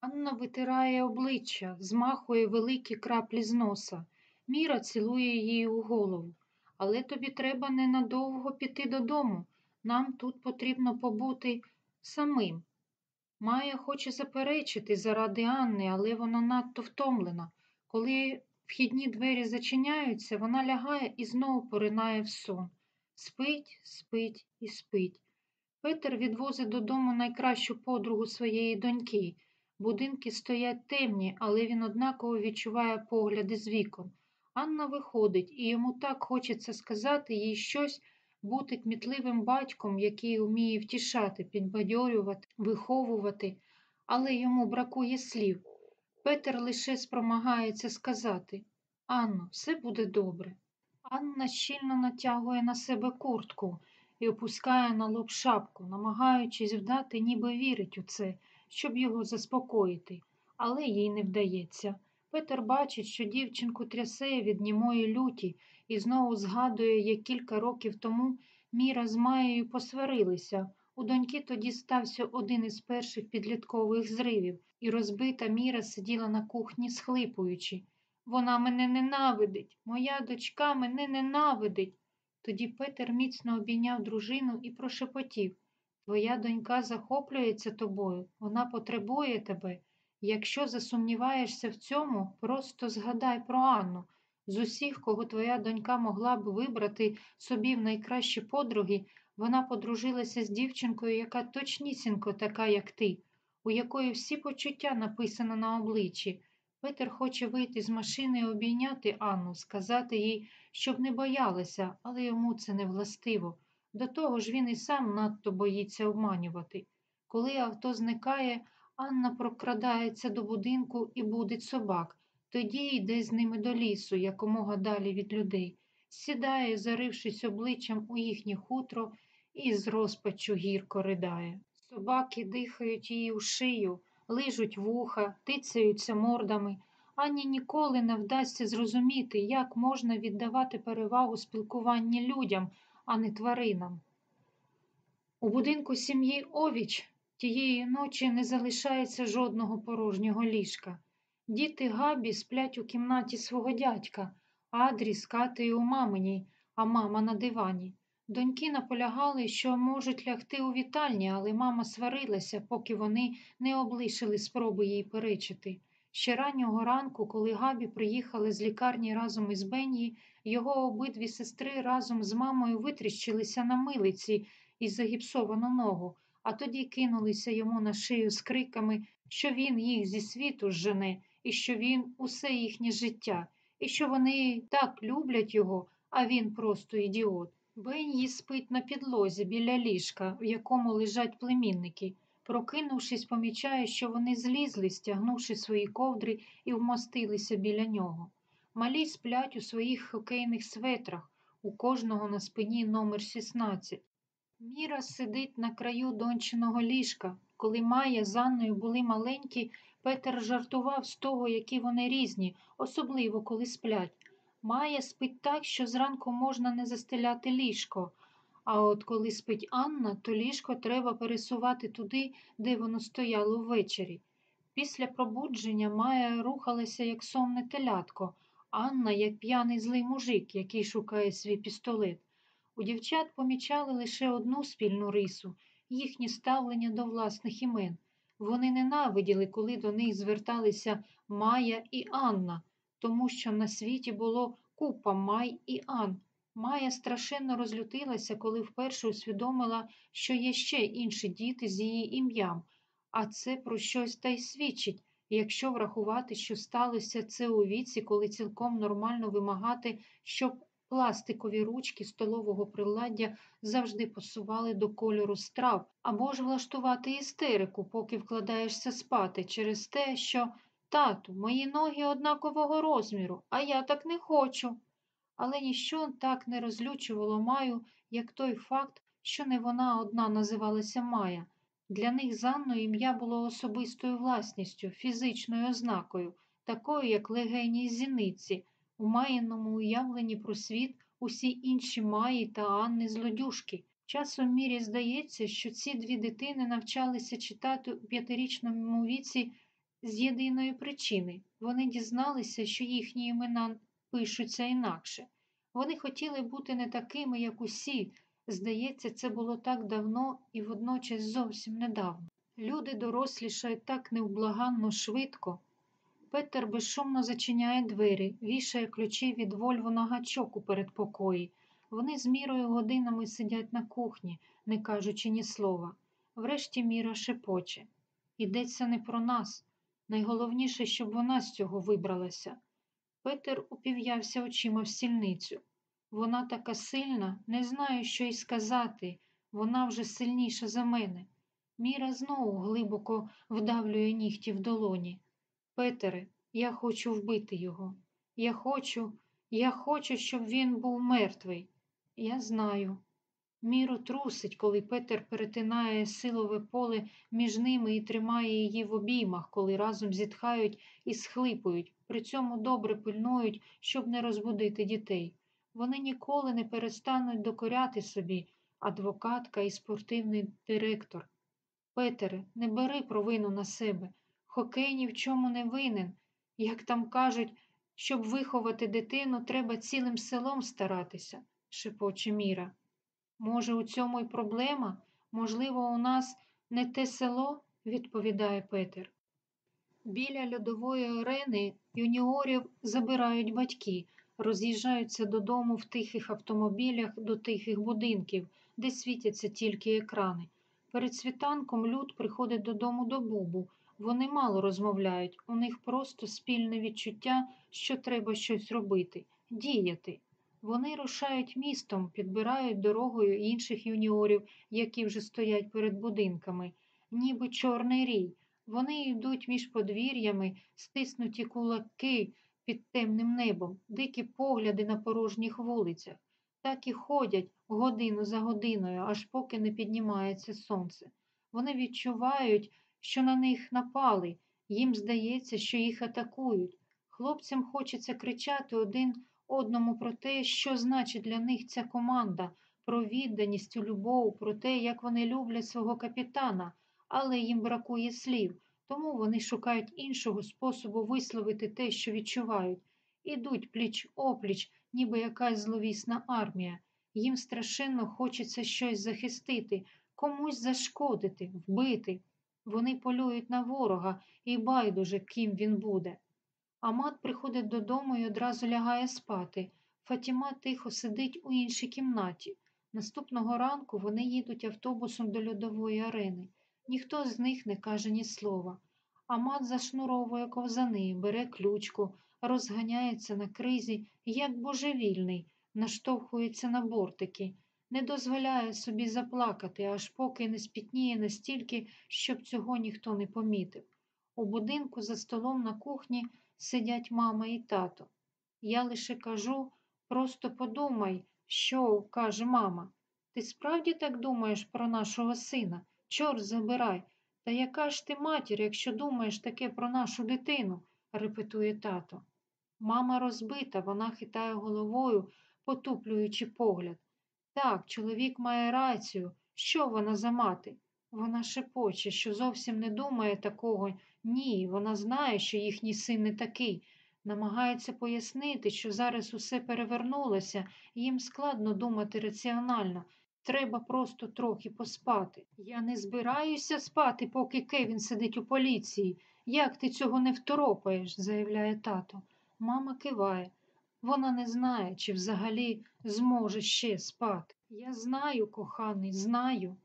Анна витирає обличчя, змахує великі краплі з носа. Міра цілує її у голову. Але тобі треба ненадовго піти додому. Нам тут потрібно побути самим. Майя хоче заперечити заради Анни, але вона надто втомлена. Коли вхідні двері зачиняються, вона лягає і знову поринає в сон. Спить, спить і спить. Петер відвозить додому найкращу подругу своєї доньки. Будинки стоять темні, але він однаково відчуває погляди з вікон. Анна виходить, і йому так хочеться сказати їй щось, бути кмітливим батьком, який вміє втішати, підбадьорювати, виховувати, але йому бракує слів. Петер лише спромагається сказати Анно, все буде добре. Анна щільно натягує на себе куртку і опускає на лоб шапку, намагаючись вдати, ніби вірить у це, щоб його заспокоїти, але їй не вдається. Петер бачить, що дівчинку трясе від німої люті і знову згадує, як кілька років тому Міра з Маєю посварилися. У доньки тоді стався один із перших підліткових зривів, і розбита Міра сиділа на кухні, схлипуючи. Вона мене ненавидить, моя дочка мене ненавидить. Тоді Петер міцно обійняв дружину і прошепотів Твоя донька захоплюється тобою, вона потребує тебе. Якщо засумніваєшся в цьому, просто згадай про Анну. З усіх, кого твоя донька могла б вибрати собі в найкращі подруги, вона подружилася з дівчинкою, яка точнісінько така, як ти, у якої всі почуття написано на обличчі. Петер хоче вийти з машини і обійняти Анну, сказати їй, щоб не боялася, але йому це не властиво. До того ж він і сам надто боїться обманювати. Коли авто зникає, Анна прокрадається до будинку і будить собак, тоді йде з ними до лісу, якомога далі від людей, сідає, зарившись обличчям у їхнє хутро, і з розпачу гірко ридає. Собаки дихають її у шию, лижуть вуха, тицяються мордами. Ані ніколи не вдасться зрозуміти, як можна віддавати перевагу спілкуванні людям, а не тваринам. У будинку сім'ї Овіч тієї ночі не залишається жодного порожнього ліжка. Діти Габі сплять у кімнаті свого дядька, Адрі з Катею у маминій, а мама на дивані. Доньки наполягали, що можуть лягти у вітальні, але мама сварилася, поки вони не облишили спроби їй перечити. Ще раннього ранку, коли Габі приїхали з лікарні разом із Бенні, його обидві сестри разом з мамою витріщилися на милиці і загіпсовану ногу, а тоді кинулися йому на шию з криками, що він їх зі світу жене, і що він усе їхнє життя, і що вони так люблять його, а він просто ідіот. Бенні спить на підлозі біля ліжка, в якому лежать племінники. Прокинувшись, помічає, що вони злізли, стягнувши свої ковдри і вмостилися біля нього. Малі сплять у своїх хокейних светрах, у кожного на спині номер 16. Міра сидить на краю дончиного ліжка. Коли Майя з Анною були маленькі, Петер жартував з того, які вони різні, особливо коли сплять. Майя спить так, що зранку можна не застеляти ліжко. А от коли спить Анна, то ліжко треба пересувати туди, де воно стояло ввечері. Після пробудження Майя рухалася, як сонне телятко, Анна, як п'яний злий мужик, який шукає свій пістолет. У дівчат помічали лише одну спільну рису їхнє ставлення до власних імен. Вони ненавиділи, коли до них зверталися Майя і Анна, тому що на світі було купа Май і Ан. Майя страшенно розлютилася, коли вперше усвідомила, що є ще інші діти з її ім'ям, а це про щось та й свідчить, якщо врахувати, що сталося це у віці, коли цілком нормально вимагати, щоб пластикові ручки столового приладдя завжди посували до кольору страв, або ж влаштувати істерику, поки вкладаєшся спати через те, що тату, мої ноги однакового розміру, а я так не хочу але ніщо так не розлючувало Маю, як той факт, що не вона одна називалася Майя. Для них з Анною ім'я було особистою власністю, фізичною ознакою, такою, як легені зіниці. У Маїному уявленні про світ усі інші Маї та Анни злодюшки. Часом мірі здається, що ці дві дитини навчалися читати у п'ятирічному віці з єдиної причини вони дізналися, що їхні імена пишуться інакше. Вони хотіли бути не такими, як усі. Здається, це було так давно і водночас зовсім недавно. Люди дорослішають так невблаганно швидко. Петер безшумно зачиняє двері, вішає ключі від Вольву на гачок у передпокої. Вони з мірою годинами сидять на кухні, не кажучи ні слова. Врешті міра шепоче. Йдеться не про нас. Найголовніше, щоб вона з цього вибралася. Петер упів'явся очима в сільницю. Вона така сильна, не знаю, що й сказати. Вона вже сильніша за мене. Міра знову глибоко вдавлює нігті в долоні. Петере, я хочу вбити його. Я хочу, я хочу, щоб він був мертвий. Я знаю. Міру трусить, коли Петер перетинає силове поле між ними і тримає її в обіймах, коли разом зітхають і схлипують, при цьому добре пильнують, щоб не розбудити дітей. Вони ніколи не перестануть докоряти собі, адвокатка і спортивний директор. Петере, не бери провину на себе. Хокей ні в чому не винен. Як там кажуть, щоб виховати дитину, треба цілим селом старатися, шепоче Міра. Може, у цьому й проблема? Можливо, у нас не те село, відповідає Петер. Біля льодової арени юніорів забирають батьки, роз'їжджаються додому в тихих автомобілях до тихих будинків, де світяться тільки екрани. Перед світанком люд приходить додому до Бубу. Вони мало розмовляють, у них просто спільне відчуття, що треба щось робити, діяти. Вони рушають містом, підбирають дорогою інших юніорів, які вже стоять перед будинками, ніби чорний рій. Вони йдуть між подвір'ями, стиснуті кулаки під темним небом, дикі погляди на порожніх вулицях. Так і ходять годину за годиною, аж поки не піднімається сонце. Вони відчувають, що на них напали, їм здається, що їх атакують. Хлопцям хочеться кричати один одному про те, що значить для них ця команда, про відданість, у любов, про те, як вони люблять свого капітана, але їм бракує слів, тому вони шукають іншого способу висловити те, що відчувають. Ідуть пліч опліч, ніби якась зловісна армія. Їм страшенно хочеться щось захистити, комусь зашкодити, вбити. Вони полюють на ворога і байдуже, ким він буде. Амат приходить додому і одразу лягає спати. Фатіма тихо сидить у іншій кімнаті. Наступного ранку вони їдуть автобусом до льодової арени. Ніхто з них не каже ні слова. Амат зашнуровує ковзани, бере ключку, розганяється на кризі, як божевільний, наштовхується на бортики, не дозволяє собі заплакати, аж поки не спітніє настільки, щоб цього ніхто не помітив. У будинку за столом на кухні сидять мама і тато. Я лише кажу, просто подумай, що каже мама. Ти справді так думаєш про нашого сина? Чорт забирай. Та яка ж ти матір, якщо думаєш таке про нашу дитину? репетує тато. Мама розбита, вона хитає головою, потуплюючи погляд. Так, чоловік має рацію. Що вона за мати? Вона шепоче, що зовсім не думає такого. Ні, вона знає, що їхній син не такий. Намагається пояснити, що зараз усе перевернулося, їм складно думати раціонально. Треба просто трохи поспати. Я не збираюся спати, поки Кевін сидить у поліції. Як ти цього не второпаєш, заявляє тато. Мама киває. Вона не знає, чи взагалі зможе ще спати. Я знаю, коханий, знаю.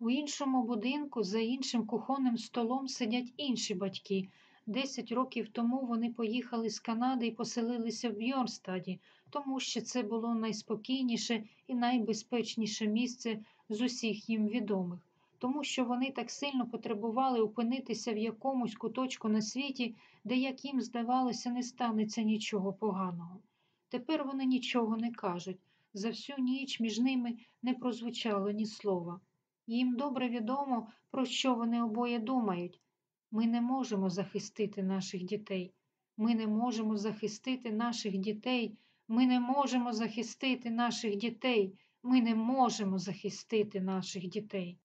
У іншому будинку за іншим кухонним столом сидять інші батьки. Десять років тому вони поїхали з Канади і поселилися в Бьорнстаді, тому що це було найспокійніше і найбезпечніше місце з усіх їм відомих, тому що вони так сильно потребували опинитися в якомусь куточку на світі, де, як їм здавалося, не станеться нічого поганого. Тепер вони нічого не кажуть. За всю ніч між ними не прозвучало ні слова. Їм добре відомо, про що вони обоє думають. Ми не можемо захистити наших дітей. Ми не можемо захистити наших дітей. Ми не можемо захистити наших дітей. Ми не можемо захистити наших дітей.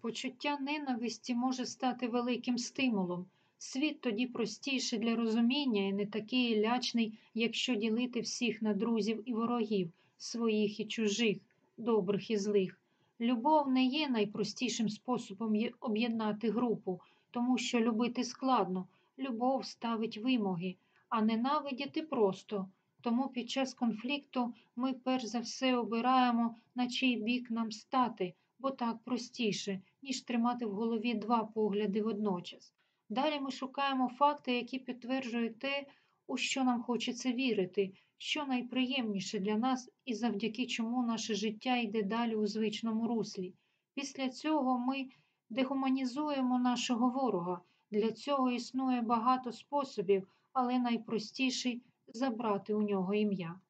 Почуття ненависті може стати великим стимулом. Світ тоді простіший для розуміння і не такий лячний, якщо ділити всіх на друзів і ворогів, своїх і чужих, добрих і злих. Любов не є найпростішим способом об'єднати групу, тому що любити складно. Любов ставить вимоги, а ненавидіти просто. Тому під час конфлікту ми перш за все обираємо, на чий бік нам стати, бо так простіше, ніж тримати в голові два погляди водночас. Далі ми шукаємо факти, які підтверджують те, у що нам хочеться вірити, що найприємніше для нас і завдяки чому наше життя йде далі у звичному руслі. Після цього ми дегуманізуємо нашого ворога. Для цього існує багато способів, але найпростіший забрати у нього ім'я.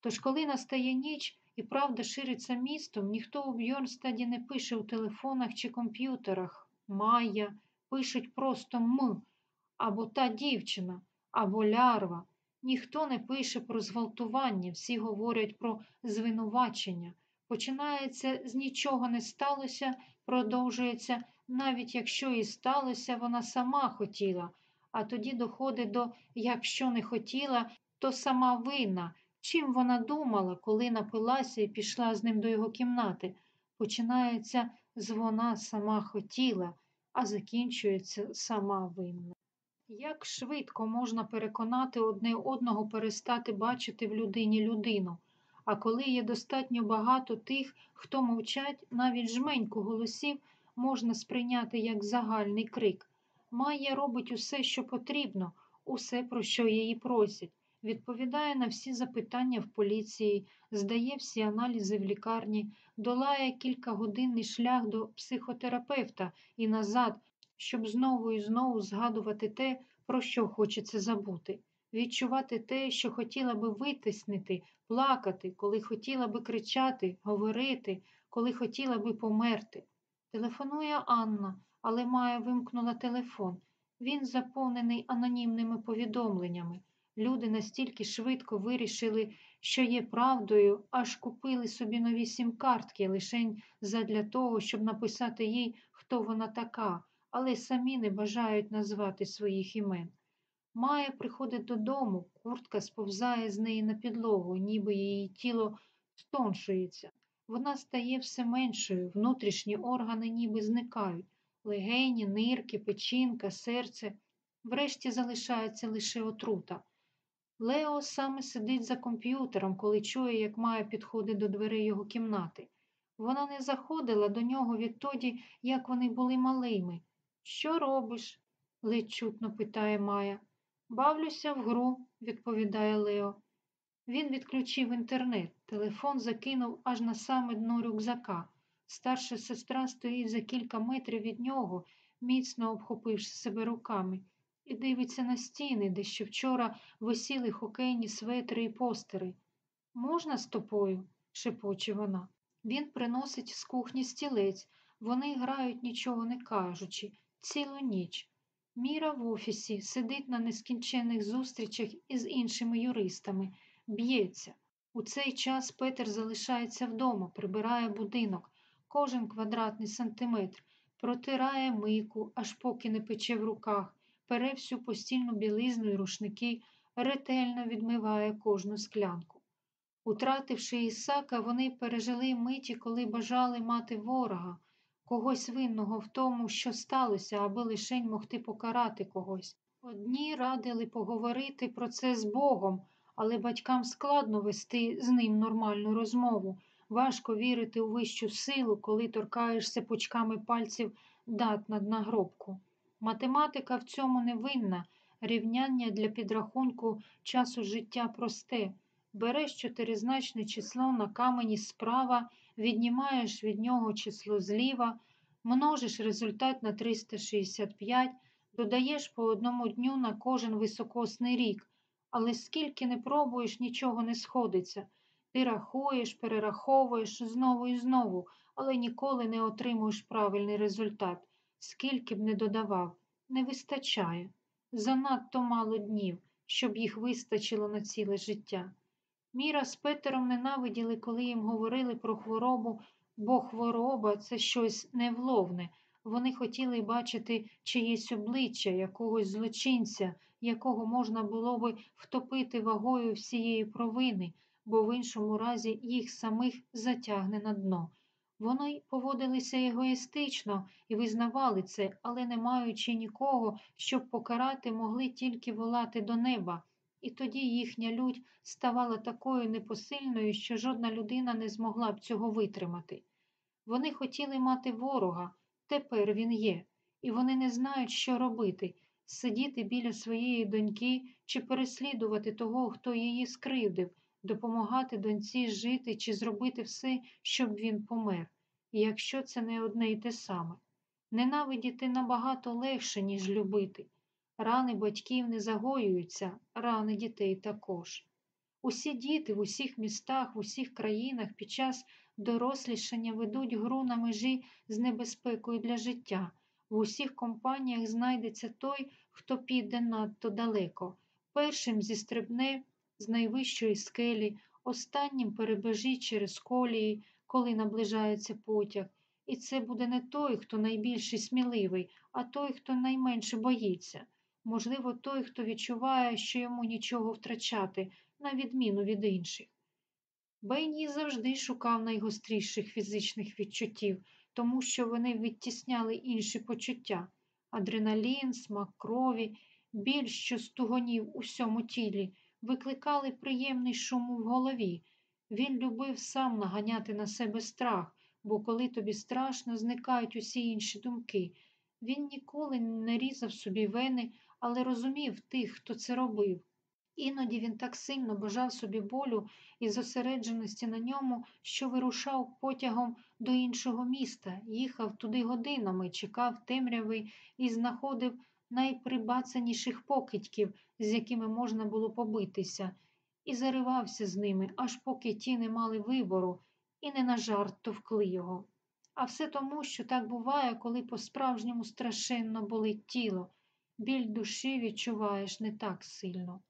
Тож, коли настає ніч і правда шириться містом, ніхто у Бьорнстаді не пише у телефонах чи комп'ютерах Майя, пишуть просто М, або та дівчина, або лярва. Ніхто не пише про зґвалтування, всі говорять про звинувачення. Починається з нічого не сталося, продовжується, навіть якщо і сталося, вона сама хотіла, а тоді доходить до якщо не хотіла, то сама винна. Чим вона думала, коли напилася і пішла з ним до його кімнати? Починається з вона сама хотіла, а закінчується сама винна. Як швидко можна переконати одне одного перестати бачити в людині людину, а коли є достатньо багато тих, хто мовчать, навіть жменьку голосів можна сприйняти як загальний крик. Майя робить усе, що потрібно, усе, про що її просять, відповідає на всі запитання в поліції, здає всі аналізи в лікарні, долає кількагодинний шлях до психотерапевта і назад, щоб знову і знову згадувати те, про що хочеться забути, відчувати те, що хотіла би витиснити, плакати, коли хотіла би кричати, говорити, коли хотіла би померти. Телефонує Анна, але Майя вимкнула телефон. Він заповнений анонімними повідомленнями. Люди настільки швидко вирішили, що є правдою, аж купили собі нові сім-картки лишень задля того, щоб написати їй, хто вона така, але самі не бажають назвати своїх імен. Майя приходить додому, куртка сповзає з неї на підлогу, ніби її тіло стоншується. Вона стає все меншою, внутрішні органи ніби зникають легені, нирки, печінка, серце. Врешті залишається лише отрута. Лео саме сидить за комп'ютером, коли чує, як Майя підходить до дверей його кімнати. Вона не заходила до нього відтоді, як вони були малими. Що робиш? ледь чутно питає Майя. Бавлюся в гру, відповідає Лео. Він відключив інтернет. Телефон закинув аж на саме дно рюкзака. Старша сестра стоїть за кілька метрів від нього, міцно обхопивши себе руками, і дивиться на стіни, де ще вчора висіли хокейні светри і постери. Можна з тобою? шепоче вона. Він приносить з кухні стілець. Вони грають, нічого не кажучи, цілу ніч. Міра в офісі сидить на нескінченних зустрічах із іншими юристами, б'ється. У цей час Петер залишається вдома, прибирає будинок, кожен квадратний сантиметр, протирає мийку, аж поки не пече в руках, пере всю постільну білизну і рушники, ретельно відмиває кожну склянку. Утративши Ісака, вони пережили миті, коли бажали мати ворога, когось винного в тому, що сталося, аби лишень могти покарати когось. Одні радили поговорити про це з Богом, але батькам складно вести з ним нормальну розмову. Важко вірити у вищу силу, коли торкаєшся пучками пальців дат над нагробку. Математика в цьому не винна, рівняння для підрахунку часу життя просте. Береш чотиризначне число на камені справа, віднімаєш від нього число зліва, множиш результат на 365, додаєш по одному дню на кожен високосний рік, але скільки не пробуєш, нічого не сходиться. Ти рахуєш, перераховуєш знову і знову, але ніколи не отримуєш правильний результат. Скільки б не додавав, не вистачає. Занадто мало днів, щоб їх вистачило на ціле життя. Міра з Петером ненавиділи, коли їм говорили про хворобу, бо хвороба це щось невловне, Вони хотіли бачити чиєсь обличчя, якогось злочинця, якого можна було би втопити вагою всієї провини, бо в іншому разі їх самих затягне на дно. Вони поводилися егоїстично і визнавали це, але не маючи нікого, щоб покарати, могли тільки волати до неба. І тоді їхня лють ставала такою непосильною, що жодна людина не змогла б цього витримати. Вони хотіли мати ворога, тепер він є, і вони не знають, що робити сидіти біля своєї доньки чи переслідувати того, хто її скривдив, допомагати доньці жити чи зробити все, щоб він помер. Якщо це не одне й те саме. Ненавидіти набагато легше, ніж любити. Рани батьків не загоюються, рани дітей також. Усі діти в усіх містах, в усіх країнах під час дорослішання ведуть гру на межі з небезпекою для життя. В усіх компаніях знайдеться той, хто піде надто далеко. Першим зістрибне з найвищої скелі, останнім перебежить через колії, коли наближається потяг. І це буде не той, хто найбільш сміливий, а той, хто найменше боїться. Можливо, той, хто відчуває, що йому нічого втрачати, на відміну від інших. Бенні завжди шукав найгостріших фізичних відчуттів, тому що вони відтісняли інші почуття адреналін, смак крові, біль, що стугонів у всьому тілі, викликали приємний шум в голові. Він любив сам наганяти на себе страх, бо коли тобі страшно, зникають усі інші думки. Він ніколи не різав собі вени, але розумів тих, хто це робив. Іноді він так сильно бажав собі болю і зосередженості на ньому, що вирушав потягом до іншого міста, їхав туди годинами, чекав темряви і знаходив найприбацаніших покидьків, з якими можна було побитися, і заривався з ними, аж поки ті не мали вибору і не на жарт товкли його. А все тому, що так буває, коли по-справжньому страшенно болить тіло, біль душі відчуваєш не так сильно.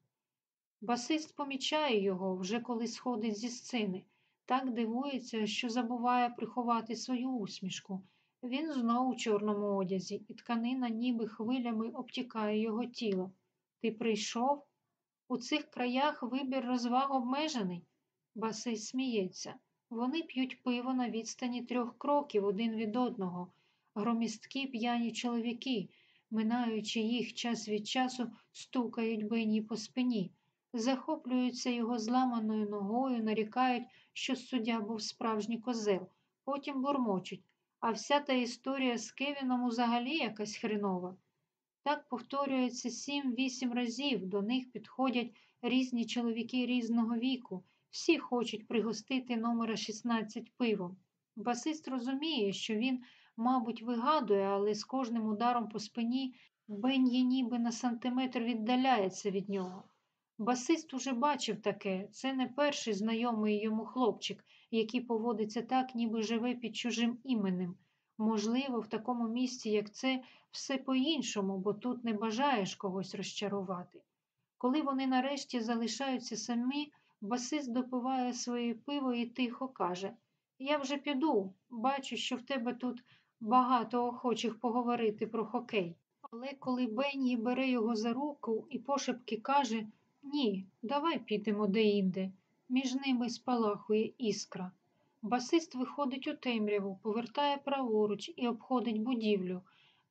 Басист помічає його, вже коли сходить зі сцени, так дивується, що забуває приховати свою усмішку. Він знову у чорному одязі, і тканина ніби хвилями обтікає його тіло. Ти прийшов? У цих краях вибір розваг обмежений. Басист сміється. Вони п'ють пиво на відстані трьох кроків один від одного, громісткі п'яні чоловіки, минаючи їх час від часу, стукають Бенні по спині захоплюються його зламаною ногою, нарікають, що суддя був справжній козел, потім бурмочуть, а вся та історія з Кевіном взагалі якась хренова. Так повторюється сім-вісім разів, до них підходять різні чоловіки різного віку, всі хочуть пригостити номера 16 пивом. Басист розуміє, що він, мабуть, вигадує, але з кожним ударом по спині Бен'ї ніби на сантиметр віддаляється від нього. Басист уже бачив таке, це не перший знайомий йому хлопчик, який поводиться так, ніби живе під чужим іменем. Можливо, в такому місці, як це, все по-іншому, бо тут не бажаєш когось розчарувати. Коли вони нарешті залишаються самі, басист допиває своє пиво і тихо каже Я вже піду, бачу, що в тебе тут багато охочих поговорити про хокей. Але коли Бенні бере його за руку і пошепки каже ні, давай підемо деінде. Між ними спалахує іскра. Басист виходить у темряву, повертає праворуч і обходить будівлю.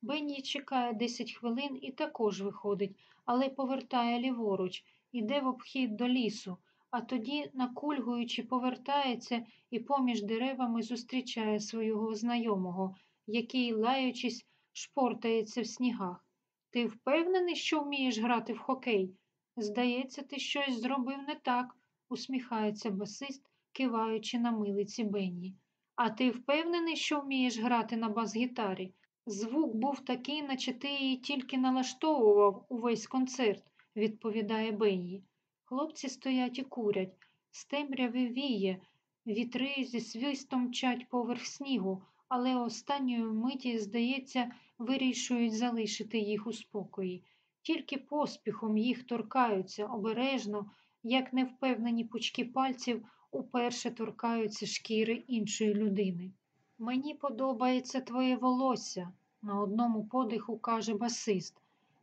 Бенні чекає 10 хвилин і також виходить, але повертає ліворуч, іде в обхід до лісу, а тоді, накульгуючи, повертається і поміж деревами зустрічає свого знайомого, який, лаючись, шпортається в снігах. Ти впевнений, що вмієш грати в хокей? Здається, ти щось зробив не так, усміхається басист, киваючи на милиці Бенні. А ти впевнений, що вмієш грати на бас-гітарі? Звук був такий, наче ти її тільки налаштовував увесь концерт, відповідає Бенні. Хлопці стоять і курять, з темряви віє, вітри зі свистом мчать поверх снігу, але останньої миті, здається, вирішують залишити їх у спокої. Тільки поспіхом їх торкаються обережно, як невпевнені пучки пальців уперше торкаються шкіри іншої людини. Мені подобається твоє волосся, на одному подиху каже басист.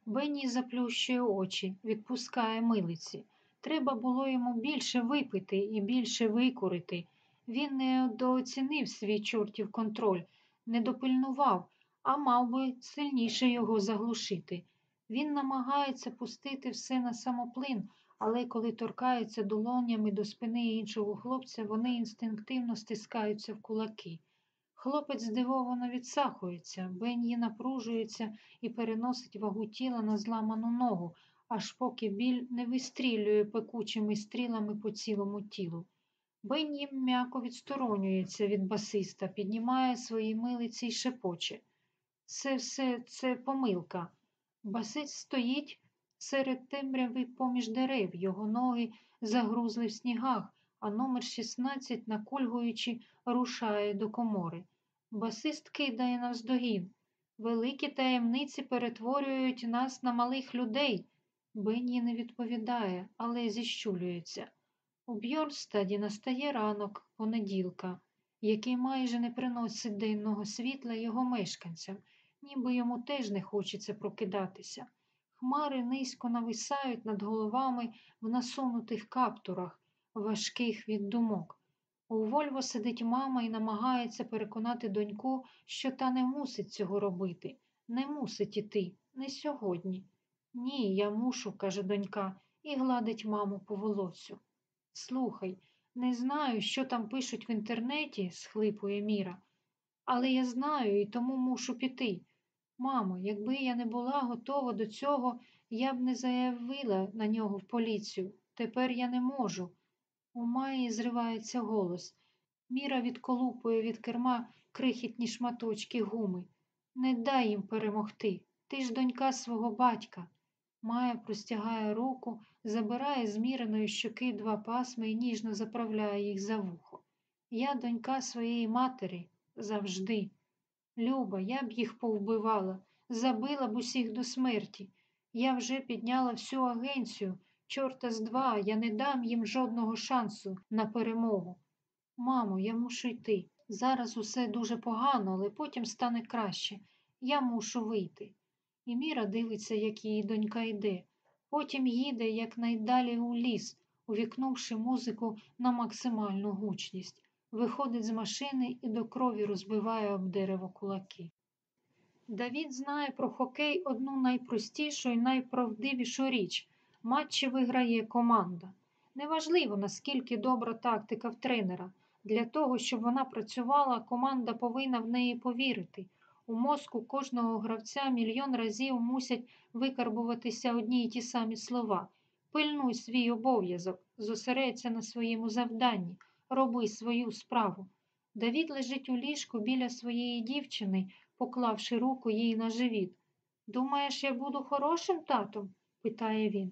Бенні заплющує очі, відпускає милиці. Треба було йому більше випити і більше викурити. Він не дооцінив свій чортів контроль, не допильнував, а мав би сильніше його заглушити. Він намагається пустити все на самоплин, але коли торкається долонями до спини іншого хлопця, вони інстинктивно стискаються в кулаки. Хлопець здивовано відсахується, Бенні напружується і переносить вагу тіла на зламану ногу, аж поки біль не вистрілює пекучими стрілами по цілому тілу. Бенні м'яко відсторонюється від басиста, піднімає свої милиці й шепоче. Це все це помилка. Басист стоїть серед темряви поміж дерев, його ноги загрузли в снігах, а номер 16, накульгуючи, рушає до комори. Басист кидає навздогін. Великі таємниці перетворюють нас на малих людей. Бенні не відповідає, але зіщулюється. У Бьорнстаді настає ранок понеділка, який майже не приносить денного світла його мешканцям, ніби йому теж не хочеться прокидатися. Хмари низько нависають над головами в насунутих каптурах, важких від думок. У Вольво сидить мама і намагається переконати доньку, що та не мусить цього робити, не мусить іти, не сьогодні. Ні, я мушу, каже донька, і гладить маму по волосю. Слухай, не знаю, що там пишуть в інтернеті, схлипує Міра, але я знаю і тому мушу піти. Мамо, якби я не була готова до цього, я б не заявила на нього в поліцію. Тепер я не можу. У Маї зривається голос. Міра відколупує від керма крихітні шматочки гуми. Не дай їм перемогти. Ти ж донька свого батька. Майя простягає руку, забирає з щоки два пасми і ніжно заправляє їх за вухо. Я донька своєї матері завжди. Люба, я б їх повбивала, забила б усіх до смерті. Я вже підняла всю агенцію, чорта з два, я не дам їм жодного шансу на перемогу. Мамо, я мушу йти. Зараз усе дуже погано, але потім стане краще. Я мушу вийти. І Міра дивиться, як її донька йде. Потім їде якнайдалі у ліс, увікнувши музику на максимальну гучність. Виходить з машини і до крові розбиває об дерево кулаки. Давід знає про хокей одну найпростішу і найправдивішу річ матчі виграє команда. Неважливо, наскільки добра тактика в тренера. Для того, щоб вона працювала, команда повинна в неї повірити. У мозку кожного гравця мільйон разів мусять викарбуватися одні й ті самі слова. Пильнуй свій обов'язок, зосередься на своєму завданні, роби свою справу. Давід лежить у ліжку біля своєї дівчини, поклавши руку їй на живіт. Думаєш, я буду хорошим татом? питає він.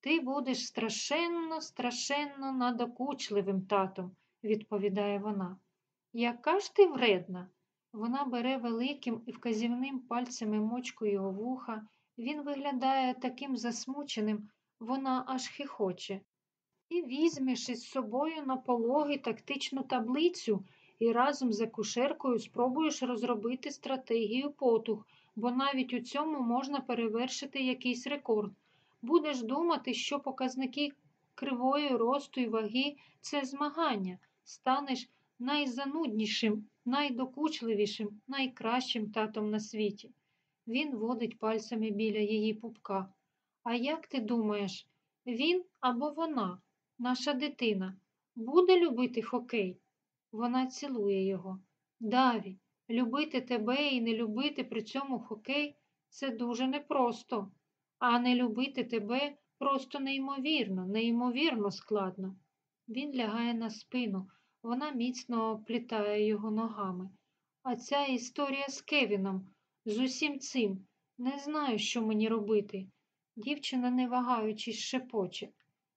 Ти будеш страшенно, страшенно надокучливим татом, відповідає вона. Яка ж ти вредна? Вона бере великим і вказівним пальцями мочку його вуха. Він виглядає таким засмученим, вона аж хихоче. І візьмеш із собою на пологи тактичну таблицю і разом з акушеркою спробуєш розробити стратегію потуг, бо навіть у цьому можна перевершити якийсь рекорд. Будеш думати, що показники кривої росту і ваги це змагання, станеш найзануднішим, найдокучливішим, найкращим татом на світі. Він водить пальцями біля її пупка. А як ти думаєш, він або вона, наша дитина, буде любити хокей? Вона цілує його. Даві, любити тебе і не любити при цьому хокей це дуже непросто, а не любити тебе просто неймовірно, неймовірно складно. Він лягає на спину, вона міцно оплітає його ногами. А ця історія з Кевіном, з усім цим, не знаю, що мені робити. Дівчина, не вагаючись, шепоче.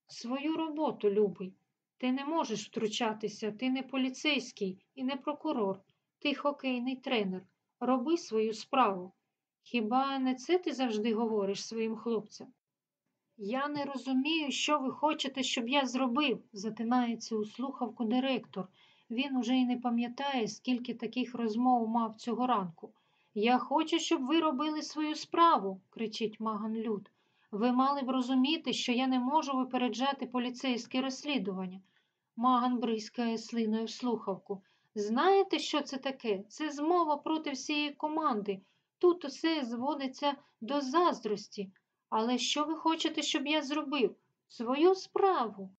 Свою роботу, любий. Ти не можеш втручатися, ти не поліцейський і не прокурор, ти хокейний тренер. Роби свою справу. Хіба не це ти завжди говориш своїм хлопцям? Я не розумію, що ви хочете, щоб я зробив, затинається у слухавку директор. Він уже й не пам'ятає, скільки таких розмов мав цього ранку. Я хочу, щоб ви робили свою справу, кричить Маган Люд. Ви мали б розуміти, що я не можу випереджати поліцейське розслідування. Маган бризкає слиною в слухавку. Знаєте, що це таке? Це змова проти всієї команди. Тут усе зводиться до заздрості. Але що ви хочете, щоб я зробив? Свою справу.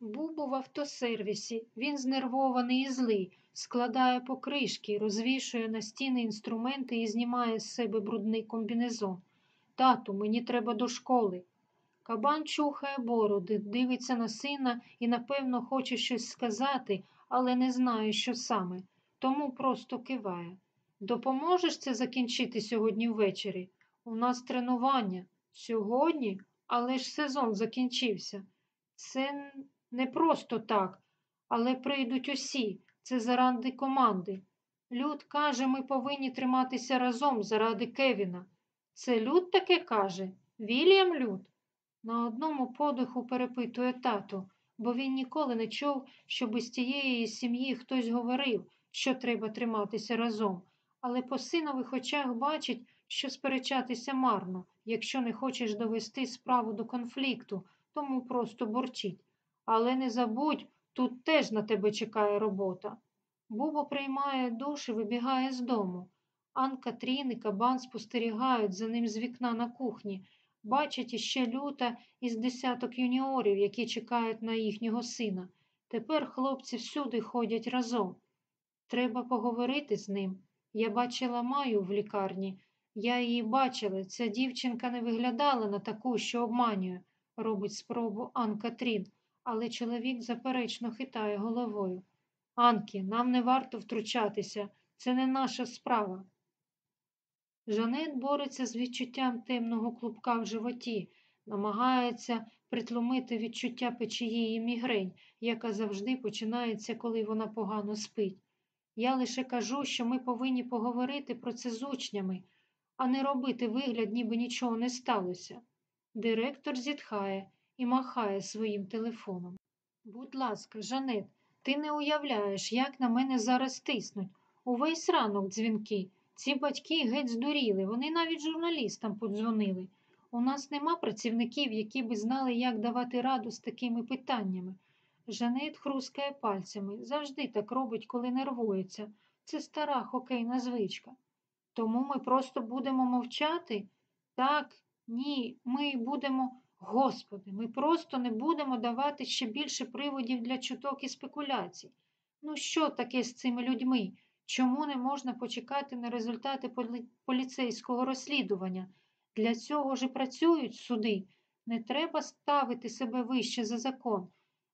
Бубу в автосервісі. Він знервований і злий, складає покришки, розвішує на стіни інструменти і знімає з себе брудний комбінезон. Тату, мені треба до школи. Кабан чухає бороди, дивиться на сина і, напевно, хоче щось сказати, але не знає, що саме, тому просто киває. Допоможеш це закінчити сьогодні ввечері? У нас тренування. Сьогодні? Але ж сезон закінчився. Це не просто так, але прийдуть усі. Це заради команди. Люд каже, ми повинні триматися разом заради Кевіна. Це Люд таке каже? Вільям Люд? На одному подиху перепитує тато, бо він ніколи не чув, щоб із тієї сім'ї хтось говорив, що треба триматися разом, але по синових очах бачить, що сперечатися марно, якщо не хочеш довести справу до конфлікту, тому просто бурчить. Але не забудь, тут теж на тебе чекає робота. Бубо приймає душ і вибігає з дому. Анка Трін і кабан спостерігають за ним з вікна на кухні, бачать іще люта із десяток юніорів, які чекають на їхнього сина. Тепер хлопці всюди ходять разом. Треба поговорити з ним. Я бачила Маю в лікарні. Я її бачила. Ця дівчинка не виглядала на таку, що обманює, робить спробу Анка Трін, але чоловік заперечно хитає головою. Анкі, нам не варто втручатися, це не наша справа. Жанет бореться з відчуттям темного клубка в животі, намагається притлумити відчуття печії і мігрень, яка завжди починається, коли вона погано спить. Я лише кажу, що ми повинні поговорити про це з учнями, а не робити вигляд, ніби нічого не сталося. Директор зітхає і махає своїм телефоном. Будь ласка, Жанет, ти не уявляєш, як на мене зараз тиснуть. Увесь ранок дзвінки. Ці батьки геть здуріли, вони навіть журналістам подзвонили. У нас нема працівників, які би знали, як давати раду з такими питаннями. Жанет хрускає пальцями, завжди так робить, коли нервується. Це стара хокейна звичка. Тому ми просто будемо мовчати? Так, ні, ми будемо. Господи, ми просто не будемо давати ще більше приводів для чуток і спекуляцій. Ну, що таке з цими людьми? Чому не можна почекати на результати поліцейського розслідування? Для цього ж і працюють суди. Не треба ставити себе вище за закон.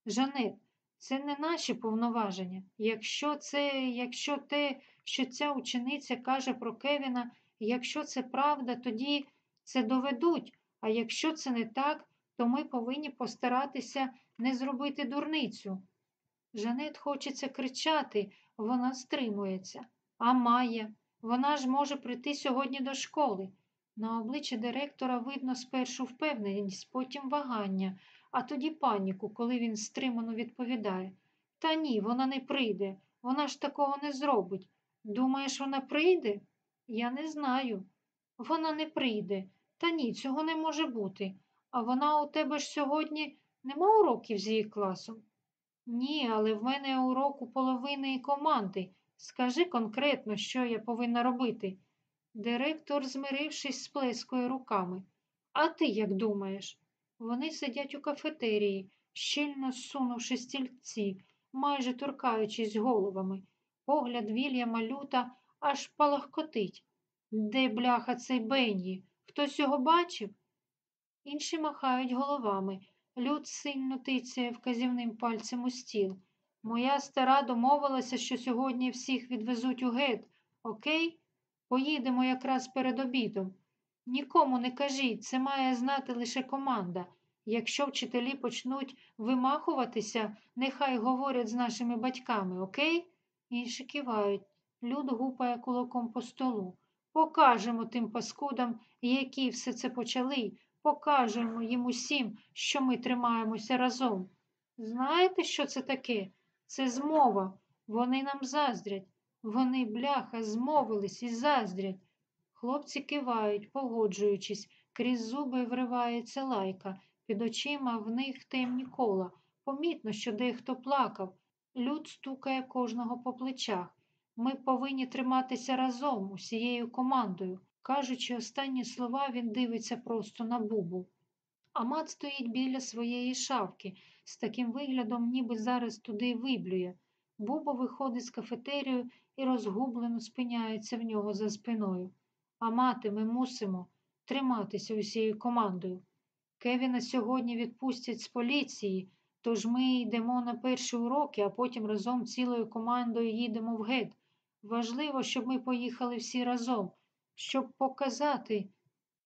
Жанет, це не наші повноваження. Якщо це, якщо те, що ця учениця каже про Кевіна, якщо це правда, тоді це доведуть. А якщо це не так, то ми повинні постаратися не зробити дурницю. Жанет хочеться кричати, вона стримується. А Майя, вона ж може прийти сьогодні до школи. На обличчі директора видно спершу впевненість, потім вагання, а тоді паніку, коли він стримано відповідає. Та ні, вона не прийде, вона ж такого не зробить. Думаєш, вона прийде? Я не знаю. Вона не прийде. Та ні, цього не може бути. А вона у тебе ж сьогодні нема уроків з її класом? Ні, але в мене урок у половини команди. Скажи конкретно, що я повинна робити. Директор, змирившись, сплескує руками. А ти як думаєш? Вони сидять у кафетерії, щільно зсунувши стільці, майже торкаючись головами. Погляд Вільяма люта аж палахкотить. Де бляха цей Бенні? Хтось його бачив? Інші махають головами. Люд сильно тицяє вказівним пальцем у стіл. Моя стара домовилася, що сьогодні всіх відвезуть у гет, окей? Поїдемо якраз перед обідом. Нікому не кажіть, це має знати лише команда. Якщо вчителі почнуть вимахуватися, нехай говорять з нашими батьками, окей? Інші кивають. Люд гупає кулаком по столу. Покажемо тим паскудам, які все це почали. Покажемо їм усім, що ми тримаємося разом. Знаєте, що це таке? Це змова. Вони нам заздрять. Вони, бляха, змовились і заздрять. Хлопці кивають, погоджуючись, крізь зуби вривається лайка, під очима в них темні кола. Помітно, що дехто плакав. Люд стукає кожного по плечах. Ми повинні триматися разом, усією командою. Кажучи останні слова, він дивиться просто на бубу. Амат стоїть біля своєї шавки, з таким виглядом, ніби зараз туди виблює. Буба виходить з кафетерію і розгублено спиняється в нього за спиною. Амати, ми мусимо триматися усією командою. Кевіна сьогодні відпустять з поліції, тож ми йдемо на перші уроки, а потім разом цілою командою їдемо в гет. Важливо, щоб ми поїхали всі разом, щоб показати.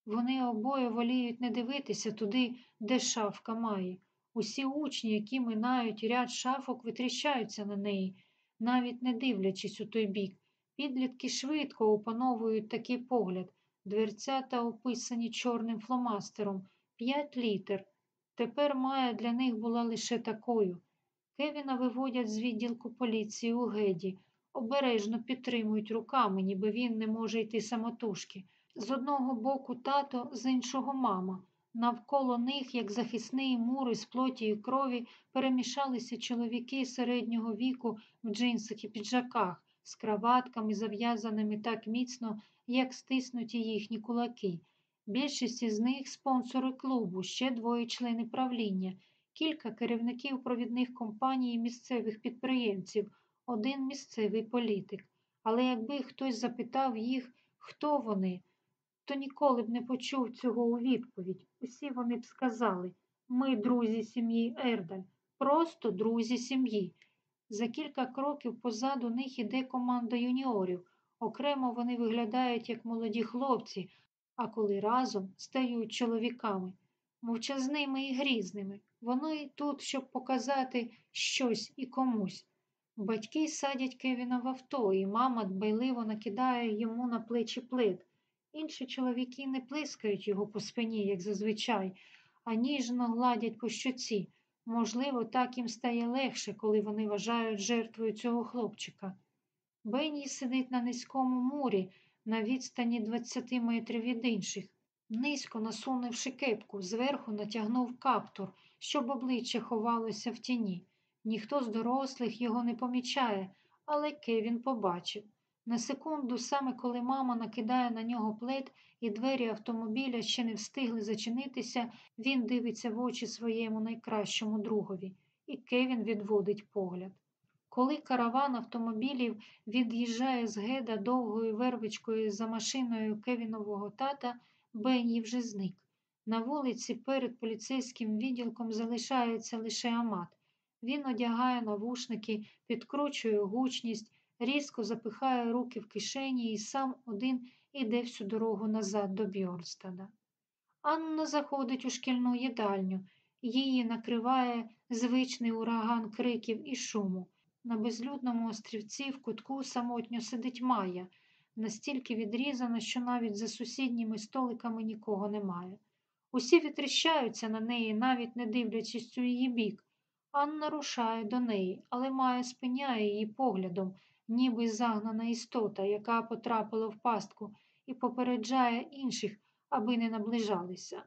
Вони обоє воліють не дивитися туди, де шафка має. Усі учні, які минають ряд шафок, витріщаються на неї, навіть не дивлячись у той бік. Підлітки швидко опановують такий погляд. Дверцята описані чорним фломастером. П'ять літер. Тепер Майя для них була лише такою. Кевіна виводять з відділку поліції у геді, обережно підтримують руками, ніби він не може йти самотужки. З одного боку тато, з іншого мама. Навколо них, як захисний мур із плоті і крові, перемішалися чоловіки середнього віку в джинсах і піджаках, з краватками, зав'язаними так міцно, як стиснуті їхні кулаки. Більшість із них спонсори клубу, ще двоє члени правління, кілька керівників провідних компаній і місцевих підприємців, один місцевий політик. Але якби хтось запитав їх, хто вони, то ніколи б не почув цього у відповідь. Усі вони б сказали ми друзі сім'ї Ердаль, просто друзі сім'ї. За кілька кроків позаду них іде команда юніорів. Окремо вони виглядають як молоді хлопці, а коли разом стають чоловіками, мовчазними і грізними. Вони тут, щоб показати щось і комусь. Батьки садять Кевіна в авто, і мама дбайливо накидає йому на плечі плед. Інші чоловіки не плискають його по спині, як зазвичай, а ніжно гладять по щоці. Можливо, так їм стає легше, коли вони вважають жертвою цього хлопчика. Бенні сидить на низькому мурі, на відстані 20 метрів від інших. Низько насунувши кепку, зверху натягнув каптур, щоб обличчя ховалося в тіні. Ніхто з дорослих його не помічає, але Кевін побачив. На секунду, саме коли мама накидає на нього плед і двері автомобіля ще не встигли зачинитися, він дивиться в очі своєму найкращому другові, і Кевін відводить погляд. Коли караван автомобілів від'їжджає з геда довгою вервичкою за машиною Кевінового тата, Бенні вже зник. На вулиці перед поліцейським відділком залишається лише Амат. Він одягає навушники, підкручує гучність, різко запихає руки в кишені і сам один іде всю дорогу назад до Бьорстада. Анна заходить у шкільну їдальню. Її накриває звичний ураган криків і шуму. На безлюдному острівці в кутку самотньо сидить Майя, настільки відрізана, що навіть за сусідніми столиками нікого немає. Усі витріщаються на неї, навіть не дивлячись у її бік. Анна рушає до неї, але Майя спиняє її поглядом, ніби загнана істота, яка потрапила в пастку, і попереджає інших, аби не наближалися.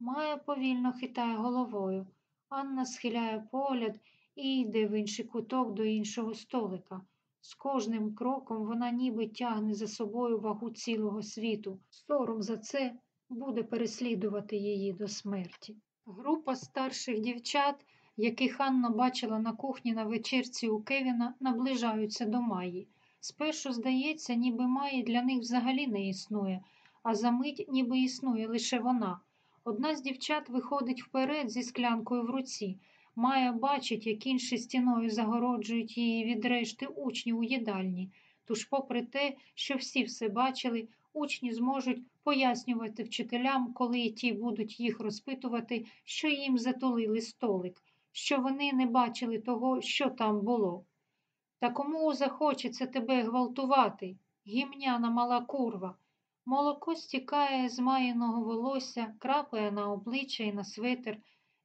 Майя повільно хитає головою. Анна схиляє погляд і йде в інший куток до іншого столика. З кожним кроком вона ніби тягне за собою вагу цілого світу. Сором за це буде переслідувати її до смерті. Група старших дівчат, яких Анна бачила на кухні на вечірці у Кевіна, наближаються до Маї. Спершу здається, ніби Маї для них взагалі не існує, а за мить ніби існує лише вона. Одна з дівчат виходить вперед зі склянкою в руці. Майя бачить, як інші стіною загороджують її від решти учнів у їдальні. Тож, попри те, що всі все бачили, учні зможуть пояснювати вчителям, коли ті будуть їх розпитувати, що їм затулили столик, що вони не бачили того, що там було. Та кому захочеться тебе гвалтувати, гімняна мала курва. Молоко стікає з маїного волосся, крапає на обличчя і на свитер.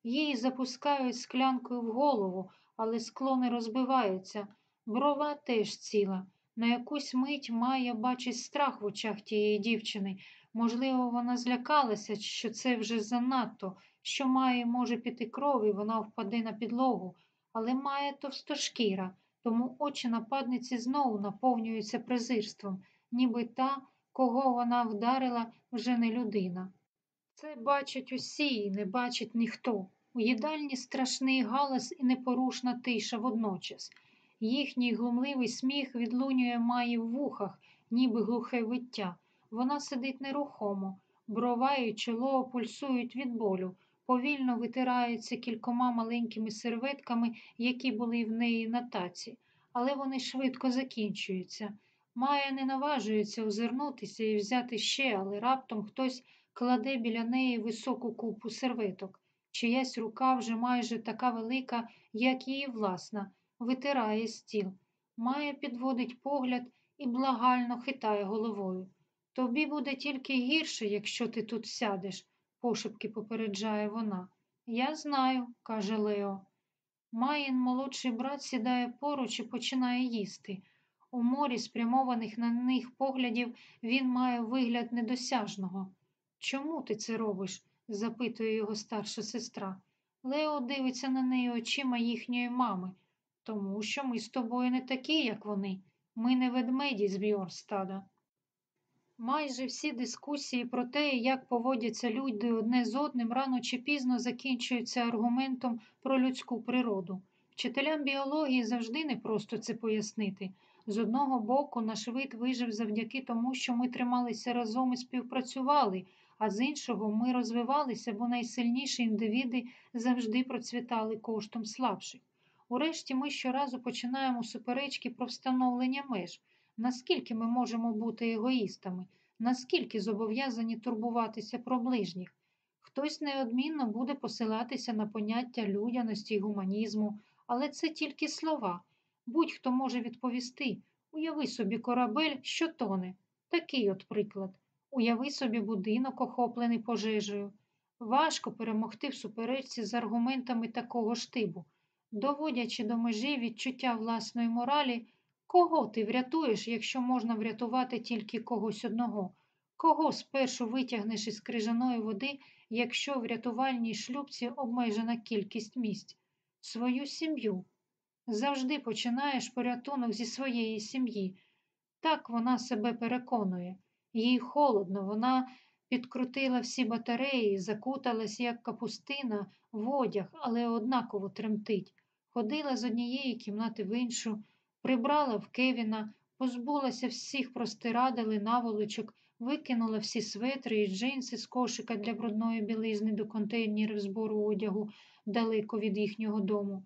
Їй запускають склянкою в голову, але скло не розбивається. Брова теж ціла. На якусь мить Майя бачить страх в очах тієї дівчини. Можливо, вона злякалася, що це вже занадто, що Майї може піти кров і вона впаде на підлогу, але Майя товстошкіра, тому очі нападниці знову наповнюються презирством, ніби та, кого вона вдарила, вже не людина. Це бачать усі і не бачить ніхто. У їдальні страшний галас і непорушна тиша водночас. Їхній глумливий сміх відлунює Майї в вухах, ніби глухе виття. Вона сидить нерухомо, брова і чоло пульсують від болю, повільно витираються кількома маленькими серветками, які були в неї на таці, але вони швидко закінчуються. Майя не наважується озирнутися і взяти ще, але раптом хтось кладе біля неї високу купу серветок. Чиясь рука вже майже така велика, як її власна, витирає стіл. Майя підводить погляд і благально хитає головою. Тобі буде тільки гірше, якщо ти тут сядеш, пошепки попереджає вона. Я знаю, каже Лео. Маїн молодший брат сідає поруч і починає їсти. У морі, спрямованих на них поглядів, він має вигляд недосяжного. Чому ти це робиш? запитує його старша сестра. Лео дивиться на неї очима їхньої мами. Тому що ми з тобою не такі, як вони. Ми не ведмеді з Бьорстада. Майже всі дискусії про те, як поводяться люди одне з одним, рано чи пізно закінчуються аргументом про людську природу. Вчителям біології завжди непросто це пояснити. З одного боку, наш вид вижив завдяки тому, що ми трималися разом і співпрацювали, а з іншого ми розвивалися, бо найсильніші індивіди завжди процвітали коштом слабших. Урешті ми щоразу починаємо суперечки про встановлення меж. Наскільки ми можемо бути егоїстами, наскільки зобов'язані турбуватися про ближніх? Хтось неодмінно буде посилатися на поняття людяності й гуманізму, але це тільки слова. Будь-хто може відповісти уяви собі корабель, що тоне. Такий от приклад. Уяви собі будинок, охоплений пожежею. Важко перемогти в суперечці з аргументами такого штибу, доводячи до межі відчуття власної моралі. Кого ти врятуєш, якщо можна врятувати тільки когось одного? Кого спершу витягнеш із крижаної води, якщо в рятувальній шлюбці обмежена кількість місць? Свою сім'ю. Завжди починаєш порятунок зі своєї сім'ї. Так вона себе переконує. Їй холодно, вона підкрутила всі батареї, закуталась, як капустина, в одяг, але однаково тремтить. Ходила з однієї кімнати в іншу прибрала в Кевіна, позбулася всіх простирадил і наволочок, викинула всі светри і джинси з кошика для брудної білизни до контейнерів збору одягу далеко від їхнього дому.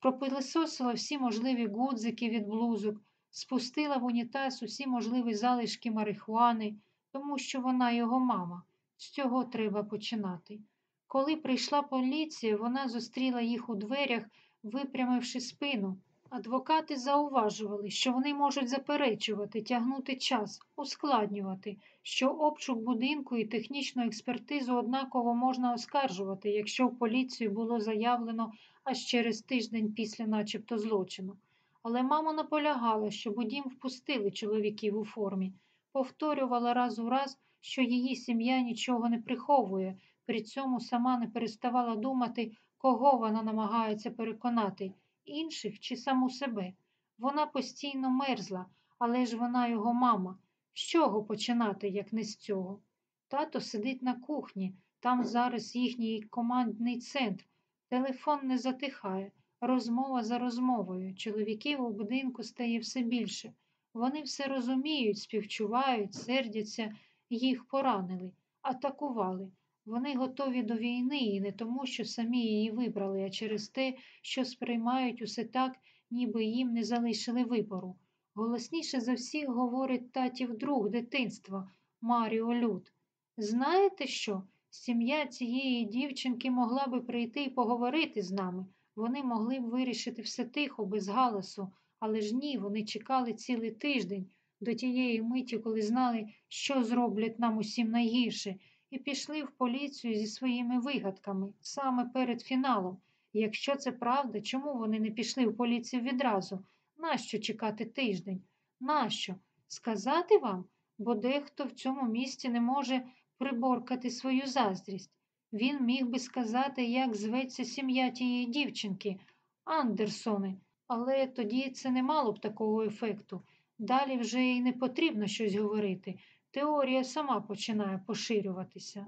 Пропилисосила всі можливі гудзики від блузок, спустила в унітаз усі можливі залишки марихуани, тому що вона його мама. З цього треба починати. Коли прийшла поліція, вона зустріла їх у дверях, випрямивши спину. Адвокати зауважували, що вони можуть заперечувати, тягнути час, ускладнювати, що обшук будинку і технічну експертизу однаково можна оскаржувати, якщо в поліцію було заявлено аж через тиждень після начебто злочину. Але мама наполягала, щоб у дім впустили чоловіків у формі, повторювала раз у раз, що її сім'я нічого не приховує, при цьому сама не переставала думати, кого вона намагається переконати інших чи саму себе. Вона постійно мерзла, але ж вона його мама. З чого починати, як не з цього? Тато сидить на кухні, там зараз їхній командний центр. Телефон не затихає, розмова за розмовою. Чоловіків у будинку стає все більше. Вони все розуміють, співчувають, сердяться, їх поранили, атакували. Вони готові до війни і не тому, що самі її вибрали, а через те, що сприймають усе так, ніби їм не залишили вибору. Голосніше за всіх говорить татів друг дитинства Маріо Люд. Знаєте що? Сім'я цієї дівчинки могла би прийти і поговорити з нами. Вони могли б вирішити все тихо, без галасу, але ж ні, вони чекали цілий тиждень до тієї миті, коли знали, що зроблять нам усім найгірше і пішли в поліцію зі своїми вигадками саме перед фіналом. Якщо це правда, чому вони не пішли в поліцію відразу? Нащо чекати тиждень? Нащо? Сказати вам? Бо дехто в цьому місті не може приборкати свою заздрість. Він міг би сказати, як зветься сім'я тієї дівчинки, Андерсони, але тоді це не мало б такого ефекту. Далі вже й не потрібно щось говорити. Теорія сама починає поширюватися.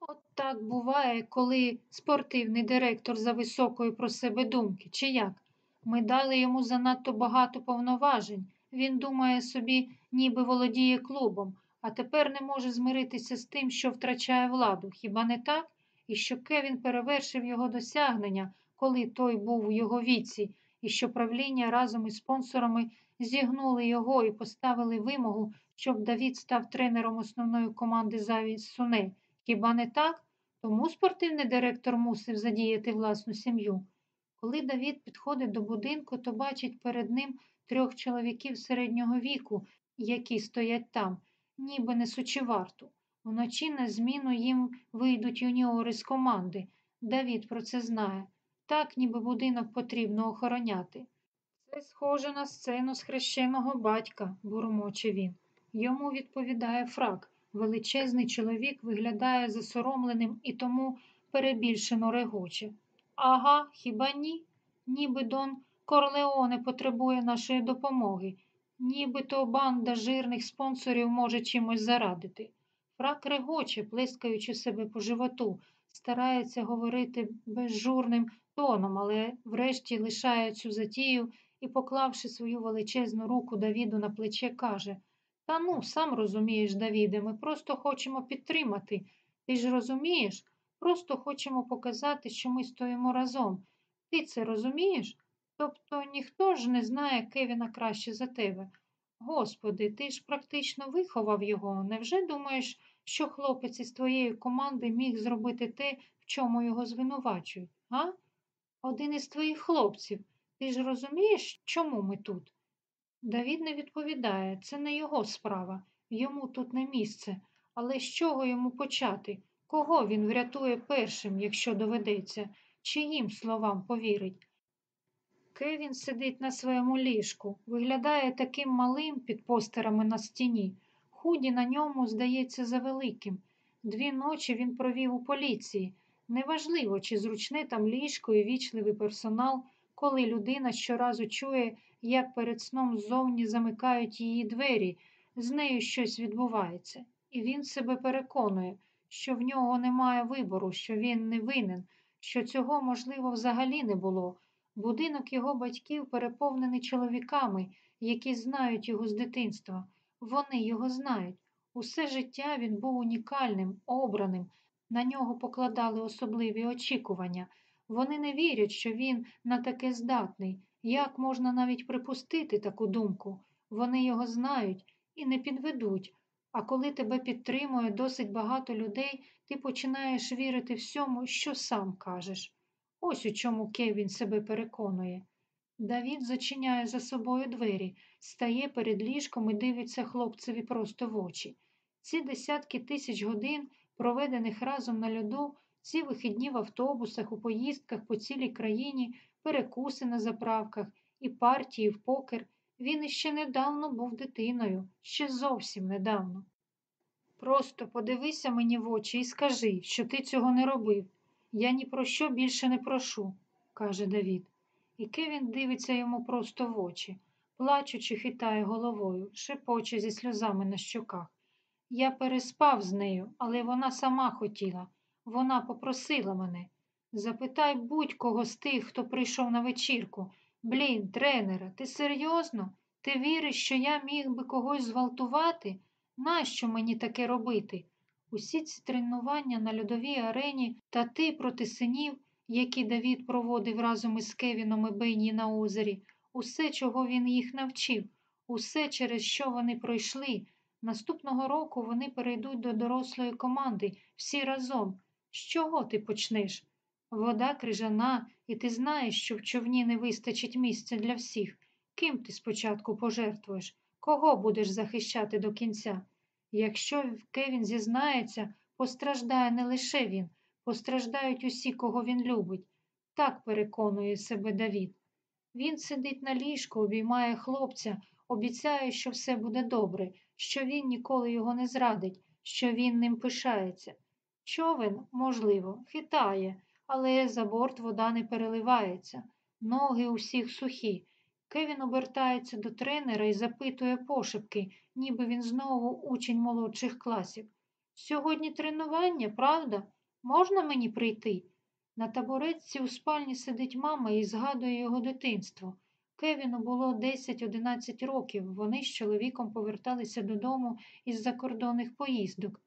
От так буває, коли спортивний директор за високої про себе думки, чи як? Ми дали йому занадто багато повноважень. Він думає собі, ніби володіє клубом, а тепер не може змиритися з тим, що втрачає владу. Хіба не так? І що Кевін перевершив його досягнення, коли той був у його віці, і що правління разом із спонсорами зігнули його і поставили вимогу, щоб Давід став тренером основної команди Заві Суне. Хіба не так? Тому спортивний директор мусив задіяти власну сім'ю. Коли Давід підходить до будинку, то бачить перед ним трьох чоловіків середнього віку, які стоять там, ніби несучи варту. Вночі на зміну їм вийдуть юніори з команди. Давід про це знає. Так, ніби будинок потрібно охороняти. Це схоже на сцену з хрещеного батька, бурмоче він. Йому відповідає фрак. Величезний чоловік виглядає засоромленим і тому перебільшено регоче. Ага, хіба ні? Ніби Дон Корлеоне потребує нашої допомоги, нібито банда жирних спонсорів може чимось зарадити. Фрак регоче, плескаючи себе по животу, старається говорити безжурним тоном, але врешті лишає цю затію і, поклавши свою величезну руку Давіду на плече, каже Та ну, сам розумієш, Давіде, ми просто хочемо підтримати. Ти ж розумієш? Просто хочемо показати, що ми стоїмо разом. Ти це розумієш? Тобто ніхто ж не знає Кевіна краще за тебе. Господи, ти ж практично виховав його. Невже думаєш, що хлопець із твоєї команди міг зробити те, в чому його звинувачують? А? Один із твоїх хлопців. Ти ж розумієш, чому ми тут? Давід не відповідає, це не його справа, йому тут не місце. Але з чого йому почати? Кого він врятує першим, якщо доведеться, чиїм словам повірить? Кевін сидить на своєму ліжку, виглядає таким малим під постерами на стіні. Худі на ньому здається завеликим. Дві ночі він провів у поліції. Неважливо, чи зручне там ліжко і вічливий персонал, коли людина щоразу чує, як перед сном ззовні замикають її двері, з нею щось відбувається. І він себе переконує, що в нього немає вибору, що він не винен, що цього, можливо, взагалі не було. Будинок його батьків переповнений чоловіками, які знають його з дитинства. Вони його знають. Усе життя він був унікальним, обраним, на нього покладали особливі очікування. Вони не вірять, що він на таке здатний. Як можна навіть припустити таку думку? Вони його знають і не підведуть. А коли тебе підтримує досить багато людей, ти починаєш вірити всьому, що сам кажеш. Ось у чому Кевін себе переконує. Давід зачиняє за собою двері, стає перед ліжком і дивиться хлопцеві просто в очі. Ці десятки тисяч годин, проведених разом на льоду, ці вихідні в автобусах, у поїздках по цілій країні, перекуси на заправках і партії в покер, він іще недавно був дитиною, ще зовсім недавно. Просто подивися мені в очі і скажи, що ти цього не робив. Я ні про що більше не прошу, каже Давід. І Кевін дивиться йому просто в очі, плачучи, хитає головою, шепоче зі сльозами на щоках. Я переспав з нею, але вона сама хотіла. Вона попросила мене. Запитай будь-кого з тих, хто прийшов на вечірку. Блін, тренера, ти серйозно? Ти віриш, що я міг би когось зґвалтувати? Нащо мені таке робити? Усі ці тренування на льодовій арені та ти проти синів, які Давід проводив разом із Кевіном і Бенні на озері, усе, чого він їх навчив, усе, через що вони пройшли. Наступного року вони перейдуть до дорослої команди всі разом. З чого ти почнеш? Вода крижана, і ти знаєш, що в човні не вистачить місця для всіх. Ким ти спочатку пожертвуєш? Кого будеш захищати до кінця? Якщо Кевін зізнається, постраждає не лише він, постраждають усі, кого він любить. Так переконує себе Давід. Він сидить на ліжку, обіймає хлопця, Обіцяє, що все буде добре, що він ніколи його не зрадить, що він ним пишається. Човен, можливо, хитає, але за борт вода не переливається, ноги усіх сухі. Кевін обертається до тренера і запитує пошепки, ніби він знову учень молодших класів. Сьогодні тренування, правда? Можна мені прийти? На табуретці у спальні сидить мама і згадує його дитинство. Кевіну було 10-11 років. Вони з чоловіком поверталися додому із закордонних поїздок,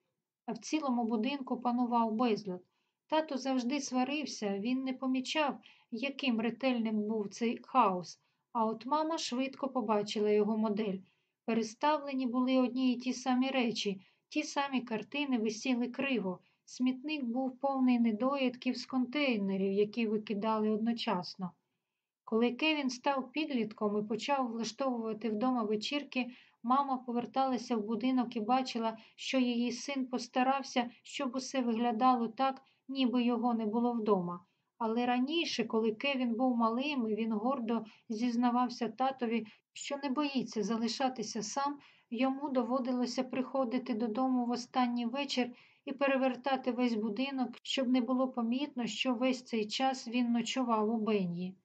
а в цілому будинку панував безлад. Тато завжди сварився, він не помічав, яким ретельним був цей хаос. А от мама швидко побачила його модель. Переставлені були одні й ті самі речі, ті самі картини висіли криво. Смітник був повний недоїдків з контейнерів, які викидали одночасно. Коли Кевін став підлітком і почав влаштовувати вдома вечірки, мама поверталася в будинок і бачила, що її син постарався, щоб усе виглядало так, ніби його не було вдома. Але раніше, коли Кевін був малим, він гордо зізнавався татові, що не боїться залишатися сам, йому доводилося приходити додому в останній вечір і перевертати весь будинок, щоб не було помітно, що весь цей час він ночував у Бенні.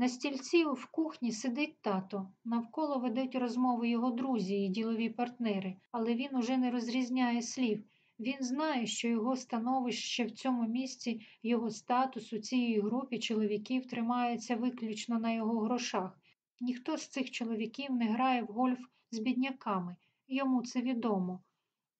На стільці в кухні сидить тато. Навколо ведуть розмови його друзі і ділові партнери, але він уже не розрізняє слів. Він знає, що його становище в цьому місці, його статус у цій групі чоловіків тримається виключно на його грошах. Ніхто з цих чоловіків не грає в гольф з бідняками, йому це відомо.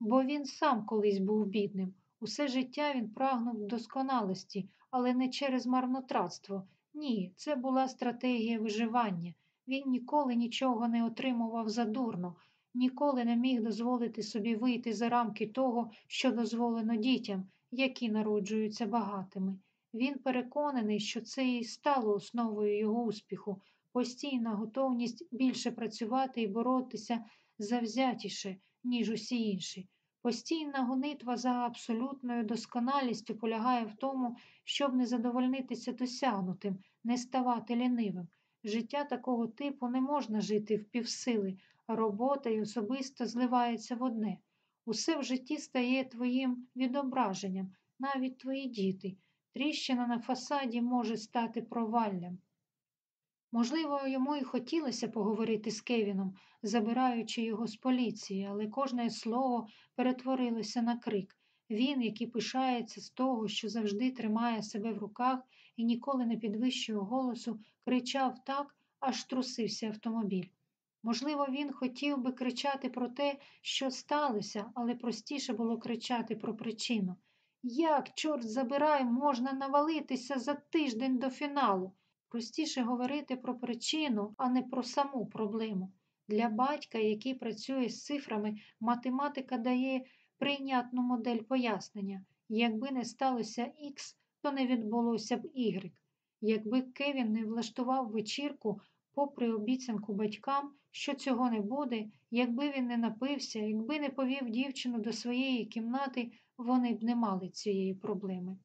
Бо він сам колись був бідним. Усе життя він прагнув досконалості, але не через марнотратство. Ні, це була стратегія виживання. Він ніколи нічого не отримував задурно, ніколи не міг дозволити собі вийти за рамки того, що дозволено дітям, які народжуються багатими. Він переконаний, що це і стало основою його успіху, постійна готовність більше працювати і боротися завзятіше, ніж усі інші. Постійна гонитва за абсолютною досконалістю полягає в тому, щоб не задовольнитися досягнутим, не ставати лінивим. Життя такого типу не можна жити в півсили, робота й особисто зливається в одне. Усе в житті стає твоїм відображенням, навіть твої діти. Тріщина на фасаді може стати проваллям. Можливо, йому і хотілося поговорити з Кевіном, забираючи його з поліції, але кожне слово перетворилося на крик. Він, який пишається з того, що завжди тримає себе в руках і ніколи не підвищує голосу, кричав так, аж трусився автомобіль. Можливо, він хотів би кричати про те, що сталося, але простіше було кричати про причину. Як, чорт забирай, можна навалитися за тиждень до фіналу? Простіше говорити про причину, а не про саму проблему. Для батька, який працює з цифрами, математика дає прийнятну модель пояснення. Якби не сталося Х, то не відбулося б Y. Якби Кевін не влаштував вечірку, попри обіцянку батькам, що цього не буде, якби він не напився, якби не повів дівчину до своєї кімнати, вони б не мали цієї проблеми.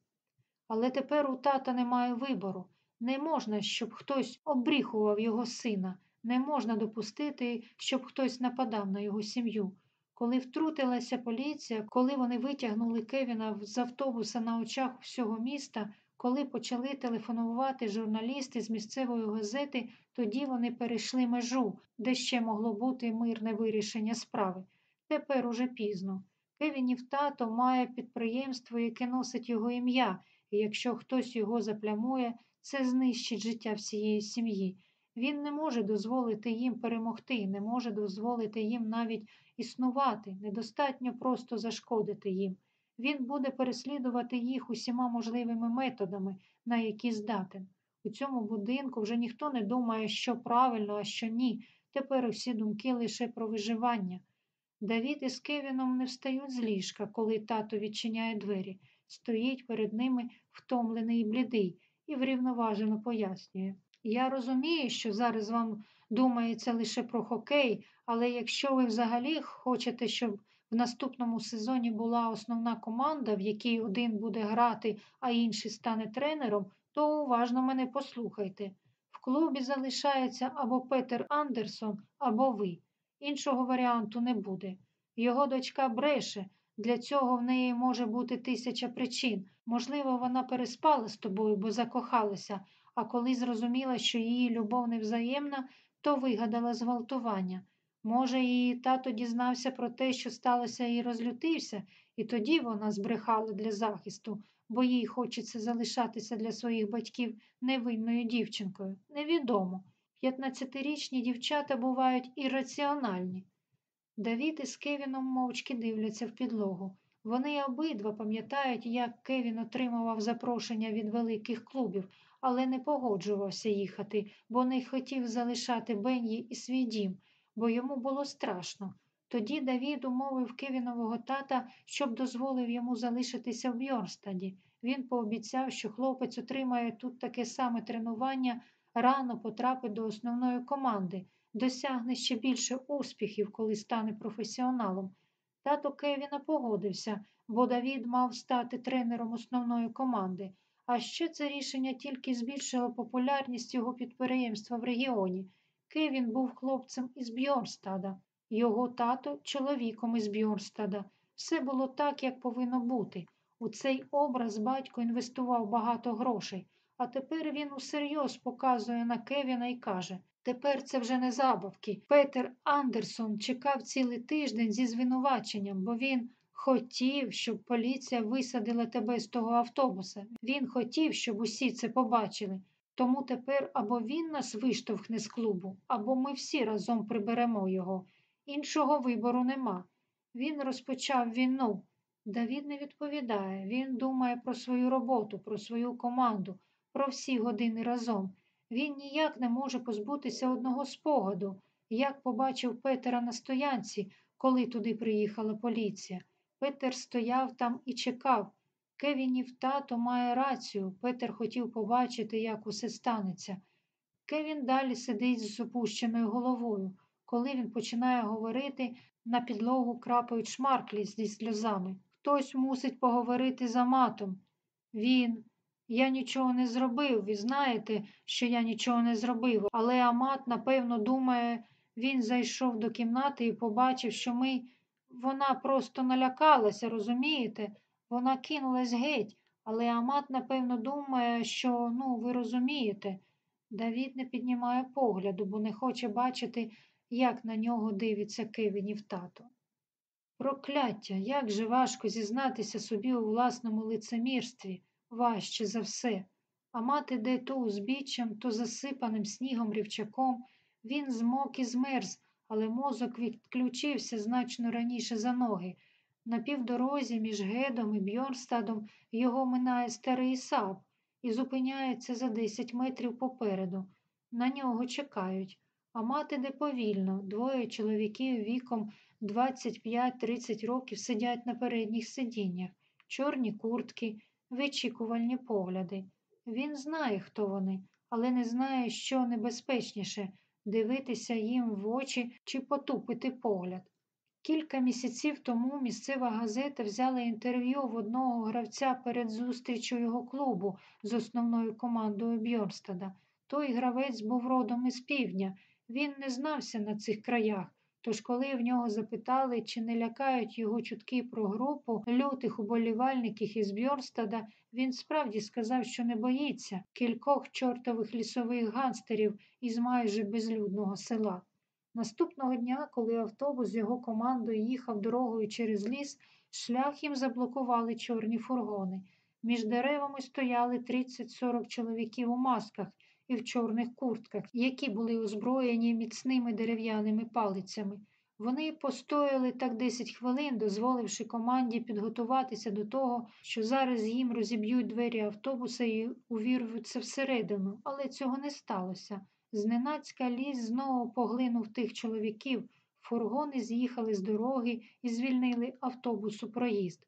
Але тепер у тата немає вибору. Не можна, щоб хтось обріхував його сина, не можна допустити, щоб хтось нападав на його сім'ю. Коли втрутилася поліція, коли вони витягнули Кевіна з автобуса на очах всього міста, коли почали телефонувати журналісти з місцевої газети, тоді вони перейшли межу, де ще могло бути мирне вирішення справи. Тепер уже пізно. Кевінів тато має підприємство, яке носить його ім'я, і якщо хтось його заплямує, це знищить життя всієї сім'ї. Він не може дозволити їм перемогти, не може дозволити їм навіть існувати, недостатньо просто зашкодити їм. Він буде переслідувати їх усіма можливими методами, на які здатен. У цьому будинку вже ніхто не думає, що правильно, а що ні. Тепер усі думки лише про виживання. Давід із Кевіном не встають з ліжка, коли тато відчиняє двері, стоїть перед ними втомлений і блідий і врівноважено пояснює. Я розумію, що зараз вам думається лише про хокей, але якщо ви взагалі хочете, щоб в наступному сезоні була основна команда, в якій один буде грати, а інший стане тренером, то уважно мене послухайте. В клубі залишається або Петер Андерсон, або ви. Іншого варіанту не буде. Його дочка бреше, для цього в неї може бути тисяча причин. Можливо, вона переспала з тобою, бо закохалася, а коли зрозуміла, що її любов невзаємна, то вигадала зґвалтування. Може, її тато дізнався про те, що сталося, і розлютився, і тоді вона збрехала для захисту, бо їй хочеться залишатися для своїх батьків невинною дівчинкою. Невідомо. П'ятнадцятирічні дівчата бувають ірраціональні. Давід із Кевіном мовчки дивляться в підлогу. Вони обидва пам'ятають, як Кевін отримував запрошення від великих клубів, але не погоджувався їхати, бо не хотів залишати Бенні і свій дім, бо йому було страшно. Тоді Давід умовив Кевінового тата, щоб дозволив йому залишитися в Бьорстаді. Він пообіцяв, що хлопець отримає тут таке саме тренування, рано потрапить до основної команди, досягне ще більше успіхів, коли стане професіоналом. Тато Кевіна погодився, бо Давід мав стати тренером основної команди. А ще це рішення тільки збільшило популярність його підприємства в регіоні. Кевін був хлопцем із Бьорстада, його тато чоловіком із Бьорстада. Все було так, як повинно бути. У цей образ батько інвестував багато грошей, а тепер він усерйоз показує на Кевіна і каже Тепер це вже не забавки. Петер Андерсон чекав цілий тиждень зі звинуваченням, бо він хотів, щоб поліція висадила тебе з того автобуса. Він хотів, щоб усі це побачили. Тому тепер або він нас виштовхне з клубу, або ми всі разом приберемо його. Іншого вибору нема. Він розпочав війну. Давід не відповідає. Він думає про свою роботу, про свою команду, про всі години разом. Він ніяк не може позбутися одного спогаду, як побачив Петера на стоянці, коли туди приїхала поліція. Петер стояв там і чекав. Кевінів тато має рацію. Петер хотів побачити, як усе станеться. Кевін далі сидить з опущеною головою. Коли він починає говорити, на підлогу крапають шмарклі зі сльозами. Хтось мусить поговорити за матом. Він. Я нічого не зробив. Ви знаєте, що я нічого не зробив, але Амат, напевно, думає, він зайшов до кімнати і побачив, що ми. Вона просто налякалася, розумієте? Вона кинулась геть, але Амат, напевно, думає, що, ну, ви розумієте. Давід не піднімає погляду, бо не хоче бачити, як на нього дивиться Кевінів тато. Прокляття, як же важко зізнатися собі у власному лицемірстві, важче за все. А мати де то узбіччям, то засипаним снігом рівчаком, він змок і змерз, але мозок відключився значно раніше за ноги. На півдорозі між Гедом і Бьорнстадом його минає старий сап і зупиняється за 10 метрів попереду. На нього чекають, а мати де повільно, двоє чоловіків віком 25-30 років сидять на передніх сидіннях, чорні куртки, вичікувальні погляди. Він знає, хто вони, але не знає, що небезпечніше дивитися їм в очі чи потупити погляд. Кілька місяців тому місцева газета взяла інтерв'ю в одного гравця перед зустрічю його клубу з основною командою Бьорстада. Той гравець був родом із півдня. Він не знався на цих краях. Тож, коли в нього запитали, чи не лякають його чутки про групу лютих уболівальників із Бьорстада, він справді сказав, що не боїться кількох чортових лісових ганстерів із майже безлюдного села. Наступного дня, коли автобус з його командою їхав дорогою через ліс, шлях їм заблокували чорні фургони. Між деревами стояли 30-40 чоловіків у масках і в чорних куртках, які були озброєні міцними дерев'яними палицями. Вони постояли так 10 хвилин, дозволивши команді підготуватися до того, що зараз їм розіб'ють двері автобуса і увірвуться всередину, але цього не сталося. Зненацька ліс знову поглинув тих чоловіків, фургони з'їхали з дороги і звільнили автобусу проїзд.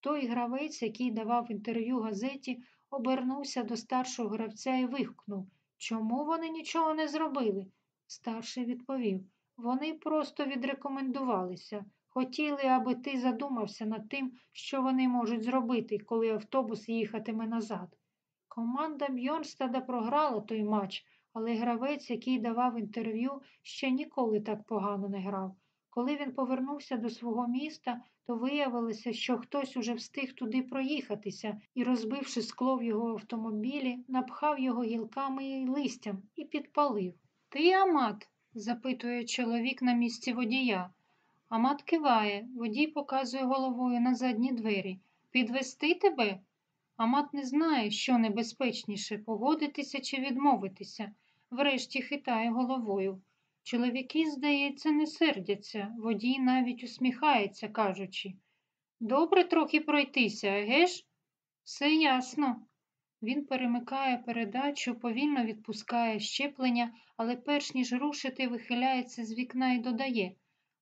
Той гравець, який давав інтерв'ю газеті, обернувся до старшого гравця і вигукнув Чому вони нічого не зробили? Старший відповів Вони просто відрекомендувалися. Хотіли, аби ти задумався над тим, що вони можуть зробити, коли автобус їхатиме назад. Команда Бьорнстада програла той матч, Але гравець, який давав інтерв'ю, ще ніколи так погано не грав. Коли він повернувся до свого міста, то виявилося, що хтось уже встиг туди проїхатися і, розбивши скло в його автомобілі, напхав його гілками і листям і підпалив. Ти Амат? запитує чоловік на місці водія. Амат киває, водій показує головою на задні двері. Підвести тебе? Амат не знає, що небезпечніше погодитися чи відмовитися. Врешті хитає головою. Чоловіки, здається, не сердяться, водій навіть усміхається, кажучи. Добре трохи пройтися, геш? Все ясно. Він перемикає передачу, повільно відпускає щеплення, але перш ніж рушити, вихиляється з вікна і додає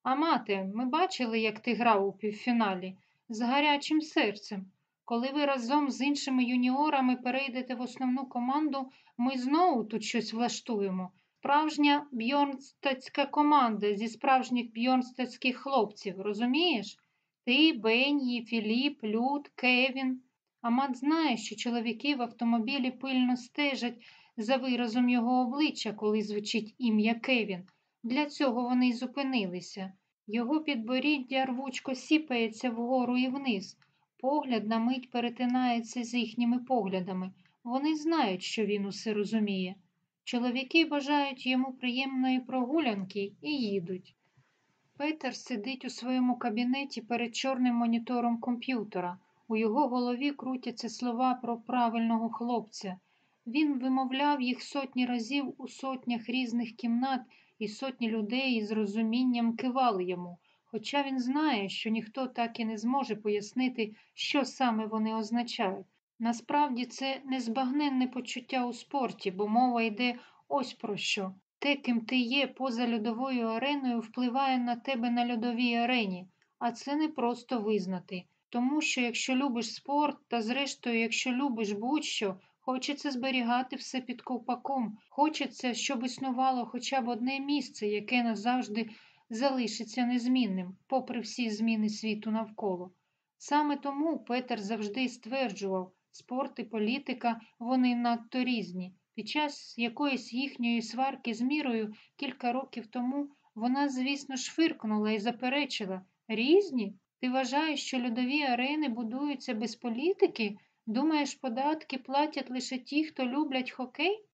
Амате, ми бачили, як ти грав у півфіналі з гарячим серцем. Коли ви разом з іншими юніорами перейдете в основну команду, ми знову тут щось влаштуємо. Справжня бьорнстатська команда зі справжніх бьорнстатських хлопців, розумієш? Ти, Бенні, Філіп, Люд, Кевін. Амат знає, що чоловіки в автомобілі пильно стежать за виразом його обличчя, коли звучить ім'я Кевін. Для цього вони й зупинилися. Його підборіддя рвучко сіпається вгору і вниз. Погляд на мить перетинається з їхніми поглядами. Вони знають, що він усе розуміє. Чоловіки бажають йому приємної прогулянки і їдуть. Петер сидить у своєму кабінеті перед чорним монітором комп'ютера. У його голові крутяться слова про правильного хлопця. Він вимовляв їх сотні разів у сотнях різних кімнат, і сотні людей із розумінням кивали йому, хоча він знає, що ніхто так і не зможе пояснити, що саме вони означають. Насправді це незбагненне почуття у спорті, бо мова йде ось про що. Те, ким ти є поза льодовою ареною, впливає на тебе на льодовій арені, а це не просто визнати. Тому що якщо любиш спорт, та зрештою, якщо любиш будь-що, хочеться зберігати все під ковпаком, хочеться, щоб існувало хоча б одне місце, яке назавжди залишиться незмінним, попри всі зміни світу навколо. Саме тому Петер завжди стверджував, спорт і політика вони надто різні. Під час якоїсь їхньої сварки з мірою кілька років тому вона, звісно, швиркнула і заперечила різні? Ти вважаєш, що льодові арени будуються без політики? Думаєш, податки платять лише ті, хто люблять хокей?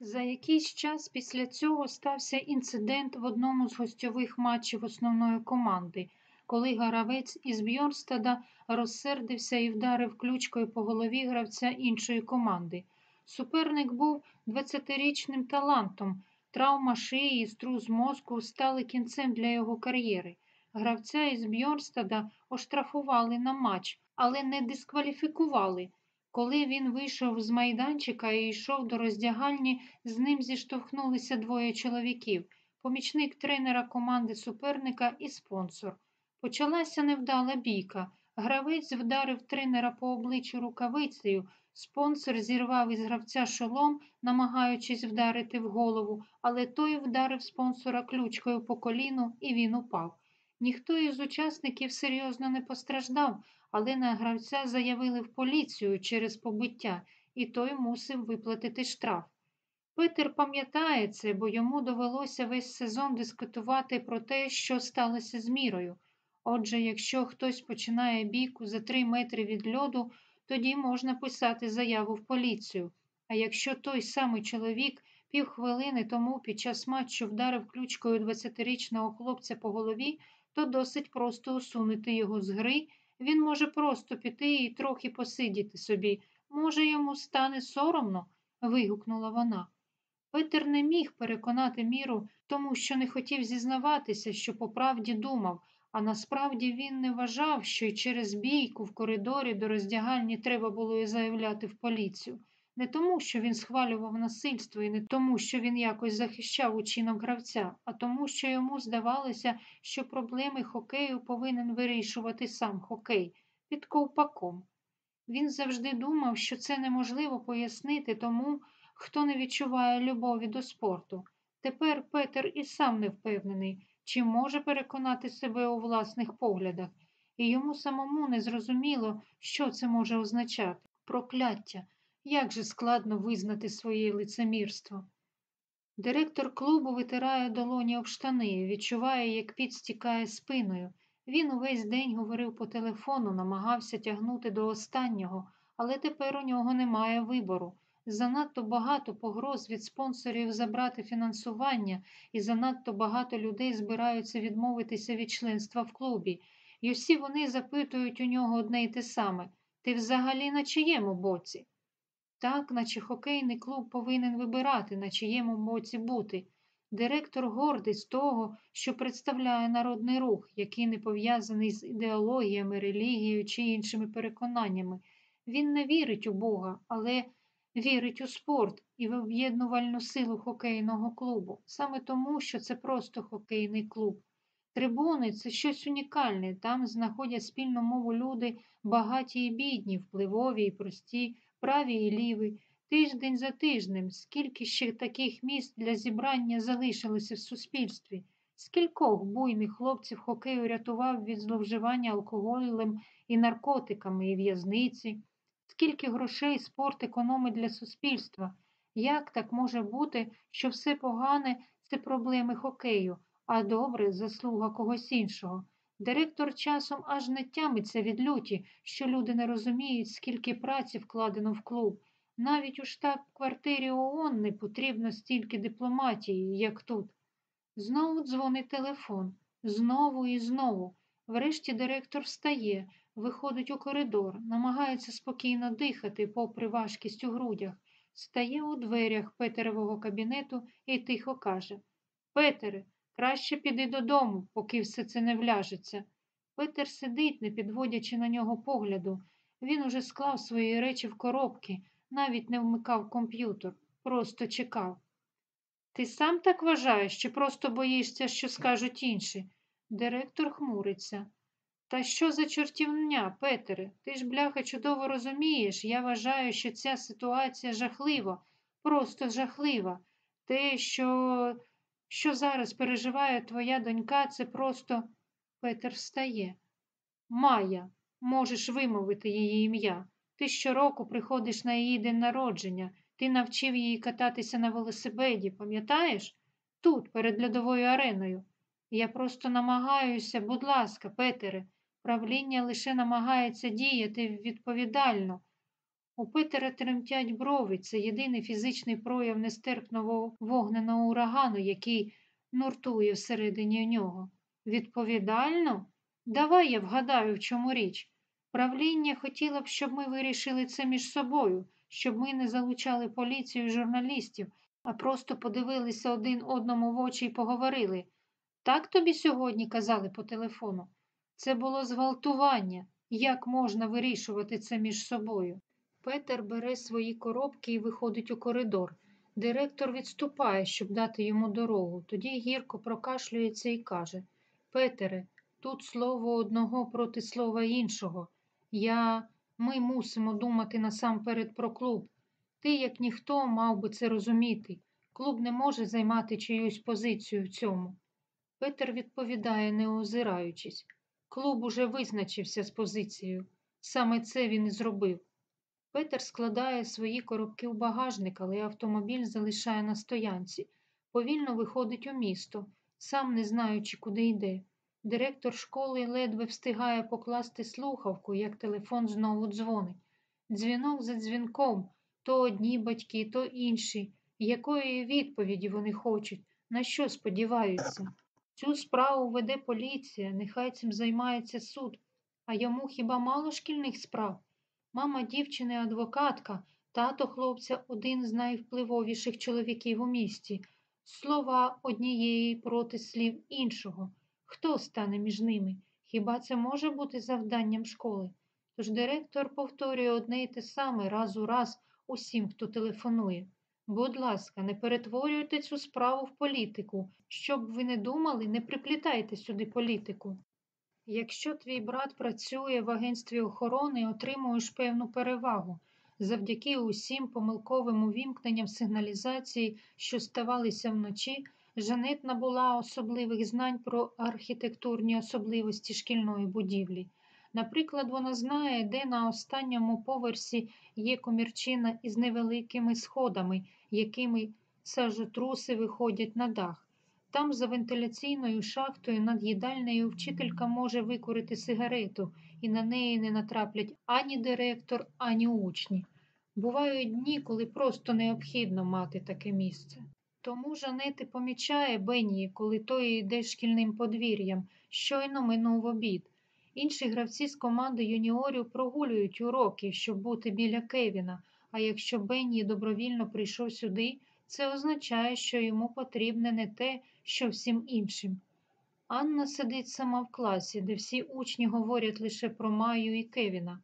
За якийсь час після цього стався інцидент в одному з гостьових матчів основної команди, коли гравець із Бьорстада розсердився і вдарив ключкою по голові гравця іншої команди. Суперник був 20-річним талантом, травма шиї і струс мозку стали кінцем для його кар'єри. Гравця із Бьорстада оштрафували на матч, але не дискваліфікували. Коли він вийшов з майданчика і йшов до роздягальні, з ним зіштовхнулися двоє чоловіків помічник тренера команди суперника і спонсор. Почалася невдала бійка. Гравець вдарив тренера по обличчю рукавицею, спонсор зірвав із гравця шолом, намагаючись вдарити в голову, але той вдарив спонсора ключкою по коліну і він упав. Ніхто із учасників серйозно не постраждав, але на гравця заявили в поліцію через побиття, і той мусив виплатити штраф. Петер пам'ятає це, бо йому довелося весь сезон дискутувати про те, що сталося з мірою. Отже, якщо хтось починає бійку за три метри від льоду, тоді можна писати заяву в поліцію. А якщо той самий чоловік півхвилини тому під час матчу вдарив ключкою 20-річного хлопця по голові, то досить просто усунути його з гри. Він може просто піти і трохи посидіти собі. Може, йому стане соромно? вигукнула вона. Петер не міг переконати міру, тому що не хотів зізнаватися, що по правді думав, а насправді він не вважав, що й через бійку в коридорі до роздягальні треба було і заявляти в поліцію. Не тому, що він схвалював насильство, і не тому, що він якось захищав учинок гравця, а тому, що йому здавалося, що проблеми хокею повинен вирішувати сам хокей під ковпаком. Він завжди думав, що це неможливо пояснити тому, хто не відчуває любові до спорту. Тепер Петер і сам не впевнений, чи може переконати себе у власних поглядах, і йому самому не зрозуміло, що це може означати прокляття. Як же складно визнати своє лицемірство. Директор клубу витирає долоні об штани, відчуває, як піт стікає спиною. Він увесь день говорив по телефону, намагався тягнути до останнього, але тепер у нього немає вибору. Занадто багато погроз від спонсорів забрати фінансування, і занадто багато людей збираються відмовитися від членства в клубі. І усі вони запитують у нього одне й те саме ти взагалі на чиєму боці? Так, наче хокейний клуб повинен вибирати, на чиєму боці бути. Директор гордий з того, що представляє народний рух, який не пов'язаний з ідеологіями, релігією чи іншими переконаннями. Він не вірить у Бога, але вірить у спорт і в об'єднувальну силу хокейного клубу, саме тому, що це просто хокейний клуб. Трибуни це щось унікальне. Там знаходять спільну мову люди багаті і бідні, впливові і прості, праві і ліві. Тиждень за тижнем, скільки ще таких місць для зібрання залишилося в суспільстві, скількох буйних хлопців хокею рятував від зловживання алкоголем і наркотиками і в'язниці, скільки грошей спорт економить для суспільства. Як так може бути, що все погане це проблеми хокею, а добре заслуга когось іншого? Директор часом аж не тямиться від люті, що люди не розуміють, скільки праці вкладено в клуб. Навіть у штаб-квартирі ООН не потрібно стільки дипломатії, як тут. Знову дзвонить телефон, знову і знову. Врешті директор встає, виходить у коридор, намагається спокійно дихати, попри важкість у грудях, стає у дверях Петерового кабінету і тихо каже Петере, краще піди додому, поки все це не вляжеться. Петер сидить, не підводячи на нього погляду. Він уже склав свої речі в коробки навіть не вмикав комп'ютер, просто чекав. Ти сам так вважаєш, чи просто боїшся, що скажуть інші? Директор хмуриться. Та що за чортівня, Петере? Ти ж, бляха, чудово розумієш. Я вважаю, що ця ситуація жахлива, просто жахлива. Те, що що зараз переживає твоя донька, це просто Петер встає. Майя, можеш вимовити її ім'я. Ти щороку приходиш на її день народження, ти навчив її кататися на велосипеді, пам'ятаєш? Тут, перед льодовою ареною. Я просто намагаюся, будь ласка, Петере, правління лише намагається діяти відповідально. У Петера тремтять брови, це єдиний фізичний прояв нестерпного вогненого урагану, який нуртує всередині нього. Відповідально? Давай я вгадаю, в чому річ. Правління хотіло б, щоб ми вирішили це між собою, щоб ми не залучали поліцію і журналістів, а просто подивилися один одному в очі і поговорили. Так тобі сьогодні казали по телефону. Це було зґвалтування. Як можна вирішувати це між собою? Петер бере свої коробки і виходить у коридор. Директор відступає, щоб дати йому дорогу. Тоді гірко прокашлюється і каже Петере, тут слово одного проти слова іншого. Я, Ми мусимо думати насамперед про клуб. Ти, як ніхто, мав би це розуміти. Клуб не може займати чиюсь позицію в цьому. Петер відповідає, не озираючись. Клуб уже визначився з позицією. Саме це він і зробив. Петер складає свої коробки в багажник, але автомобіль залишає на стоянці. Повільно виходить у місто, сам не знаючи, куди йде. Директор школи ледве встигає покласти слухавку, як телефон знову дзвонить. Дзвінок за дзвінком то одні батьки, то інші. Якої відповіді вони хочуть, на що сподіваються? Цю справу веде поліція, нехай цим займається суд. А йому хіба мало шкільних справ? Мама дівчини адвокатка, тато хлопця один з найвпливовіших чоловіків у місті, слова однієї проти слів іншого. Хто стане між ними? Хіба це може бути завданням школи? Тож директор повторює одне й те саме раз у раз усім, хто телефонує. Будь ласка, не перетворюйте цю справу в політику. Щоб ви не думали, не приплітайте сюди політику. Якщо твій брат працює в агентстві охорони, отримуєш певну перевагу. Завдяки усім помилковим увімкненням сигналізації, що ставалися вночі, Жанет набула особливих знань про архітектурні особливості шкільної будівлі. Наприклад, вона знає, де на останньому поверсі є комірчина із невеликими сходами, якими сажотруси виходять на дах. Там, за вентиляційною шахтою над їдальнею, вчителька може викурити сигарету, і на неї не натраплять ані директор, ані учні. Бувають дні, коли просто необхідно мати таке місце. Тому Жанети помічає Бенні, коли той йде шкільним подвір'ям, щойно минув обід. Інші гравці з команди юніорів прогулюють уроки, щоб бути біля Кевіна, а якщо Бенні добровільно прийшов сюди, це означає, що йому потрібне не те, що всім іншим. Анна сидить сама в класі, де всі учні говорять лише про Маю і Кевіна.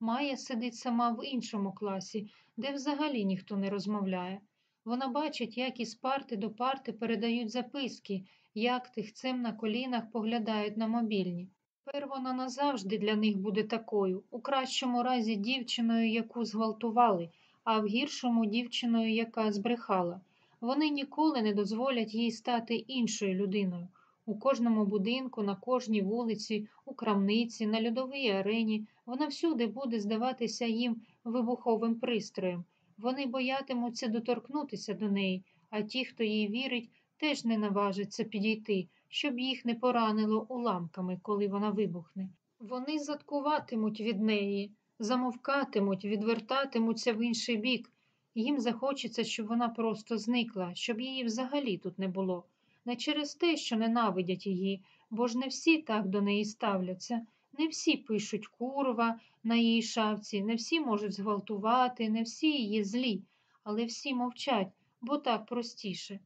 Майя сидить сама в іншому класі, де взагалі ніхто не розмовляє. Вона бачить, як із парти до парти передають записки, як тихцем на колінах поглядають на мобільні. Тепер вона назавжди для них буде такою, у кращому разі дівчиною, яку зґвалтували, а в гіршому дівчиною, яка збрехала. Вони ніколи не дозволять їй стати іншою людиною. У кожному будинку, на кожній вулиці, у крамниці, на льодовій арені вона всюди буде здаватися їм вибуховим пристроєм. Вони боятимуться доторкнутися до неї, а ті, хто їй вірить, теж не наважаться підійти, щоб їх не поранило уламками, коли вона вибухне. Вони заткуватимуть від неї, замовкатимуть, відвертатимуться в інший бік. Їм захочеться, щоб вона просто зникла, щоб її взагалі тут не було. Не через те, що ненавидять її, бо ж не всі так до неї ставляться. Не всі пишуть курва на її шавці, не всі можуть зґвалтувати, не всі її злі, але всі мовчать, бо так простіше.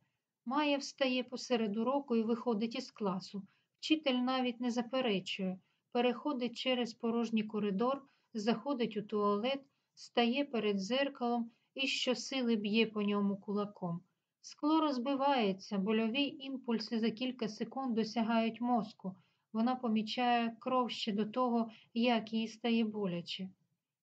Майя встає посеред уроку і виходить із класу. Вчитель навіть не заперечує, переходить через порожній коридор, заходить у туалет, стає перед дзеркалом і щосили б'є по ньому кулаком. Скло розбивається, больові імпульси за кілька секунд досягають мозку. Вона помічає кров ще до того, як їй стає боляче.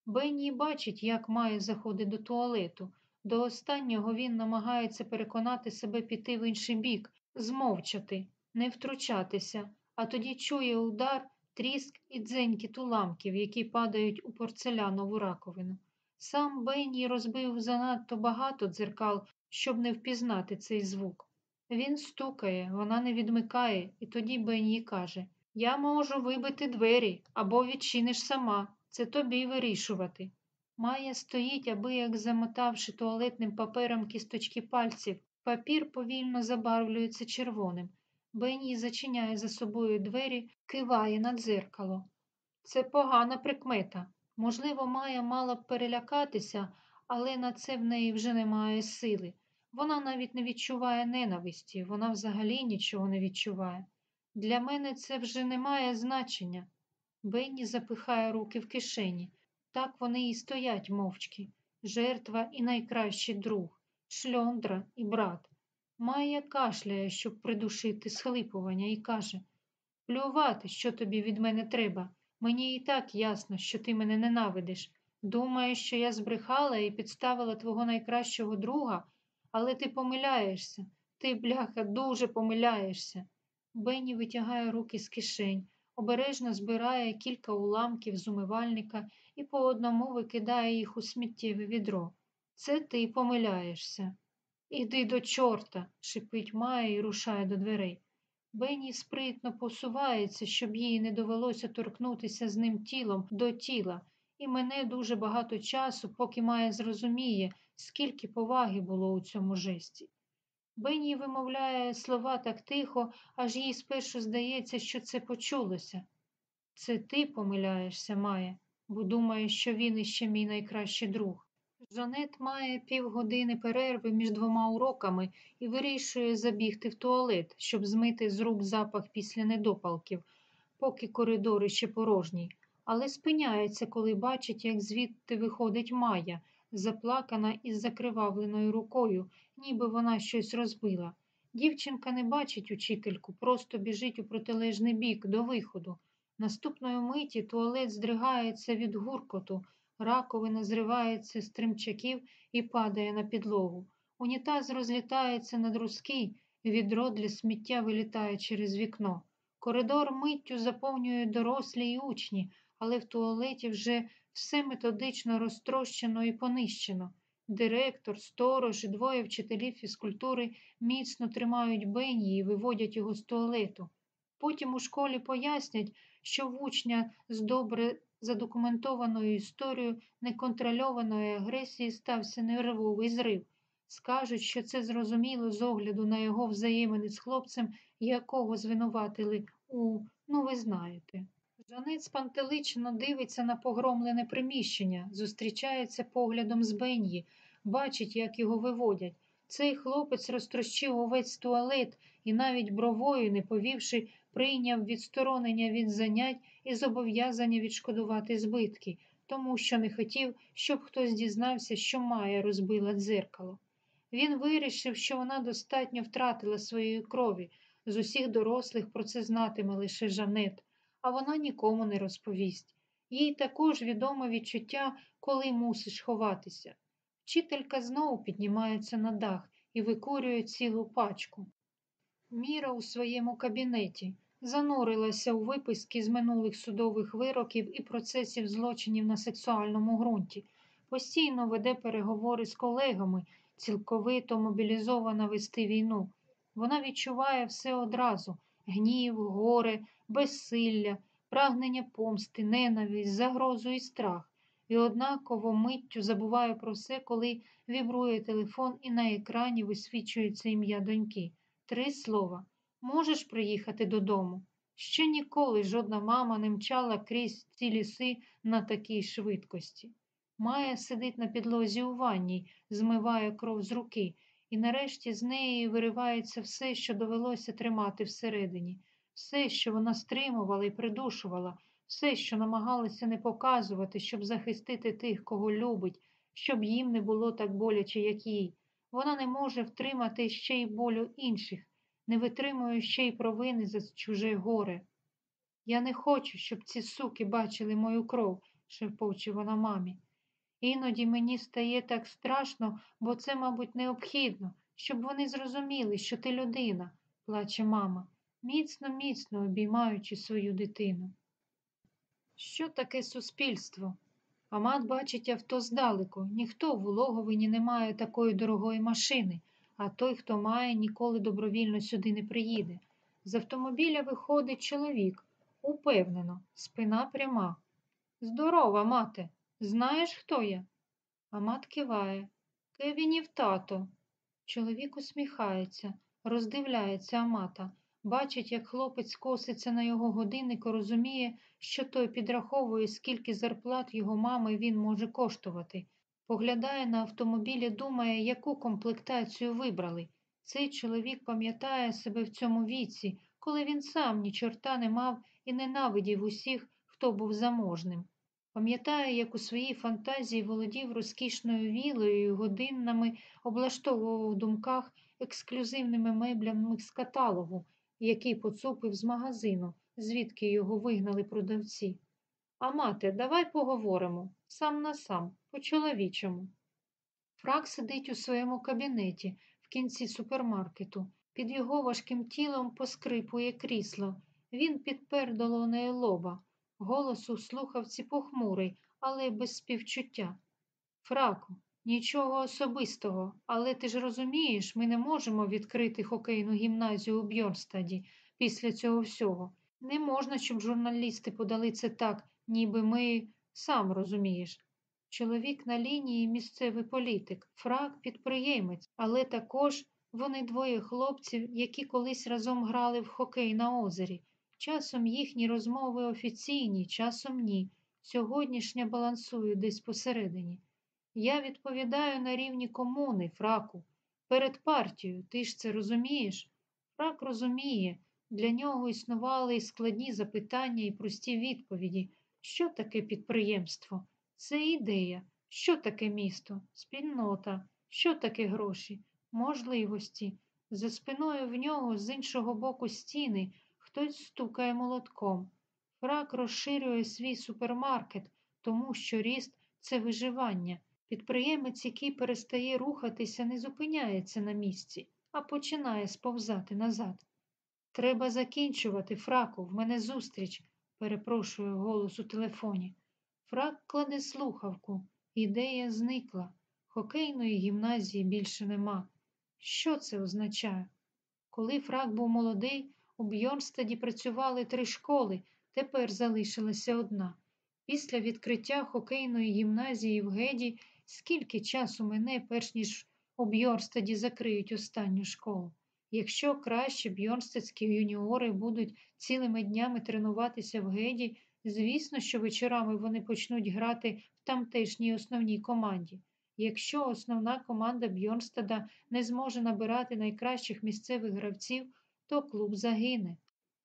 Бенні бачить, як має заходить до туалету. До останнього він намагається переконати себе піти в інший бік, змовчати, не втручатися, а тоді чує удар, тріск і дзенькіт уламків, які падають у порцелянову раковину. Сам Бенні розбив занадто багато дзеркал, щоб не впізнати цей звук. Він стукає, вона не відмикає, і тоді Бенні каже Я можу вибити двері або відчиниш сама. Це тобі вирішувати. Майя стоїть, аби як замотавши туалетним папером кісточки пальців, папір повільно забарвлюється червоним. Бенні зачиняє за собою двері, киває на дзеркало. Це погана прикмета. Можливо, Майя мала б перелякатися, але на це в неї вже немає сили. Вона навіть не відчуває ненависті, вона взагалі нічого не відчуває. Для мене це вже не має значення. Бенні запихає руки в кишені. Так вони і стоять мовчки, жертва і найкращий друг, шльондра і брат. Майя кашляє, щоб придушити схлипування, і каже Плювати, що тобі від мене треба. Мені і так ясно, що ти мене ненавидиш. Думаєш, що я збрехала і підставила твого найкращого друга, але ти помиляєшся. Ти, бляха, дуже помиляєшся. Бенні витягає руки з кишень, обережно збирає кілька уламків з умивальника і по одному викидає їх у сміттєве відро. Це ти помиляєшся. Іди до чорта, шипить Майя і рушає до дверей. Бенні спритно посувається, щоб їй не довелося торкнутися з ним тілом до тіла, і мене дуже багато часу, поки Майя зрозуміє, скільки поваги було у цьому жесті. Бенні вимовляє слова так тихо, аж їй спершу здається, що це почулося. Це ти помиляєшся, Майя, бо думаєш, що він іще мій найкращий друг. Жанет має півгодини перерви між двома уроками і вирішує забігти в туалет, щоб змити з рук запах після недопалків, поки коридор ще порожній, але спиняється, коли бачить, як звідти виходить Майя, заплакана із закривавленою рукою, ніби вона щось розбила. Дівчинка не бачить учительку, просто біжить у протилежний бік до виходу. Наступної миті туалет здригається від гуркоту, раковина зривається з тримчаків і падає на підлогу. Унітаз розлітається на друзки, відро для сміття вилітає через вікно. Коридор миттю заповнюють дорослі й учні, але в туалеті вже все методично розтрощено і понищено. Директор, сторож і двоє вчителів фізкультури міцно тримають Бенні і виводять його з туалету. Потім у школі пояснять, що в учня з добре задокументованою історією неконтрольованої агресії стався нервовий зрив. Скажуть, що це зрозуміло з огляду на його взаємини з хлопцем, якого звинуватили у ну ви знаєте. Жанет спантеличено дивиться на погромлене приміщення, зустрічається поглядом з Бен'ї, бачить, як його виводять. Цей хлопець розтрощив увесь туалет і навіть бровою, не повівши, прийняв відсторонення від занять і зобов'язання відшкодувати збитки, тому що не хотів, щоб хтось дізнався, що Майя розбила дзеркало. Він вирішив, що вона достатньо втратила своєї крові. З усіх дорослих про це знатиме лише Жанет, а вона нікому не розповість. Їй також відоме відчуття, коли мусиш ховатися. Вчителька знову піднімається на дах і викурює цілу пачку. Міра у своєму кабінеті занурилася у виписки з минулих судових вироків і процесів злочинів на сексуальному ґрунті, постійно веде переговори з колегами, цілковито мобілізована вести війну. Вона відчуває все одразу гнів, горе, безсилля, прагнення помсти, ненависть, загрозу і страх, і однаково миттю забуває про все, коли вібрує телефон і на екрані висвічується ім'я доньки. Три слова. Можеш приїхати додому? Ще ніколи жодна мама не мчала крізь ці ліси на такій швидкості. Майя сидить на підлозі у ванній, змиває кров з руки, і нарешті з неї виривається все, що довелося тримати всередині, все, що вона стримувала і придушувала, все, що намагалася не показувати, щоб захистити тих, кого любить, щоб їм не було так боляче, як їй. Вона не може втримати ще й болю інших, не витримує ще й провини за чуже горе. Я не хочу, щоб ці суки бачили мою кров, шепоче вона мамі. Іноді мені стає так страшно, бо це, мабуть, необхідно, щоб вони зрозуміли, що ти людина, плаче мама, міцно, міцно обіймаючи свою дитину. Що таке суспільство? Амат бачить авто здалеку. Ніхто в Улоговині не має такої дорогої машини, а той, хто має, ніколи добровільно сюди не приїде. З автомобіля виходить чоловік, упевнено, спина пряма. Здорова, мате, знаєш, хто я? Амат киває. Кевінів тато. Чоловік усміхається, роздивляється Амата, бачить, як хлопець коситься на його годинник і розуміє, що той підраховує, скільки зарплат його мами він може коштувати. Поглядає на автомобіль і думає, яку комплектацію вибрали. Цей чоловік пам'ятає себе в цьому віці, коли він сам ні чорта не мав і ненавидів усіх, хто був заможним. Пам'ятає, як у своїй фантазії володів розкішною вілою і годиннами облаштовував у думках ексклюзивними меблями з каталогу, який поцупив з магазину, звідки його вигнали продавці. А мати, давай поговоримо сам на сам, по-чоловічому. Фрак сидить у своєму кабінеті в кінці супермаркету. Під його важким тілом поскрипує крісло. Він підпер долонею лоба. Голос у слухавці похмурий, але без співчуття. Фраку, нічого особистого, але ти ж розумієш, ми не можемо відкрити хокейну гімназію у Бьорстаді після цього всього. Не можна, щоб журналісти подали це так, ніби ми сам розумієш. Чоловік на лінії місцевий політик, фрак підприємець, але також вони двоє хлопців, які колись разом грали в хокей на озері. Часом їхні розмови офіційні, часом ні. Сьогоднішня балансую десь посередині. Я відповідаю на рівні комуни, фраку, перед партією, ти ж це розумієш? Фрак розуміє, для нього існували і складні запитання і прості відповіді. Що таке підприємство? Це ідея. Що таке місто? Спільнота. Що таке гроші? Можливості. За спиною в нього з іншого боку стіни хтось стукає молотком. Фрак розширює свій супермаркет, тому що ріст це виживання. Підприємець, який перестає рухатися, не зупиняється на місці, а починає сповзати назад. Треба закінчувати, фраку, в мене зустріч, перепрошує голос у телефоні. Фрак кладе слухавку. Ідея зникла. Хокейної гімназії більше нема. Що це означає? Коли Фрак був молодий, у Бьорнстаді працювали три школи, тепер залишилася одна. Після відкриття хокейної гімназії в Геді скільки часу мине, перш ніж у Бьорнстаді закриють останню школу. Якщо краще бьорнстедські юніори будуть цілими днями тренуватися в Геді, звісно, що вечорами вони почнуть грати в тамтешній основній команді. Якщо основна команда Бьорнстада не зможе набирати найкращих місцевих гравців, то клуб загине.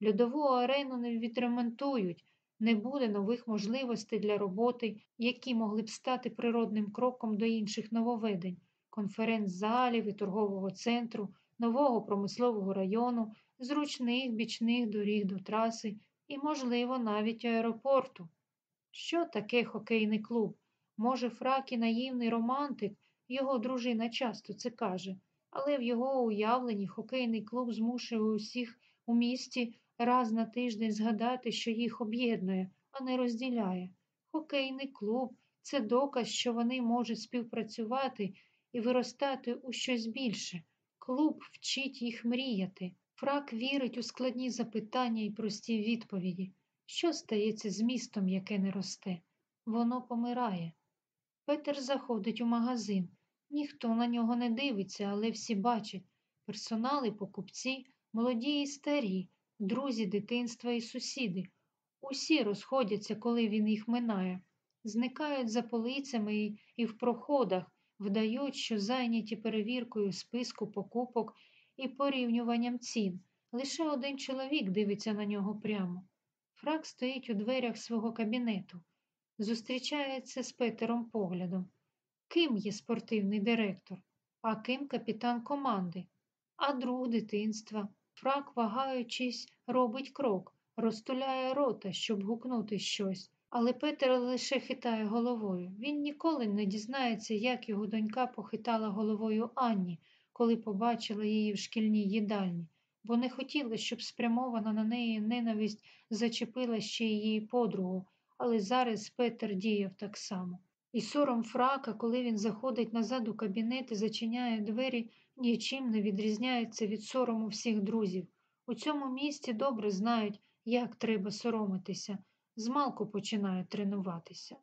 Льодову арену не відремонтують, не буде нових можливостей для роботи, які могли б стати природним кроком до інших нововведень, конференц-залів і торгового центру, нового промислового району, зручних бічних доріг до траси і, можливо, навіть аеропорту. Що таке хокейний клуб? Може, Фрак і наївний романтик, його дружина часто це каже, але в його уявленні хокейний клуб змушує усіх у місті раз на тиждень згадати, що їх об'єднує, а не розділяє. Хокейний клуб це доказ, що вони можуть співпрацювати і виростати у щось більше. Клуб вчить їх мріяти. Фрак вірить у складні запитання і прості відповіді. Що стається з містом, яке не росте? Воно помирає. Петер заходить у магазин. Ніхто на нього не дивиться, але всі бачать персонали, покупці, молоді і старі, друзі дитинства і сусіди. Усі розходяться, коли він їх минає, зникають за полицями і, в проходах, вдають, що зайняті перевіркою списку покупок і порівнюванням цін. Лише один чоловік дивиться на нього прямо. Фрак стоїть у дверях свого кабінету, зустрічається з Петером поглядом. Ким є спортивний директор, а ким капітан команди, а друг дитинства. Фрак, вагаючись, робить крок, розтуляє рота, щоб гукнути щось. Але Петер лише хитає головою. Він ніколи не дізнається, як його донька похитала головою Анні, коли побачила її в шкільній їдальні, бо не хотіла, щоб спрямована на неї ненависть зачепила ще її подругу, але зараз Петер діяв так само. І сором фрака, коли він заходить назад у кабінет і зачиняє двері, нічим не відрізняється від сорому всіх друзів. У цьому місті добре знають, як треба соромитися, змалку починають тренуватися.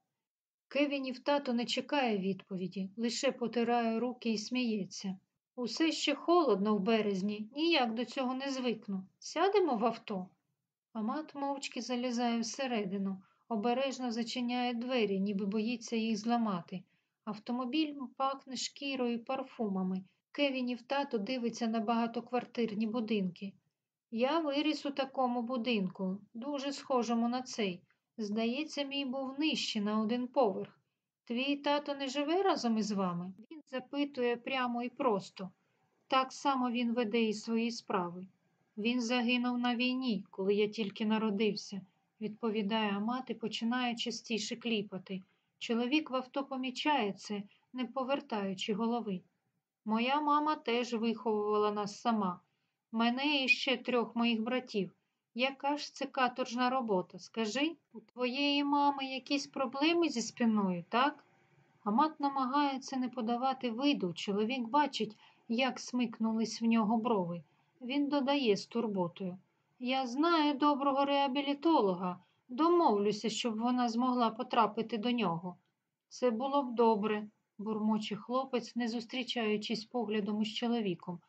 Кевінів тато не чекає відповіді, лише потирає руки і сміється. Усе ще холодно в березні, ніяк до цього не звикну. Сядемо в авто. Амат мовчки залізає всередину, обережно зачиняє двері, ніби боїться їх зламати. Автомобіль пахне шкірою і парфумами. Кевінів тато дивиться на багатоквартирні будинки. Я виріс у такому будинку, дуже схожому на цей. Здається, мій був нижче на один поверх. Твій тато не живе разом із вами? Він запитує прямо і просто. Так само він веде і свої справи. Він загинув на війні, коли я тільки народився, відповідає Амат і починає частіше кліпати. Чоловік в авто помічає це, не повертаючи голови. Моя мама теж виховувала нас сама, мене і ще трьох моїх братів. Яка ж це каторжна робота? Скажи, у твоєї мами якісь проблеми зі спиною, так? Амат намагається не подавати виду. Чоловік бачить, як смикнулись в нього брови. Він додає з турботою. Я знаю доброго реабілітолога. Домовлюся, щоб вона змогла потрапити до нього. Це було б добре, бурмоче хлопець, не зустрічаючись поглядом із чоловіком.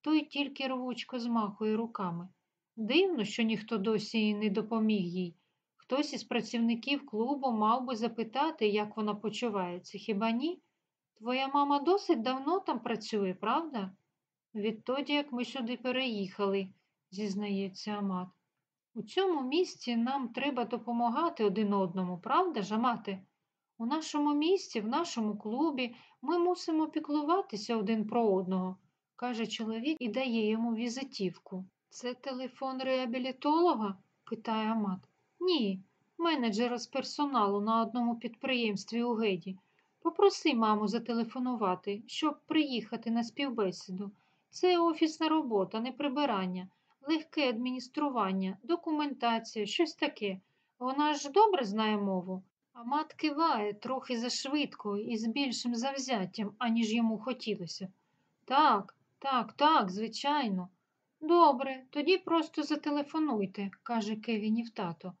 Той тільки рвучко змахує руками. Дивно, що ніхто досі не допоміг їй. Хтось із працівників клубу мав би запитати, як вона почувається, хіба ні? Твоя мама досить давно там працює, правда? Відтоді, як ми сюди переїхали, зізнається Амат. У цьому місці нам треба допомагати один одному, правда ж, Амате? У нашому місті, в нашому клубі ми мусимо піклуватися один про одного, каже чоловік і дає йому візитівку. Це телефон реабілітолога? питає Амат. Ні, менеджера з персоналу на одному підприємстві у Геді. Попроси маму зателефонувати, щоб приїхати на співбесіду. Це офісна робота, не прибирання, легке адміністрування, документація, щось таке. Вона ж добре знає мову. А мат киває трохи зашвидко і з більшим завзяттям, аніж йому хотілося. Так, так, так, звичайно. Добре, тоді просто зателефонуйте, каже Кевінів тато,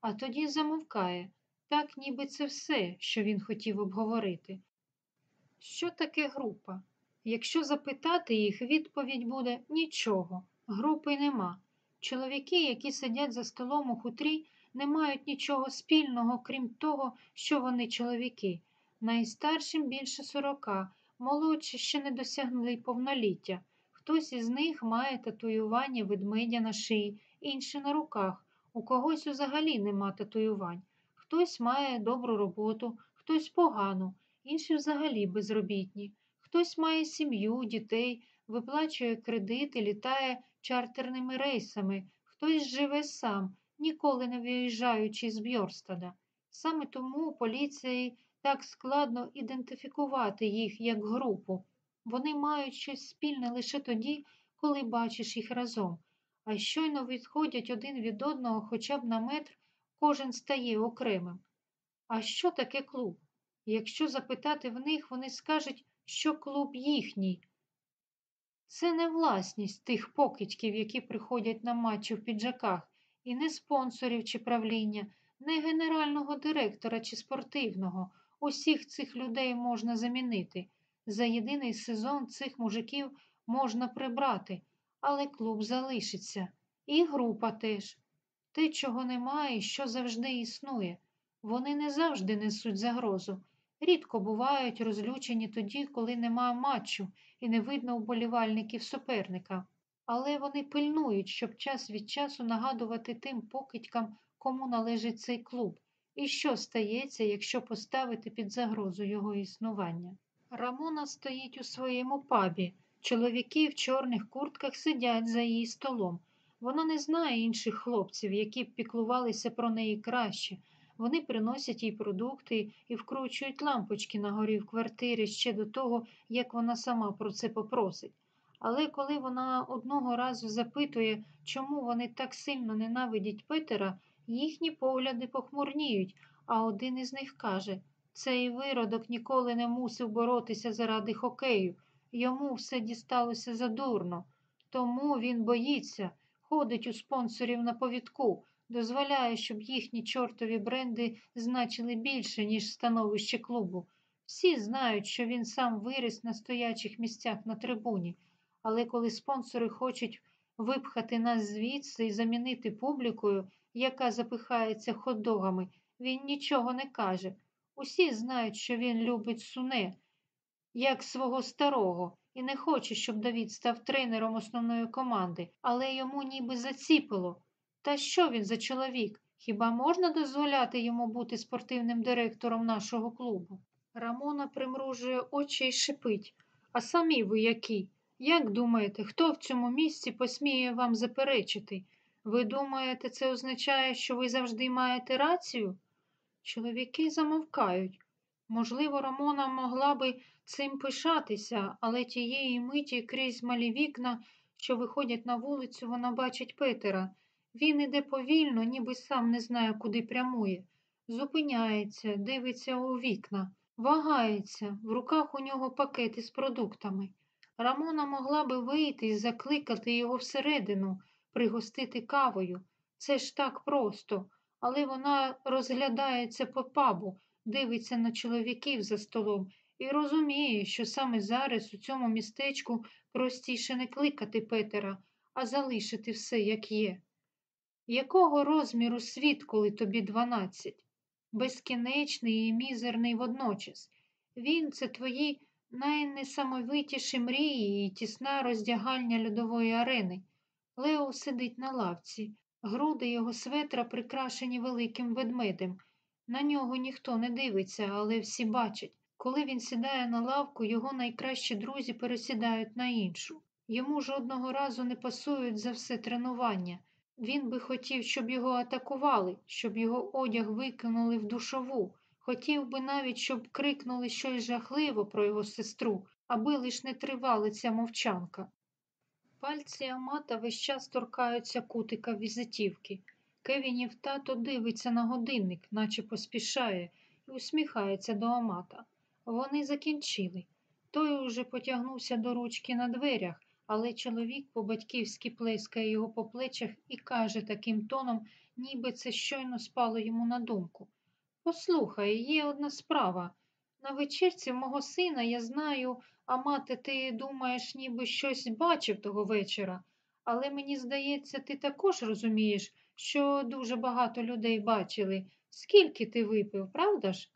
а тоді замовкає, так ніби це все, що він хотів обговорити. Що таке група? Якщо запитати їх, відповідь буде нічого, групи нема. Чоловіки, які сидять за столом у хутрі, не мають нічого спільного, крім того, що вони чоловіки. Найстаршим більше сорока, молодші ще не досягли й повноліття. Хтось із них має татуювання ведмедя на шиї, інші на руках, у когось взагалі нема татуювань. Хтось має добру роботу, хтось погану, інші взагалі безробітні. Хтось має сім'ю, дітей, виплачує кредити, літає чартерними рейсами, хтось живе сам, ніколи не виїжджаючи з Бьорстада. Саме тому поліції так складно ідентифікувати їх як групу. Вони мають щось спільне лише тоді, коли бачиш їх разом, а щойно відходять один від одного хоча б на метр, кожен стає окремим. А що таке клуб? Якщо запитати в них, вони скажуть, що клуб їхній. Це не власність тих покидьків, які приходять на матчі в піджаках, і не спонсорів чи правління, не генерального директора чи спортивного. Усіх цих людей можна замінити. За єдиний сезон цих мужиків можна прибрати, але клуб залишиться. І група теж. Те, чого немає, що завжди існує. Вони не завжди несуть загрозу. Рідко бувають розлючені тоді, коли немає матчу і не видно вболівальників суперника. Але вони пильнують, щоб час від часу нагадувати тим покидькам, кому належить цей клуб, і що стається, якщо поставити під загрозу його існування. Рамона стоїть у своєму пабі. Чоловіки в чорних куртках сидять за її столом. Вона не знає інших хлопців, які б піклувалися про неї краще. Вони приносять їй продукти і вкручують лампочки на горі в квартирі ще до того, як вона сама про це попросить. Але коли вона одного разу запитує, чому вони так сильно ненавидять Петера, їхні погляди похмурніють, а один із них каже цей виродок ніколи не мусив боротися заради хокею, йому все дісталося задурно. Тому він боїться, ходить у спонсорів на повідку, дозволяє, щоб їхні чортові бренди значили більше, ніж становище клубу. Всі знають, що він сам виріс на стоячих місцях на трибуні, але коли спонсори хочуть випхати нас звідси і замінити публікою, яка запихається хот-догами, він нічого не каже. Усі знають, що він любить суне, як свого старого, і не хоче, щоб Давід став тренером основної команди, але йому ніби заціпило. Та що він за чоловік? Хіба можна дозволяти йому бути спортивним директором нашого клубу? Рамона примружує очі і шипить. А самі ви які? Як думаєте, хто в цьому місці посміє вам заперечити? Ви думаєте, це означає, що ви завжди маєте рацію? Чоловіки замовкають. Можливо, Рамона могла би цим пишатися, але тієї миті крізь малі вікна, що виходять на вулицю, вона бачить Петера. Він іде повільно, ніби сам не знає, куди прямує. Зупиняється, дивиться у вікна, вагається, в руках у нього пакети з продуктами. Рамона могла би вийти і закликати його всередину, пригостити кавою. Це ж так просто, але вона розглядається по пабу, дивиться на чоловіків за столом і розуміє, що саме зараз у цьому містечку простіше не кликати Петера, а залишити все, як є. Якого розміру світ, коли тобі дванадцять? Безкінечний і мізерний водночас. Він це твої найнесамовитіші мрії і тісна роздягальня льодової арени. Лео сидить на лавці, груди його светра прикрашені великим ведмедем. На нього ніхто не дивиться, але всі бачать. Коли він сідає на лавку, його найкращі друзі пересідають на іншу. Йому жодного разу не пасують за все тренування. Він би хотів, щоб його атакували, щоб його одяг викинули в душову. Хотів би навіть, щоб крикнули щось жахливо про його сестру, аби лиш не тривала ця мовчанка. Пальці Амата весь час торкаються кутика візитівки. Кевінів тато дивиться на годинник, наче поспішає. і усміхається до Амата. Вони закінчили. Той уже потягнувся до ручки на дверях, але чоловік по-батьківськи плескає його по плечах і каже таким тоном, ніби це щойно спало йому на думку. Послухай, є одна справа. На вечірці мого сина я знаю, а мати, ти думаєш, ніби щось бачив того вечора, але мені здається, ти також розумієш, що дуже багато людей бачили. Скільки ти випив, правда ж?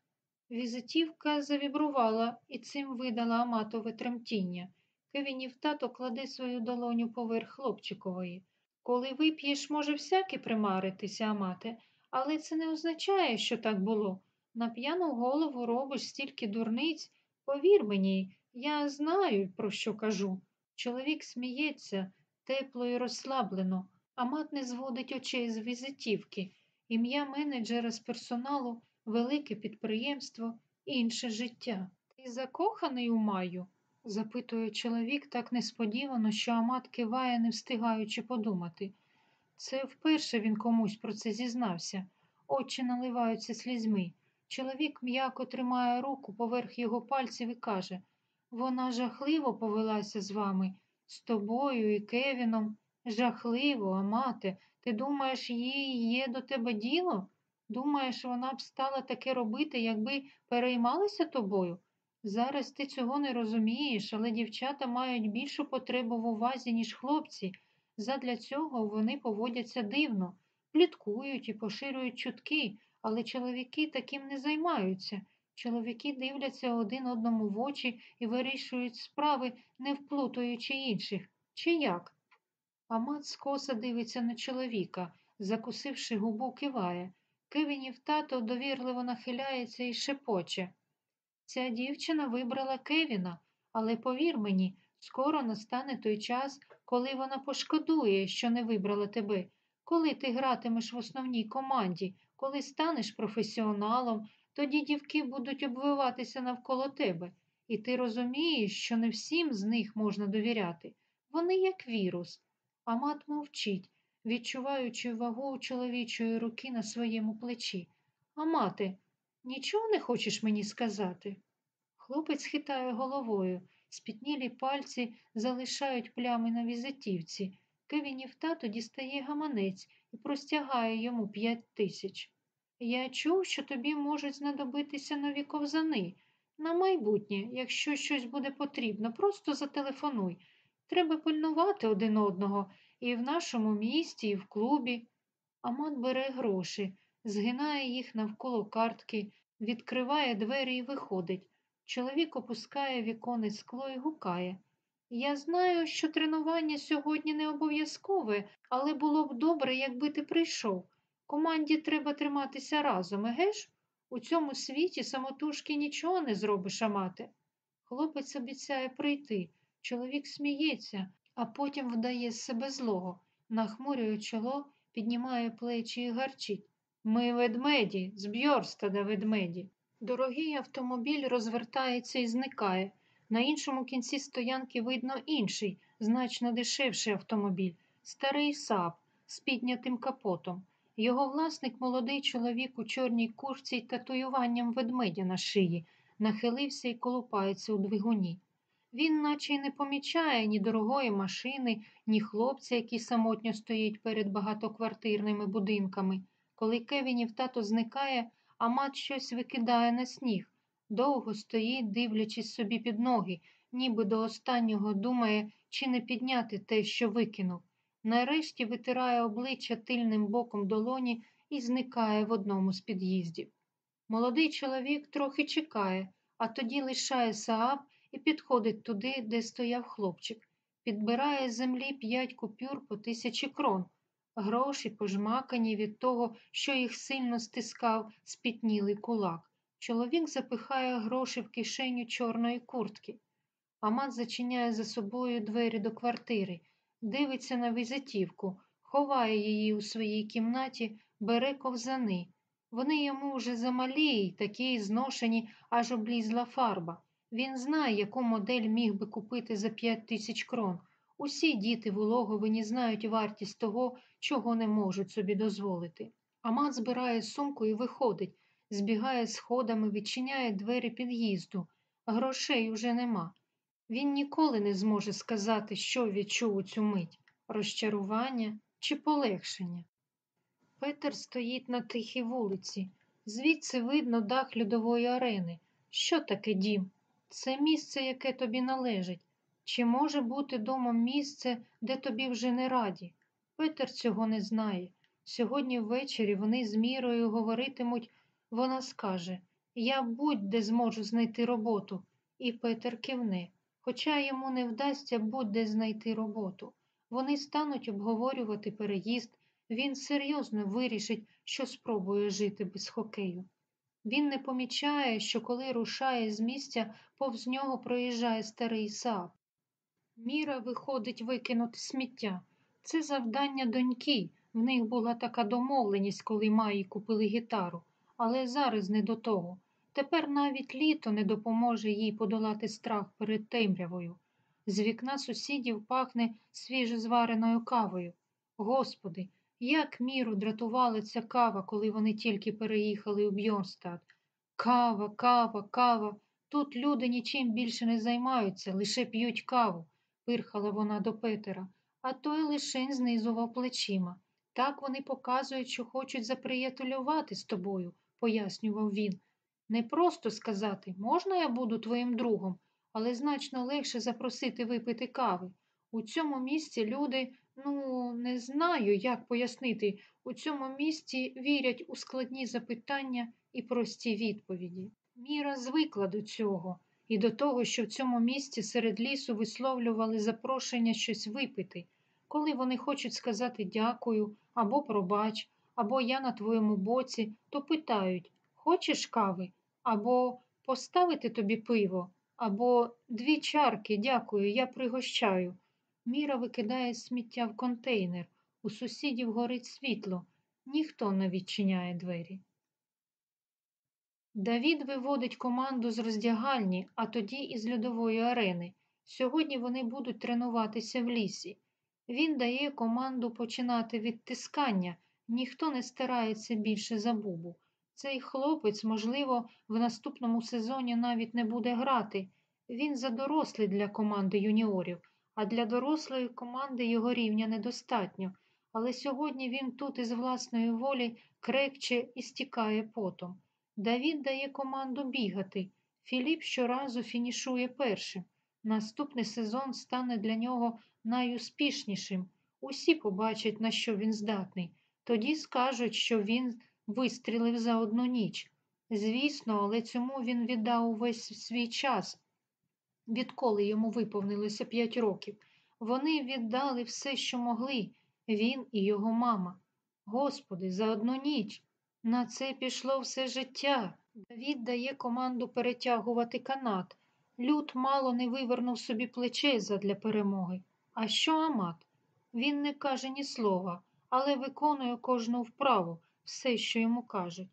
Візитівка завібрувала і цим видала Аматове тремтіння. Кевінів тато кладе свою долоню поверх хлопчикової. Коли вип'єш, може всяке примаритися, Амате, але це не означає, що так було. На п'яну голову робиш стільки дурниць. Повір мені, я знаю, про що кажу. Чоловік сміється тепло і розслаблено, а мат не зводить очей з візитівки. Ім'я менеджера з персоналу, велике підприємство, інше життя. Ти закоханий у Маю? Запитує чоловік так несподівано, що Амат киває, не встигаючи подумати. Це вперше він комусь про це зізнався. Очі наливаються слізьми. Чоловік м'яко тримає руку поверх його пальців і каже вона жахливо повелася з вами, з тобою і Кевіном. Жахливо, Амате. Ти думаєш, їй є до тебе діло? Думаєш, вона б стала таке робити, якби переймалася тобою? Зараз ти цього не розумієш, але дівчата мають більшу потребу в увазі, ніж хлопці. Задля цього вони поводяться дивно, пліткують і поширюють чутки, але чоловіки таким не займаються. Чоловіки дивляться один одному в очі і вирішують справи, не вплутуючи інших. Чи як? Амат скоса дивиться на чоловіка, закусивши губу, киває. Кевінів тато довірливо нахиляється і шепоче. Ця дівчина вибрала Кевіна, але повір мені, скоро настане той час, коли вона пошкодує, що не вибрала тебе, коли ти гратимеш в основній команді, коли станеш професіоналом, тоді дівки будуть обвиватися навколо тебе, і ти розумієш, що не всім з них можна довіряти. Вони як вірус. Амат мовчить, відчуваючи вагу чоловічої руки на своєму плечі. Амате, нічого не хочеш мені сказати? Хлопець хитає головою. Спітнілі пальці залишають плями на візитівці. Кевінів тато дістає гаманець і простягає йому п'ять тисяч. Я чув, що тобі можуть знадобитися нові ковзани. На майбутнє, якщо щось буде потрібно, просто зателефонуй. Треба пильнувати один одного і в нашому місті, і в клубі. Амат бере гроші, згинає їх навколо картки, відкриває двері і виходить. Чоловік опускає віконне скло і гукає. Я знаю, що тренування сьогодні не обов'язкове, але було б добре, якби ти прийшов. Команді треба триматися разом, еге ж? У цьому світі самотужки нічого не зробиш, амате. Хлопець обіцяє прийти. Чоловік сміється, а потім вдає з себе злого, нахмурює чоло, піднімає плечі і гарчить. Ми ведмеді, з Бьорстада ведмеді. Дорогий автомобіль розвертається і зникає. На іншому кінці стоянки видно інший, значно дешевший автомобіль, старий сап з піднятим капотом. Його власник, молодий чоловік у чорній курці й татуюванням ведмедя на шиї, нахилився і колупається у двигуні. Він наче й не помічає ні дорогої машини, ні хлопця, який самотньо стоїть перед багатоквартирними будинками. Коли Кевінів тато зникає, Амат щось викидає на сніг, довго стоїть, дивлячись собі під ноги, ніби до останнього думає, чи не підняти те, що викинув. Нарешті витирає обличчя тильним боком долоні і зникає в одному з під'їздів. Молодий чоловік трохи чекає, а тоді лишає Сааб і підходить туди, де стояв хлопчик. Підбирає з землі п'ять купюр по тисячі крон. Гроші пожмакані від того, що їх сильно стискав спітнілий кулак. Чоловік запихає гроші в кишеню чорної куртки. Амат зачиняє за собою двері до квартири, дивиться на візитівку, ховає її у своїй кімнаті, бере ковзани. Вони йому вже замалі й такі зношені, аж облізла фарба. Він знає, яку модель міг би купити за п'ять тисяч крон. Усі діти в Улоговині знають вартість того, чого не можуть собі дозволити. Амат збирає сумку і виходить, збігає сходами, відчиняє двері під'їзду. Грошей уже нема. Він ніколи не зможе сказати, що відчув у цю мить розчарування чи полегшення. Петер стоїть на тихій вулиці. Звідси видно дах льодової арени. Що таке дім? Це місце, яке тобі належить. Чи може бути домом місце, де тобі вже не раді? Петер цього не знає. Сьогодні ввечері вони з мірою говоритимуть, вона скаже Я будь-де зможу знайти роботу. І Петер кивне, хоча йому не вдасться будь-де знайти роботу. Вони стануть обговорювати переїзд, він серйозно вирішить, що спробує жити без хокею. Він не помічає, що коли рушає з місця, повз нього проїжджає старий сап. Міра виходить викинути сміття. Це завдання доньки. В них була така домовленість, коли Маї купили гітару, але зараз не до того. Тепер навіть літо не допоможе їй подолати страх перед темрявою. З вікна сусідів пахне свіжозвареною кавою. Господи, як міру дратувала ця кава, коли вони тільки переїхали у Бьорнстад. Кава, кава, кава. Тут люди нічим більше не займаються, лише п'ють каву, пирхала вона до Петера, а той лишень знизував плечима. Так вони показують, що хочуть заприятелювати з тобою, пояснював він. Не просто сказати, можна я буду твоїм другом, але значно легше запросити випити кави. У цьому місці люди, ну, не знаю, як пояснити, у цьому місці вірять у складні запитання і прості відповіді. Міра звикла до цього і до того, що в цьому місці серед лісу висловлювали запрошення щось випити, коли вони хочуть сказати дякую або пробач, або я на твоєму боці, то питають хочеш кави? Або поставити тобі пиво, або дві чарки, дякую, я пригощаю. Міра викидає сміття в контейнер. У сусідів горить світло, ніхто не відчиняє двері. Давід виводить команду з роздягальні, а тоді із льодової арени. Сьогодні вони будуть тренуватися в лісі. Він дає команду починати від тискання, ніхто не старається більше за бубу. Цей хлопець, можливо, в наступному сезоні навіть не буде грати. Він задорослий для команди юніорів, а для дорослої команди його рівня недостатньо. Але сьогодні він тут із власної волі крекче і стікає потом. Давід дає команду бігати. Філіп щоразу фінішує першим. Наступний сезон стане для нього найуспішнішим. Усі побачать, на що він здатний. Тоді скажуть, що він вистрілив за одну ніч. Звісно, але цьому він віддав увесь свій час, відколи йому виповнилося п'ять років. Вони віддали все, що могли, він і його мама. Господи, за одну ніч. На це пішло все життя. Давід дає команду перетягувати канат. Люд мало не вивернув собі плече задля перемоги. А що Амат? Він не каже ні слова, але виконує кожну вправу, все, що йому кажуть.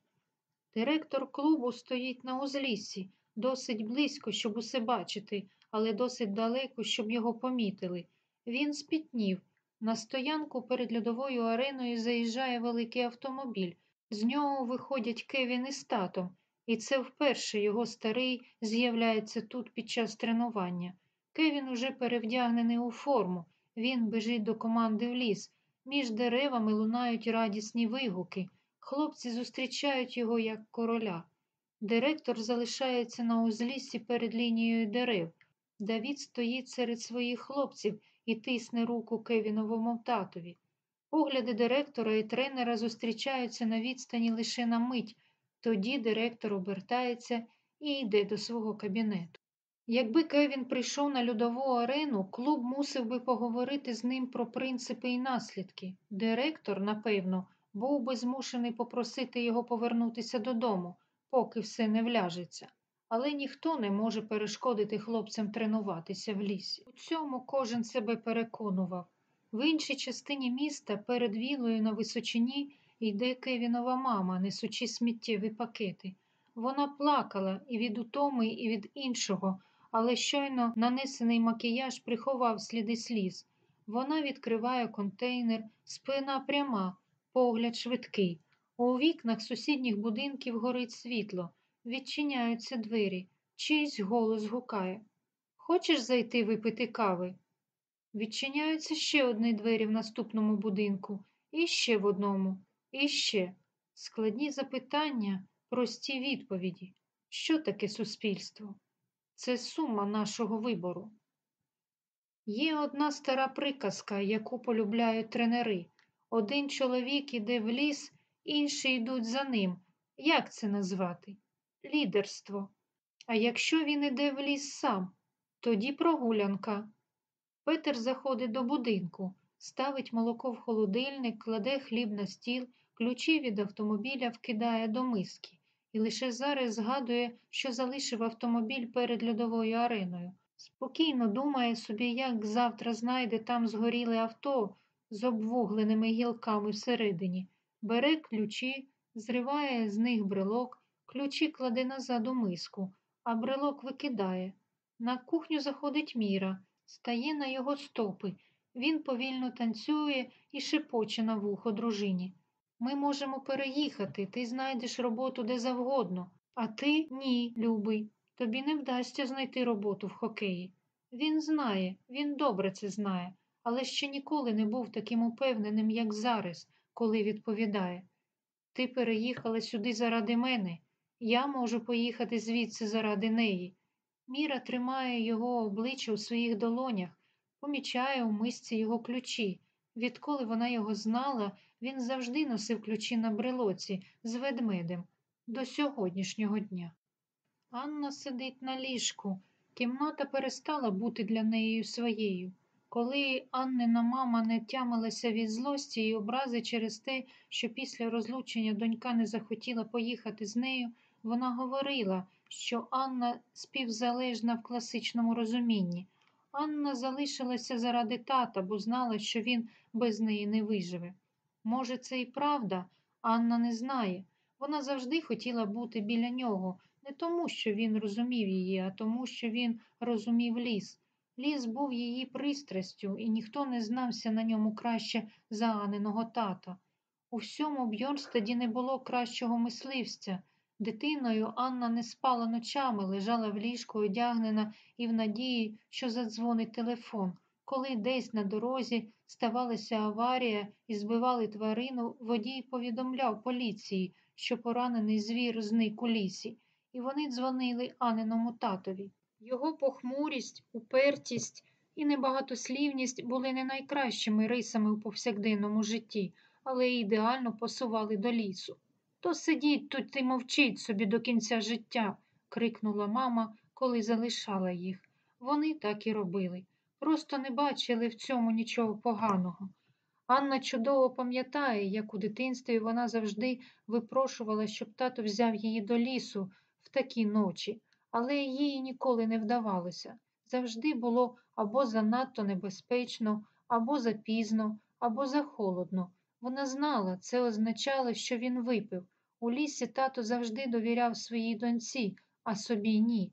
Директор клубу стоїть на узліссі, досить близько, щоб усе бачити, але досить далеко, щоб його помітили. Він спітнів. На стоянку перед льодовою ареною заїжджає великий автомобіль. З нього виходять Кевін із татом, і це вперше його старий з'являється тут під час тренування. Кевін уже перевдягнений у форму, він біжить до команди в ліс. Між деревами лунають радісні вигуки. Хлопці зустрічають його як короля. Директор залишається на узліссі перед лінією дерев. Давід стоїть серед своїх хлопців і тисне руку Кевіновому татові. Погляди директора і тренера зустрічаються на відстані лише на мить, тоді директор обертається і йде до свого кабінету. Якби Кевін прийшов на льодову арену, клуб мусив би поговорити з ним про принципи і наслідки. Директор, напевно, був би змушений попросити його повернутися додому, поки все не вляжеться. Але ніхто не може перешкодити хлопцям тренуватися в лісі. У цьому кожен себе переконував. В іншій частині міста перед вілою на височині йде Кевінова мама, несучи сміттєві пакети. Вона плакала і від утоми, і від іншого, але щойно нанесений макіяж приховав сліди сліз. Вона відкриває контейнер, спина пряма, погляд швидкий. У вікнах сусідніх будинків горить світло, відчиняються двері, чийсь голос гукає. Хочеш зайти випити кави? Відчиняються ще одні двері в наступному будинку, і ще в одному, і ще. Складні запитання, прості відповіді. Що таке суспільство? Це сума нашого вибору. Є одна стара приказка, яку полюбляють тренери. Один чоловік іде в ліс, інші йдуть за ним. Як це назвати? Лідерство. А якщо він іде в ліс сам, тоді прогулянка. Петер заходить до будинку, ставить молоко в холодильник, кладе хліб на стіл, ключі від автомобіля вкидає до миски і лише зараз згадує, що залишив автомобіль перед льодовою ареною. Спокійно думає собі, як завтра знайде там згоріле авто з обвугленими гілками всередині, бере ключі, зриває з них брелок, ключі кладе назад у миску, а брелок викидає. На кухню заходить Міра, стає на його стопи. Він повільно танцює і шепоче на вухо дружині. Ми можемо переїхати, ти знайдеш роботу де завгодно, а ти ні, любий. Тобі не вдасться знайти роботу в хокеї. Він знає, він добре це знає, але ще ніколи не був таким упевненим, як зараз, коли відповідає. Ти переїхала сюди заради мене, я можу поїхати звідси заради неї. Міра тримає його обличчя у своїх долонях, помічає у мисці його ключі. Відколи вона його знала, він завжди носив ключі на брелоці з ведмедем до сьогоднішнього дня. Анна сидить на ліжку. Кімната перестала бути для неї своєю. Коли Аннина мама не тямилася від злості і образи через те, що після розлучення донька не захотіла поїхати з нею, вона говорила, що Анна співзалежна в класичному розумінні. Анна залишилася заради тата, бо знала, що він без неї не виживе. Може, це і правда, Анна не знає. Вона завжди хотіла бути біля нього, не тому, що він розумів її, а тому, що він розумів ліс. Ліс був її пристрастю, і ніхто не знався на ньому краще за Аниного тата. У всьому Бьорнстаді не було кращого мисливця. Дитиною Анна не спала ночами, лежала в ліжку, одягнена і в надії, що задзвонить телефон. Коли десь на дорозі ставалася аварія і збивали тварину, водій повідомляв поліції, що поранений звір зник у лісі, і вони дзвонили Аниному татові. Його похмурість, упертість і небагатослівність були не найкращими рисами у повсякденному житті, але ідеально пасували до лісу. То сидіть тут і мовчіть собі до кінця життя, крикнула мама, коли залишала їх. Вони так і робили. Просто не бачили в цьому нічого поганого. Анна чудово пам'ятає, як у дитинстві вона завжди випрошувала, щоб тато взяв її до лісу в такі ночі, але їй ніколи не вдавалося. Завжди було або занадто небезпечно, або запізно, або захолодно. Вона знала, це означало, що він випив. У лісі тато завжди довіряв своїй доньці, а собі ні.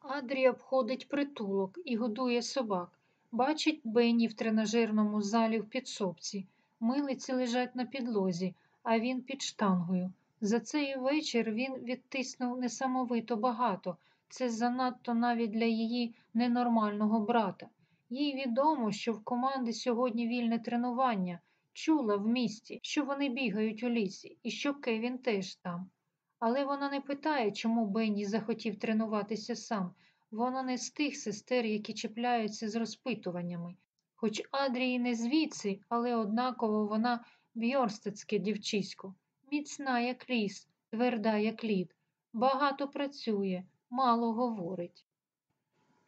Адрі обходить притулок і годує собак. Бачить Бенні в тренажерному залі в підсобці. Милиці лежать на підлозі, а він під штангою. За цей вечір він відтиснув несамовито багато. Це занадто навіть для її ненормального брата. Їй відомо, що в команди сьогодні вільне тренування. Чула в місті, що вони бігають у лісі, і що Кевін теж там. Але вона не питає, чому Бенні захотів тренуватися сам. Вона не з тих сестер, які чіпляються з розпитуваннями. Хоч Адрії не звідси, але однаково вона бьорстецьке дівчисько, міцна, як ліс, тверда, як лід, багато працює, мало говорить.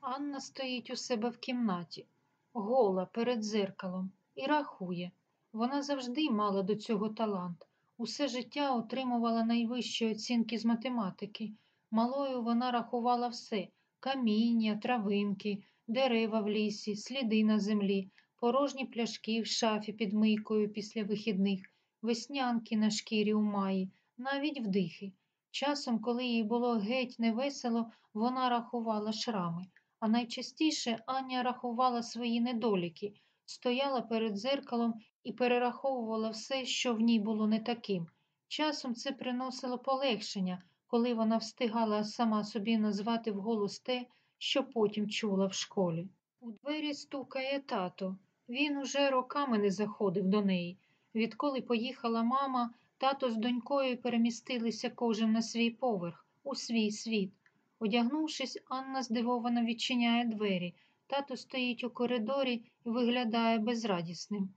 Анна стоїть у себе в кімнаті, гола перед зеркалом, і рахує. Вона завжди мала до цього талант. Усе життя отримувала найвищі оцінки з математики. Малою вона рахувала все каміння, травинки, дерева в лісі, сліди на землі, порожні пляшки в шафі під мийкою після вихідних, веснянки на шкірі у маї, навіть вдихи. Часом, коли їй було геть невесело, вона рахувала шрами, а найчастіше Аня рахувала свої недоліки, стояла перед зеркалом і перераховувала все, що в ній було не таким. Часом це приносило полегшення, коли вона встигала сама собі назвати вголос те, що потім чула в школі. У двері стукає тато. Він уже роками не заходив до неї. Відколи поїхала мама, тато з донькою перемістилися кожен на свій поверх, у свій світ. Одягнувшись, Анна здивовано відчиняє двері. Тато стоїть у коридорі і виглядає безрадісним.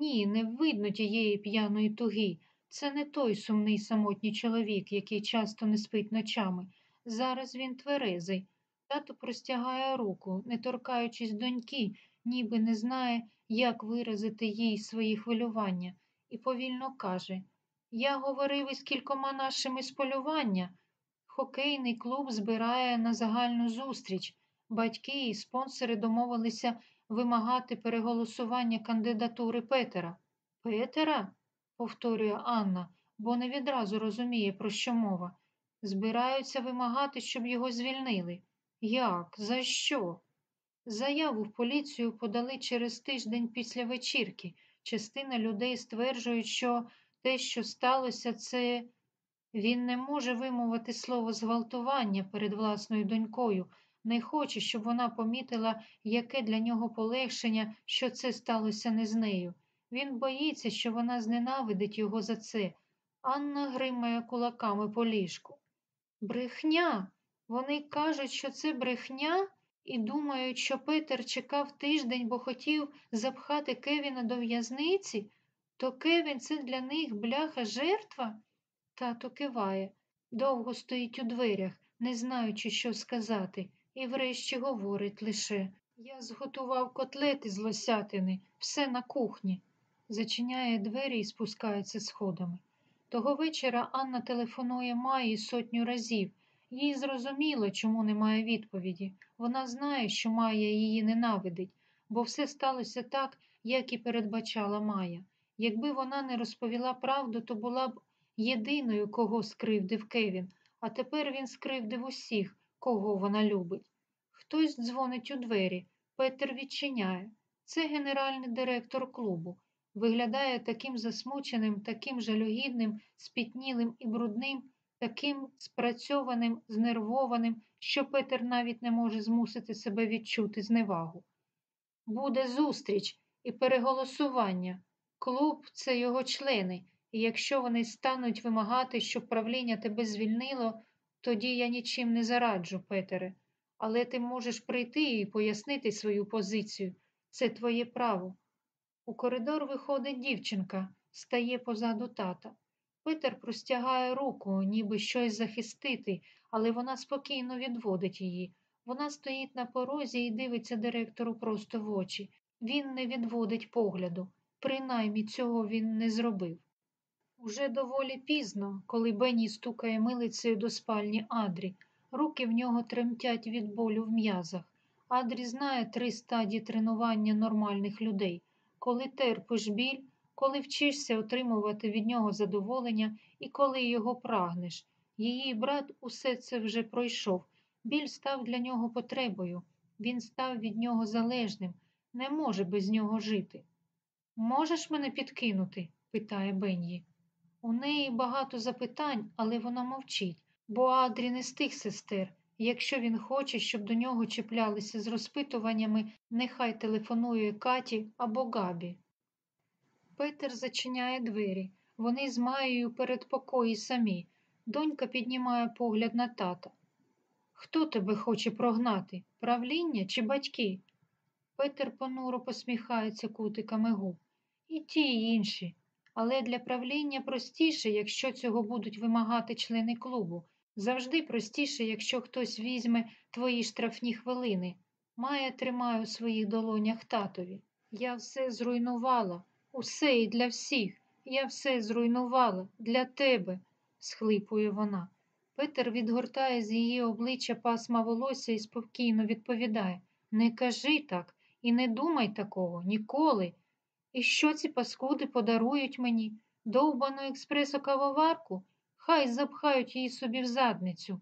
Ні, не видно тієї п'яної туги. Це не той сумний самотній чоловік, який часто не спить ночами. Зараз він тверезий. Тато простягає руку, не торкаючись доньки, ніби не знає, як виразити їй свої хвилювання, і повільно каже Я говорив із кількома нашими з полювання. Хокейний клуб збирає на загальну зустріч. Батьки і спонсори домовилися вимагати переголосування кандидатури Петера. Петера? повторює Анна, бо не відразу розуміє, про що мова. Збираються вимагати, щоб його звільнили. Як? За що? Заяву в поліцію подали через тиждень після вечірки. Частина людей стверджують, що те, що сталося, це він не може вимовити слово зґвалтування перед власною донькою, не хоче, щоб вона помітила, яке для нього полегшення, що це сталося не з нею. Він боїться, що вона зненавидить його за це. Анна гримає кулаками по ліжку. Брехня. Вони кажуть, що це брехня, і думають, що Петер чекав тиждень, бо хотів запхати Кевіна до в'язниці, то Кевін це для них бляха жертва? Тато киває, довго стоїть у дверях, не знаючи, що сказати, і врешті говорить лише Я зготував котлети з лосятини, все на кухні. Зачиняє двері і спускається сходами. Того вечора Анна телефонує Майі сотню разів. Їй зрозуміло, чому немає відповіді. Вона знає, що Майя її ненавидить, бо все сталося так, як і передбачала Майя. Якби вона не розповіла правду, то була б єдиною, кого скривдив Кевін, а тепер він скривдив усіх, кого вона любить. Хтось дзвонить у двері, Петер відчиняє. Це генеральний директор клубу. Виглядає таким засмученим, таким жалюгідним, спітнілим і брудним, таким спрацьованим, знервованим, що Петер навіть не може змусити себе відчути зневагу. Буде зустріч і переголосування. Клуб це його члени, і якщо вони стануть вимагати, щоб правління тебе звільнило, тоді я нічим не зараджу, Петере. Але ти можеш прийти і пояснити свою позицію. Це твоє право. У коридор виходить дівчинка, стає позаду тата. Петер простягає руку, ніби щось захистити, але вона спокійно відводить її. Вона стоїть на порозі і дивиться директору просто в очі. Він не відводить погляду, принаймні цього він не зробив. Уже доволі пізно, коли Бенні стукає милицею до спальні Адрі. Руки в нього тремтять від болю в м'язах. Адрі знає три стадії тренування нормальних людей коли терпиш біль, коли вчишся отримувати від нього задоволення і коли його прагнеш. Її брат усе це вже пройшов. Біль став для нього потребою, він став від нього залежним, не може без нього жити. Можеш мене підкинути? питає Бенні. У неї багато запитань, але вона мовчить, бо Адрі не з тих сестер. Якщо він хоче, щоб до нього чіплялися з розпитуваннями, нехай телефонує Каті або Габі. Петер зачиняє двері. Вони з Маєю передпокої самі. Донька піднімає погляд на тата. Хто тебе хоче прогнати? Правління чи батьки? Петер понуро посміхається кутиками губ. І ті, і інші. Але для правління простіше, якщо цього будуть вимагати члени клубу. Завжди простіше, якщо хтось візьме твої штрафні хвилини. Майя тримає у своїх долонях татові. Я все зруйнувала, усе і для всіх. Я все зруйнувала для тебе, схлипує вона. Петер відгортає з її обличчя пасма волосся і спокійно відповідає Не кажи так і не думай такого ніколи. І що ці паскуди подарують мені? Довбану експресо-кавоварку? Хай запхають її собі в задницю.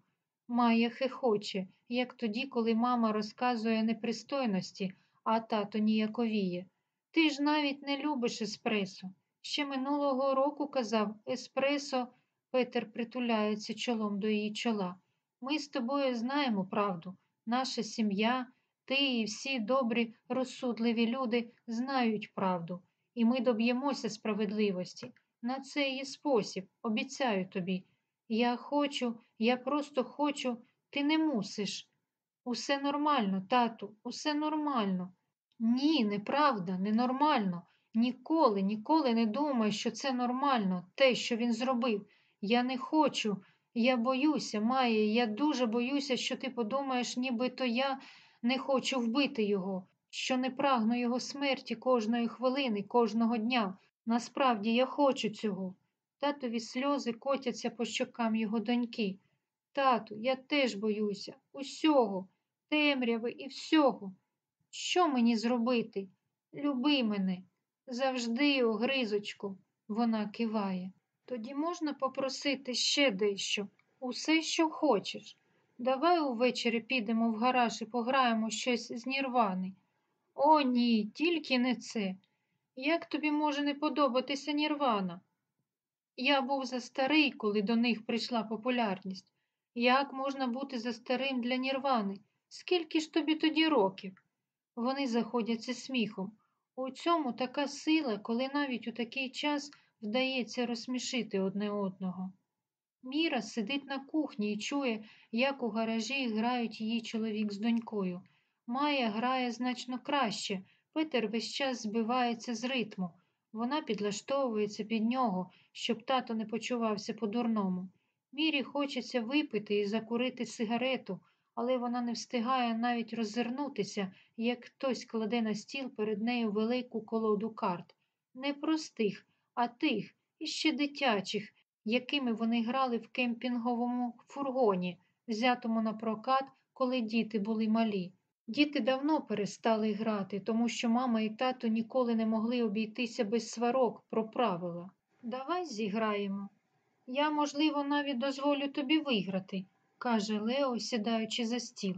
Майя хихоче, як тоді, коли мама розказує непристойності, а тато ніяковіє. Ти ж навіть не любиш еспресо. Ще минулого року казав еспресо, Петер притуляється чолом до її чола. Ми з тобою знаємо правду. Наша сім'я, ти і всі добрі, розсудливі люди знають правду, і ми доб'ємося справедливості. На цей є спосіб, обіцяю тобі. Я хочу, я просто хочу, ти не мусиш. Усе нормально, тату, усе нормально. Ні, неправда, ненормально. Ніколи, ніколи не думай, що це нормально, те, що він зробив. Я не хочу, я боюся, Майя, я дуже боюся, що ти подумаєш, нібито я не хочу вбити його, що не прагну його смерті кожної хвилини, кожного дня. Насправді я хочу цього. Татові сльози котяться по щокам його доньки. Тату, я теж боюся, усього, темряви і всього. Що мені зробити? Люби мене, завжди, огризочку, вона киває. Тоді можна попросити ще дещо, усе, що хочеш. Давай увечері підемо в гараж і пограємо щось з Нірвани. О, ні, тільки не це. Як тобі може не подобатися Нірвана? Я був за старий, коли до них прийшла популярність. Як можна бути за старим для Нірвани? Скільки ж тобі тоді років? Вони заходяться сміхом. У цьому така сила, коли навіть у такий час вдається розсмішити одне одного. Міра сидить на кухні і чує, як у гаражі грають її чоловік з донькою. Майя грає значно краще, Петер весь час збивається з ритму. Вона підлаштовується під нього, щоб тато не почувався по-дурному. Мірі хочеться випити і закурити сигарету, але вона не встигає навіть роззирнутися, як хтось кладе на стіл перед нею велику колоду карт. Не простих, а тих, іще дитячих, якими вони грали в кемпінговому фургоні, взятому на прокат, коли діти були малі. Діти давно перестали грати, тому що мама і тато ніколи не могли обійтися без сварок про правила. Давай зіграємо. Я, можливо, навіть дозволю тобі виграти, каже Лео, сідаючи за стіл.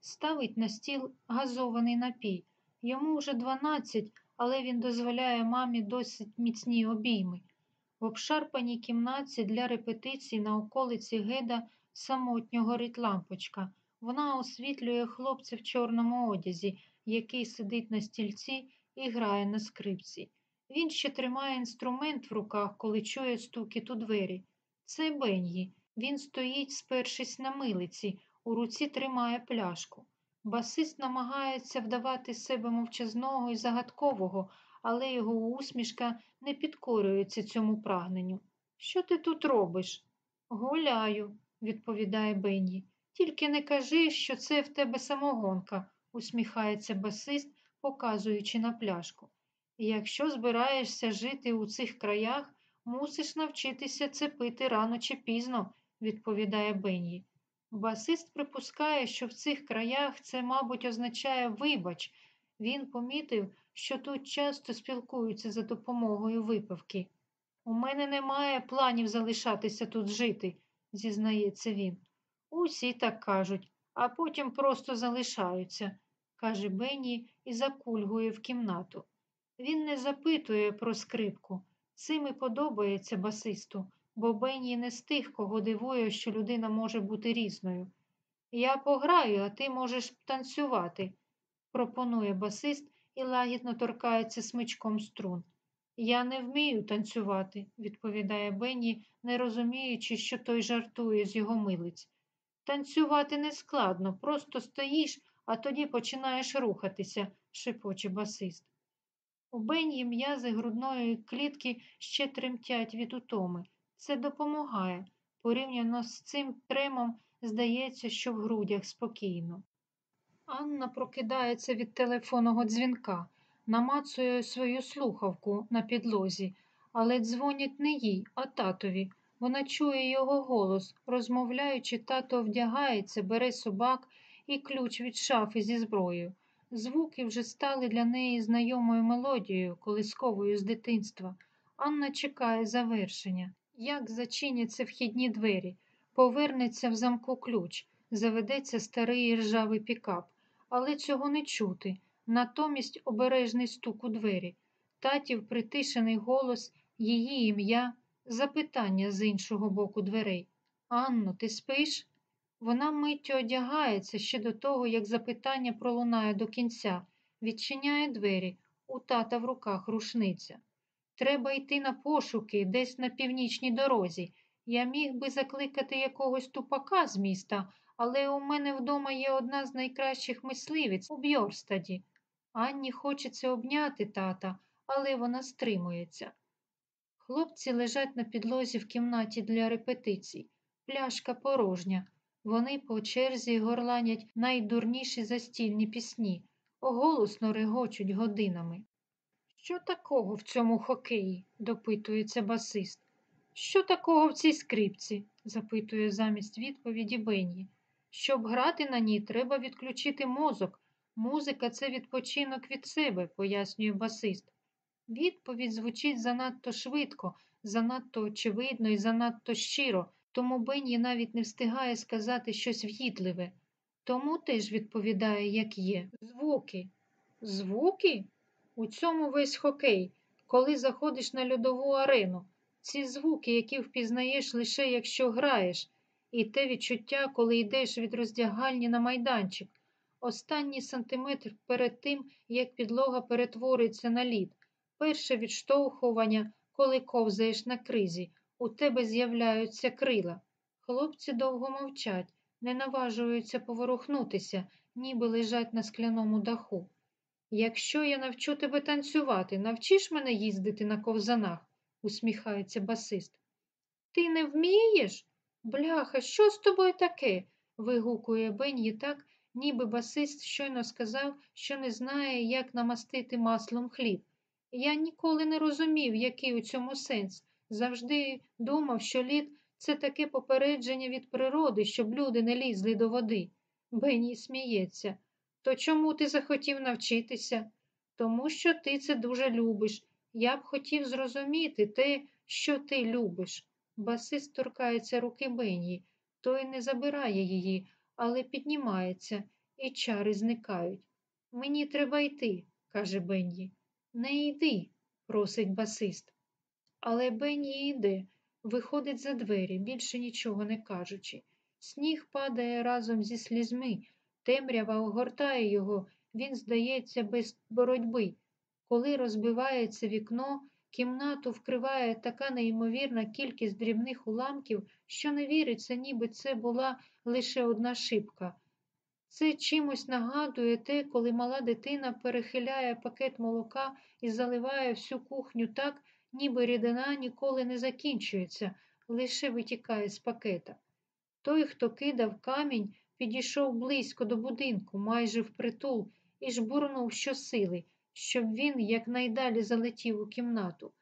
Ставить на стіл газований напій. Йому вже дванадцять, але він дозволяє мамі досить міцні обійми. В обшарпаній кімнаті для репетицій на околиці геда самотньо горить лампочка. Вона освітлює хлопця в чорному одязі, який сидить на стільці і грає на скрипці. Він ще тримає інструмент в руках, коли чує стукіт у двері. Це Бенгі. Він стоїть, спершись на милиці, у руці тримає пляшку. Басист намагається вдавати себе мовчазного і загадкового, але його усмішка не підкорюється цьому прагненню. Що ти тут робиш? Гуляю, відповідає Бенні. Тільки не кажи, що це в тебе самогонка, усміхається басист, показуючи на пляшку. Якщо збираєшся жити у цих краях, мусиш навчитися це пити рано чи пізно, відповідає Бенні. Басист припускає, що в цих краях це, мабуть, означає вибач. Він помітив, що тут часто спілкуються за допомогою випивки. У мене немає планів залишатися тут жити, зізнається він. Усі так кажуть, а потім просто залишаються, каже Бенні і закульгує в кімнату. Він не запитує про скрипку. Цим і подобається басисту, бо Бенні не з тих, кого дивує, що людина може бути різною. Я пограю, а ти можеш танцювати, пропонує басист і лагідно торкається смичком струн. Я не вмію танцювати, відповідає Бенні, не розуміючи, що той жартує з його милиць. Танцювати не складно, просто стоїш, а тоді починаєш рухатися, шепоче басист. У Бенні м'язи грудної клітки ще тремтять від утоми. Це допомагає. Порівняно з цим тремом здається, що в грудях спокійно. Анна прокидається від телефонного дзвінка, намацує свою слухавку на підлозі, але дзвонять не їй, а татові. Вона чує його голос, розмовляючи, тато вдягається, бере собак і ключ від шафи зі зброєю. Звуки вже стали для неї знайомою мелодією, колисковою з дитинства. Анна чекає завершення. Як зачиняться вхідні двері, повернеться в замку ключ, заведеться старий ржавий пікап, але цього не чути. Натомість обережний стук у двері. Татів притишений голос її ім'я, запитання з іншого боку дверей. Анно, ти спиш? Вона миттю одягається ще до того, як запитання пролунає до кінця, відчиняє двері, у тата в руках рушниця. Треба йти на пошуки десь на північній дорозі. Я міг би закликати якогось тупака з міста, але у мене вдома є одна з найкращих мисливиць у Бьорстаді. Анні хочеться обняти тата, але вона стримується. Хлопці лежать на підлозі в кімнаті для репетицій. Пляшка порожня. Вони по черзі горланять найдурніші застільні пісні, голосно регочуть годинами. Що такого в цьому хокеї? допитується басист. Що такого в цій скрипці? запитує замість відповіді Бенні. Щоб грати на ній, треба відключити мозок. Музика це відпочинок від себе, пояснює басист. Відповідь звучить занадто швидко, занадто очевидно і занадто щиро, тому Бенні навіть не встигає сказати щось в'їдливе. Тому теж відповідає, як є. Звуки. Звуки? У цьому весь хокей, коли заходиш на льодову арену. Ці звуки, які впізнаєш лише якщо граєш, і те відчуття, коли йдеш від роздягальні на майданчик. Останній сантиметр перед тим, як підлога перетворюється на лід, перше відштовхування, коли ковзаєш на кризі, у тебе з'являються крила. Хлопці довго мовчать, не наважуються поворухнутися, ніби лежать на скляному даху. Якщо я навчу тебе танцювати, навчиш мене їздити на ковзанах, усміхається басист. Ти не вмієш? Бляха, що з тобою таке? вигукує Бенні так, ніби басист щойно сказав, що не знає, як намастити маслом хліб. Я ніколи не розумів, який у цьому сенс. Завжди думав, що лід це таке попередження від природи, щоб люди не лізли до води. Бенні сміється. То чому ти захотів навчитися? Тому що ти це дуже любиш. Я б хотів зрозуміти те, що ти любиш. Басист торкається руки Бенні, той не забирає її, але піднімається, і чари зникають. Мені треба йти, каже Бенні. Не йди, просить басист. Але Бенні йде, виходить за двері, більше нічого не кажучи. Сніг падає разом зі слізьми, темрява огортає його, він здається без боротьби. Коли розбивається вікно, кімнату вкриває така неймовірна кількість дрібних уламків, що не віриться, ніби це була лише одна шибка. Це чимось нагадує те, коли мала дитина перехиляє пакет молока і заливає всю кухню так, ніби рідина ніколи не закінчується, лише витікає з пакета. Той, хто кидав камінь, підійшов близько до будинку, майже впритул, і жбурнув щосили, щоб він якнайдалі залетів у кімнату.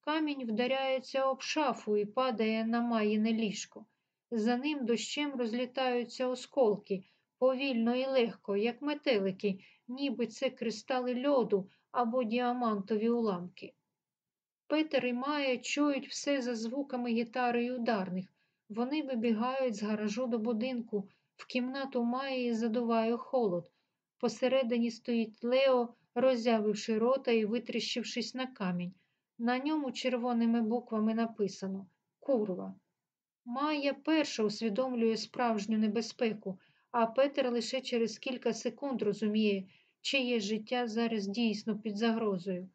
Камінь вдаряється об шафу і падає на маїне ліжко. За ним дощем розлітаються осколки, повільно і легко, як метелики, ніби це кристали льоду або діамантові уламки. Петер і Майя чують все за звуками гітари і ударних. Вони вибігають з гаражу до будинку, в кімнату Майї задуває холод. Посередині стоїть Лео, роззявивши рота і витріщившись на камінь. На ньому червоними буквами написано Курва. Майя перша усвідомлює справжню небезпеку, а Петер лише через кілька секунд розуміє, чиє життя зараз дійсно під загрозою.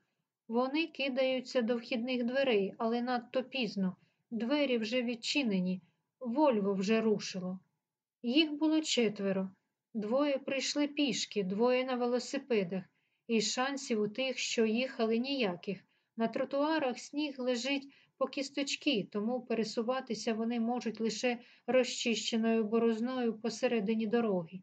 Вони кидаються до вхідних дверей, але надто пізно. Двері вже відчинені, Вольво вже рушило. Їх було четверо. Двоє прийшли пішки, двоє на велосипедах, і шансів у тих, що їхали ніяких. На тротуарах сніг лежить по кісточки, тому пересуватися вони можуть лише розчищеною борозною посередині дороги.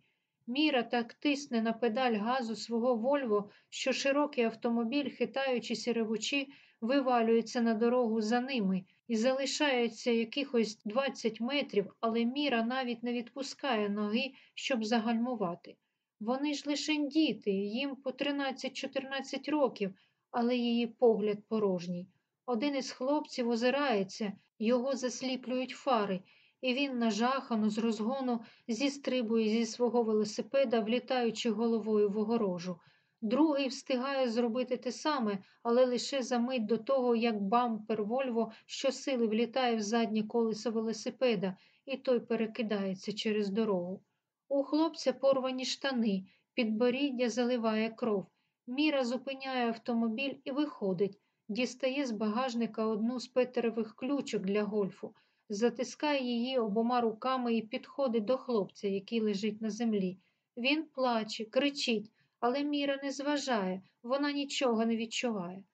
Міра так тисне на педаль газу свого Вольво, що широкий автомобіль, хитаючись і ревучи, вивалюється на дорогу за ними і залишається якихось 20 метрів, але Міра навіть не відпускає ноги, щоб загальмувати. Вони ж лише діти, їм по 13-14 років, але її погляд порожній. Один із хлопців озирається, його засліплюють фари, і він нажахано з розгону зістрибує зі свого велосипеда, влітаючи головою в огорожу. Другий встигає зробити те саме, але лише за мить до того, як бампер Вольво щосили влітає в заднє колесо велосипеда, і той перекидається через дорогу. У хлопця порвані штани, підборіддя заливає кров. Міра зупиняє автомобіль і виходить, дістає з багажника одну з петерових ключок для гольфу, затискає її обома руками і підходить до хлопця, який лежить на землі. Він плаче, кричить, але Міра не зважає, вона нічого не відчуває.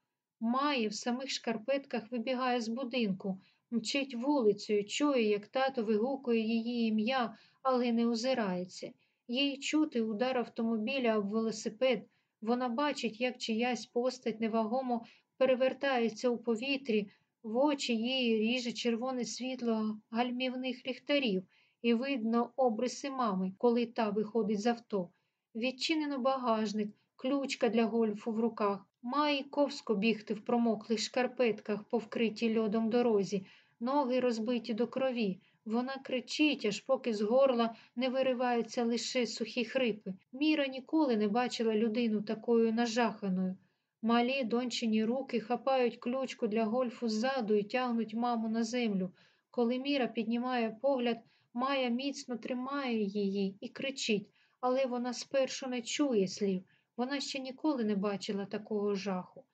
Має в самих шкарпетках вибігає з будинку, мчить вулицею, чує, як тато вигукує її ім'я, але не озирається. Їй чути удар автомобіля об велосипед. Вона бачить, як чиясь постать невагомо перевертається у повітрі, в очі її ріже червоне світло гальмівних ліхтарів, і видно обриси мами, коли та виходить з авто. Відчинено багажник, ключка для гольфу в руках. Має ковсько бігти в промоклих шкарпетках по вкритій льодом дорозі, ноги розбиті до крові. Вона кричить, аж поки з горла не вириваються лише сухі хрипи. Міра ніколи не бачила людину такою нажаханою. Малі дончині руки хапають ключку для гольфу ззаду і тягнуть маму на землю. Коли Міра піднімає погляд, Майя міцно тримає її і кричить, але вона спершу не чує слів. Вона ще ніколи не бачила такого жаху.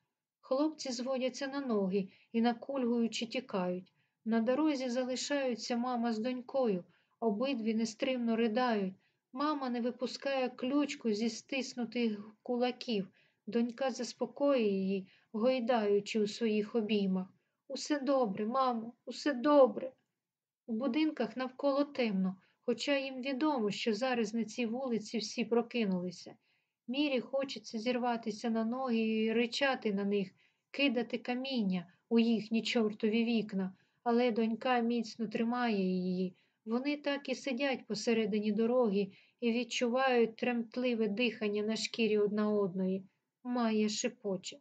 Хлопці зводяться на ноги і, накульгуючи, тікають. На дорозі залишаються мама з донькою, обидві нестримно riдають. Мама не випускає ключку зі стиснутих кулаків. Донька заспокоює її, гойдаючи у своїх обіймах. Усе добре, мамо, усе добре. У будинках навколо темно, хоча їм відомо, що зараз на цій вулиці всі прокинулися. Мірі хочеться зірватися на ноги і ричати на них, кидати каміння у їхні чортові вікна, але донька міцно тримає її. Вони так і сидять посередині дороги і відчувають тремтливе дихання на шкірі одна одної. Має шепоче.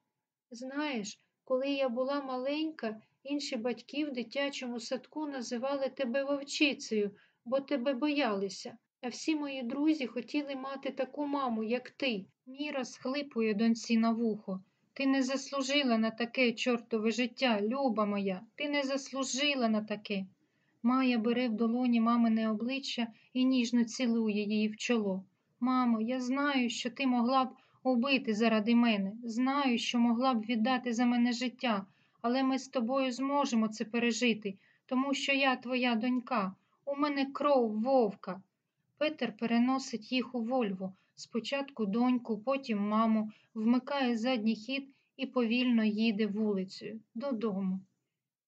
Знаєш, коли я була маленька, інші батьки в дитячому садку називали тебе вовчицею, бо тебе боялися. А всі мої друзі хотіли мати таку маму, як ти. Міра схлипує доньці на вухо. Ти не заслужила на таке чортове життя, люба моя, ти не заслужила на таке. Майя бере в долоні мамине обличчя і ніжно цілує її в чоло. Мамо, я знаю, що ти могла б убити заради мене, знаю, що могла б віддати за мене життя, але ми з тобою зможемо це пережити, тому що я твоя донька, у мене кров вовка. Петер переносить їх у Вольво, спочатку доньку, потім маму, вмикає задній хід і повільно їде вулицею додому.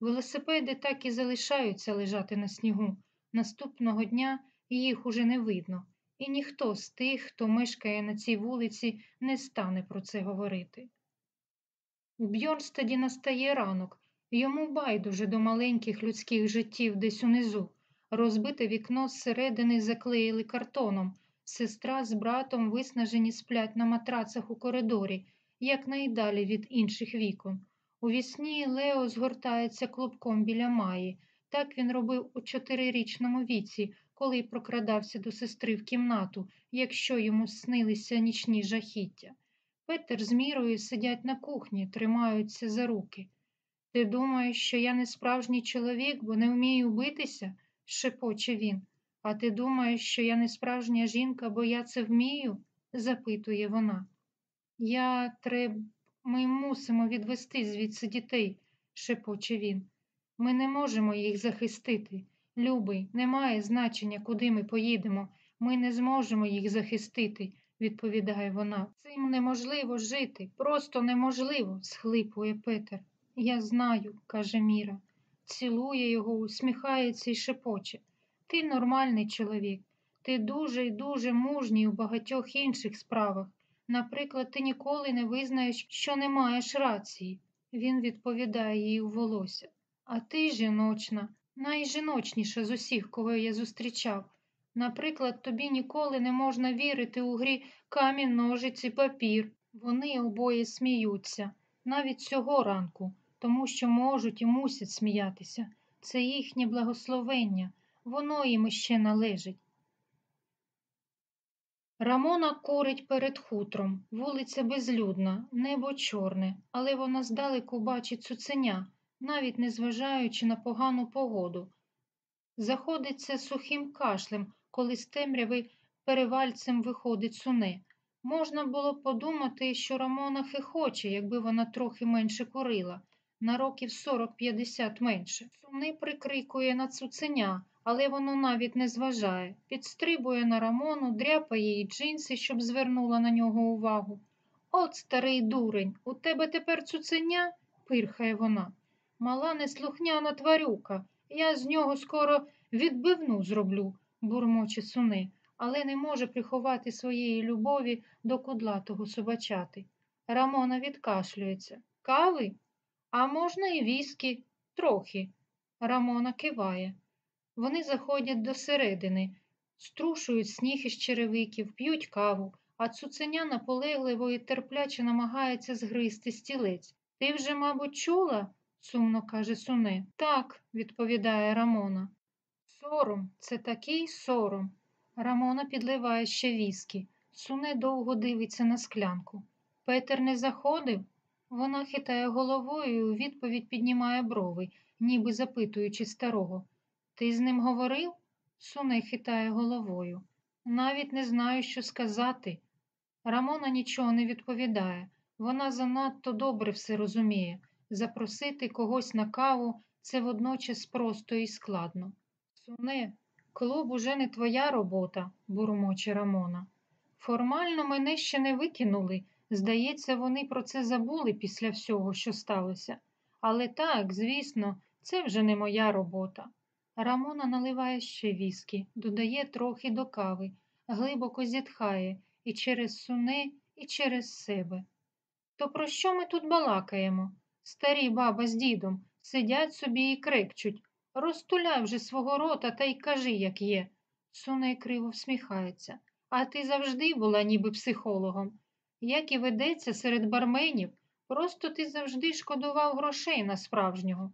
Велосипеди так і залишаються лежати на снігу. Наступного дня їх уже не видно, і ніхто з тих, хто мешкає на цій вулиці, не стане про це говорити. У Бьорнстаді настає ранок, йому байдуже до маленьких людських життів десь унизу. Розбите вікно зсередини заклеїли картоном. Сестра з братом виснажені сплять на матрацах у коридорі, якнайдалі від інших вікон. У вісні Лео згортається клубком біля Маї. Так він робив у чотирирічному віці, коли прокрадався до сестри в кімнату, якщо йому снилися нічні жахіття. Петер з мірою сидять на кухні, тримаються за руки. Ти думаєш, що я не справжній чоловік, бо не вмію битися? Шепоче він. А ти думаєш, що я не справжня жінка, бо я це вмію? запитує вона. Я треб... Ми мусимо відвести звідси дітей, шепоче він. Ми не можемо їх захистити. Любий, немає значення, куди ми поїдемо. Ми не зможемо їх захистити, відповідає вона. Цим неможливо жити, просто неможливо, схлипує Петер. Я знаю, каже Міра. Цілує його, усміхається і шепоче. Ти нормальний чоловік, ти дуже і дуже мужній у багатьох інших справах. Наприклад, ти ніколи не визнаєш, що не маєш рації. Він відповідає їй у волосся. А ти жіночна, найжіночніша з усіх, кого я зустрічав. Наприклад, тобі ніколи не можна вірити у грі камінь, ножиці, папір. Вони обоє сміються, навіть цього ранку, тому що можуть і мусять сміятися. Це їхнє благословення, воно їм іще належить. Рамона курить перед хутром, вулиця безлюдна, небо чорне, але вона здалеку бачить цуценя, навіть не зважаючи на погану погоду. Заходиться сухим кашлем, коли з темряви перевальцем виходить суне. Можна було подумати, що Рамона хихоче, якби вона трохи менше курила, на років 40-50 менше. Суни прикрикує на цуценя, але воно навіть не зважає. Підстрибує на Рамону, дряпає їй джинси, щоб звернула на нього увагу. От, старий дурень, у тебе тепер цуценя? пирхає вона. Мала неслухняна тварюка. Я з нього скоро відбивну зроблю, бурмоче суни, але не може приховати своєї любові до кудлатого собачати. Рамона відкашлюється. Кави? А можна і віскі, трохи. Рамона киває. Вони заходять до середини, струшують сніг із черевиків, п'ють каву, а цуценя наполегливо і терпляче намагається згризти стілець. Ти вже, мабуть, чула? сумно каже суне. Так, відповідає Рамона. Сором, це такий сором. Рамона підливає ще віскі. Суне довго дивиться на склянку. Петер не заходив? Вона хитає головою і у відповідь піднімає брови, ніби запитуючи старого. Ти з ним говорив? Суне хитає головою. Навіть не знаю, що сказати. Рамона нічого не відповідає. Вона занадто добре все розуміє. Запросити когось на каву це водночас просто і складно. Суне, клуб уже не твоя робота, бурмоче Рамона. Формально мене ще не викинули. Здається, вони про це забули після всього, що сталося. Але так, звісно, це вже не моя робота. Рамона наливає ще віскі, додає трохи до кави, глибоко зітхає і через суне, і через себе. То про що ми тут балакаємо? Старі баба з дідом сидять собі і крикчуть. Розтуляй вже свого рота та й кажи, як є. Суне криво всміхається. А ти завжди була ніби психологом. Як і ведеться серед барменів, просто ти завжди шкодував грошей на справжнього.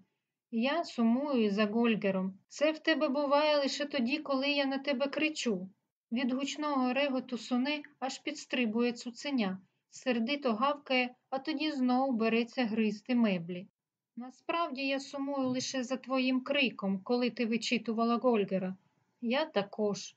Я сумую за Гольгером. Це в тебе буває лише тоді, коли я на тебе кричу. Від гучного реготу суни аж підстрибує цуценя, сердито гавкає, а тоді знову береться гризти меблі. Насправді я сумую лише за твоїм криком, коли ти вичитувала Гольгера. Я також.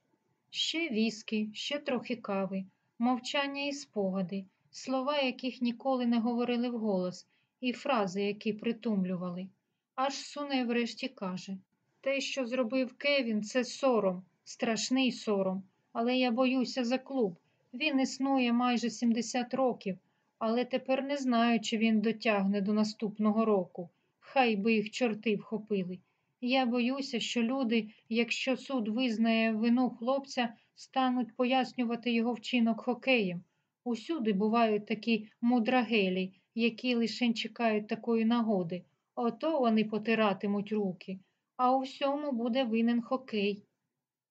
Ще віскі, ще трохи кави, мовчання і спогади, слова, яких ніколи не говорили вголос, і фрази, які притумлювали. Аж суне врешті каже те, що зробив Кевін, це сором, страшний сором. Але я боюся за клуб. Він існує майже 70 років, але тепер не знаю, чи він дотягне до наступного року. Хай би їх чорти вхопили. Я боюся, що люди, якщо суд визнає вину хлопця, стануть пояснювати його вчинок хокеєм. Усюди бувають такі мудрагелі, які лише чекають такої нагоди. Ото вони потиратимуть руки, а у всьому буде винен хокей.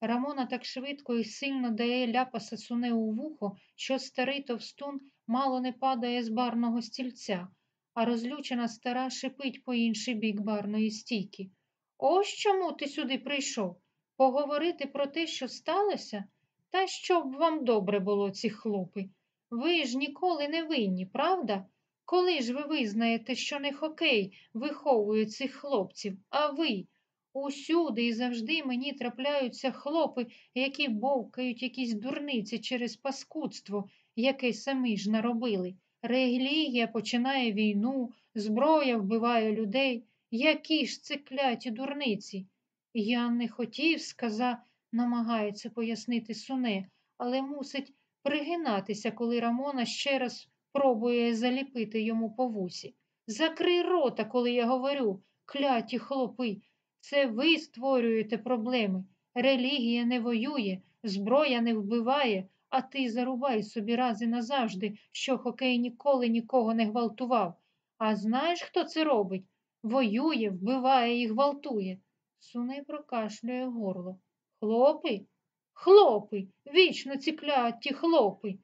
Рамона так швидко і сильно дає ляпаса суне у вухо, що старий товстун мало не падає з барного стільця, а розлючена стара шипить по інший бік барної стійки. Ось чому ти сюди прийшов? Поговорити про те, що сталося? Та щоб вам добре було, ці хлопи. Ви ж ніколи не винні, правда? Коли ж ви визнаєте, що не хокей виховує цих хлопців, а ви? Усюди і завжди мені трапляються хлопи, які бовкають якісь дурниці через паскудство, яке самі ж наробили. Релігія починає війну, зброя вбиває людей. Які ж це кляті дурниці? Я не хотів сказа, намагається пояснити суне, але мусить пригинатися, коли Рамона ще раз пробує заліпити йому по вусі. Закрий рота, коли я говорю, кляті хлопи. Це ви створюєте проблеми. Релігія не воює, зброя не вбиває, а ти зарубай собі раз і назавжди, що хокей ніколи нікого не гвалтував. А знаєш, хто це робить? Воює, вбиває і гвалтує. Суне прокашлює горло. Хлопи? Хлопи, вічно ці кляті хлопи.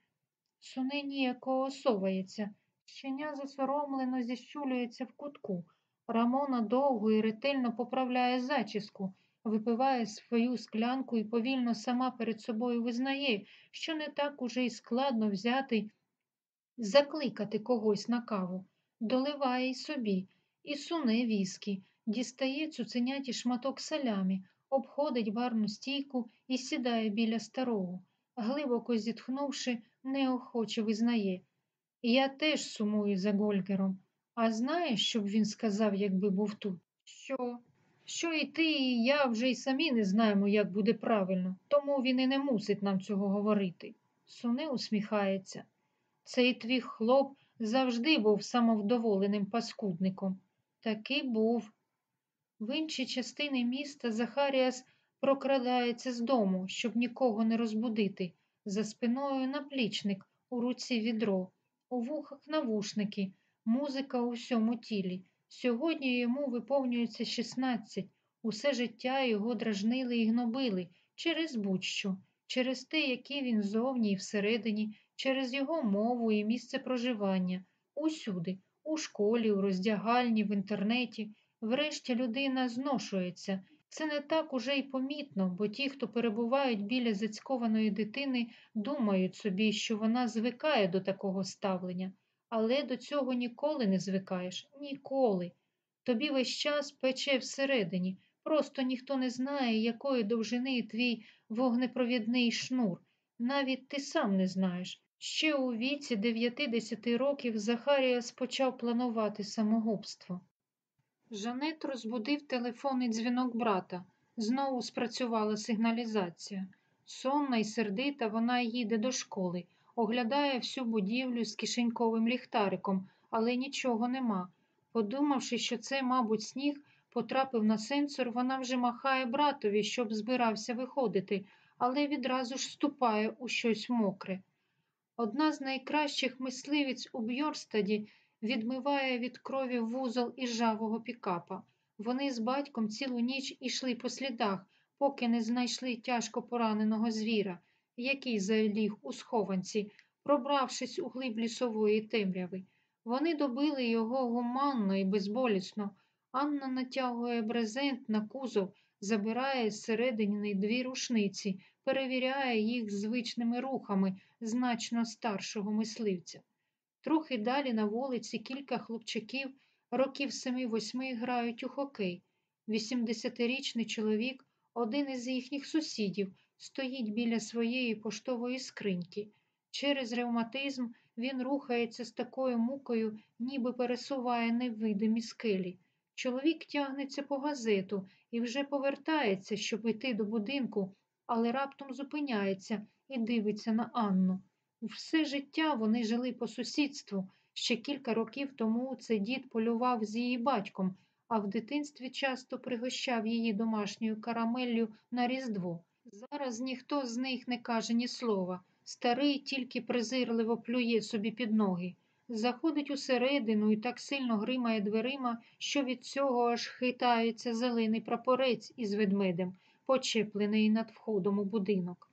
Суне ніяко осовається. Щеня засоромлено зіщулюється в кутку. Рамона довго і ретельно поправляє зачіску, випиває свою склянку і повільно сама перед собою визнає, що не так уже й складно взяти, закликати когось на каву, доливає й собі, і суне віскі, дістає цуценяті шматок салямі, обходить барну стійку і сідає біля старого, глибоко зітхнувши, неохоче визнає. Я теж сумую за Гольгером. А знаєш, що б він сказав, якби був тут? Що? Що і ти, і я вже й самі не знаємо, як буде правильно, тому він і не мусить нам цього говорити. Суне усміхається. Цей твій хлоп завжди був самовдоволеним паскудником. Таки був. В іншій частині міста Захаріас прокрадається з дому, щоб нікого не розбудити. За спиною наплічник, у руці відро, у вухах навушники, музика у всьому тілі. Сьогодні йому виповнюється 16. Усе життя його дражнили і гнобили через будь-що, через те, який він зовні і всередині, через його мову і місце проживання, усюди, у школі, у роздягальні, в інтернеті. Врешті людина зношується. Це не так уже й помітно, бо ті, хто перебувають біля зацькованої дитини, думають собі, що вона звикає до такого ставлення, але до цього ніколи не звикаєш, ніколи. Тобі весь час пече всередині, просто ніхто не знає, якої довжини твій вогнепровідний шнур. Навіть ти сам не знаєш. Ще у віці 90 років Захаріас почав планувати самогубство. Жанет розбудив телефонний дзвінок брата. Знову спрацювала сигналізація. Сонна і сердита вона їде до школи, оглядає всю будівлю з кишеньковим ліхтариком, але нічого нема. Подумавши, що це, мабуть, сніг потрапив на сенсор, вона вже махає братові, щоб збирався виходити, але відразу ж ступає у щось мокре. Одна з найкращих мисливіць у Бьорстаді відмиває від крові вузол із жавого пікапа. Вони з батьком цілу ніч ішли по слідах, поки не знайшли тяжко пораненого звіра, який заліг у схованці, пробравшись у глиб лісової темряви. Вони добили його гуманно і безболісно. Анна натягує брезент на кузов, забирає зсередини дві рушниці, перевіряє їх звичними рухами значно старшого мисливця. Трохи далі на вулиці кілька хлопчаків років семи-восьми грають у хокей. 80-річний чоловік, один із їхніх сусідів, стоїть біля своєї поштової скриньки. Через ревматизм він рухається з такою мукою, ніби пересуває невидимі скелі. Чоловік тягнеться по газету і вже повертається, щоб йти до будинку, але раптом зупиняється і дивиться на Анну. Все життя вони жили по сусідству. Ще кілька років тому цей дід полював з її батьком, а в дитинстві часто пригощав її домашньою карамеллю на Різдво. Зараз ніхто з них не каже ні слова. Старий тільки презирливо плює собі під ноги. Заходить усередину і так сильно гримає дверима, що від цього аж хитається зелений прапорець із ведмедем, почеплений над входом у будинок.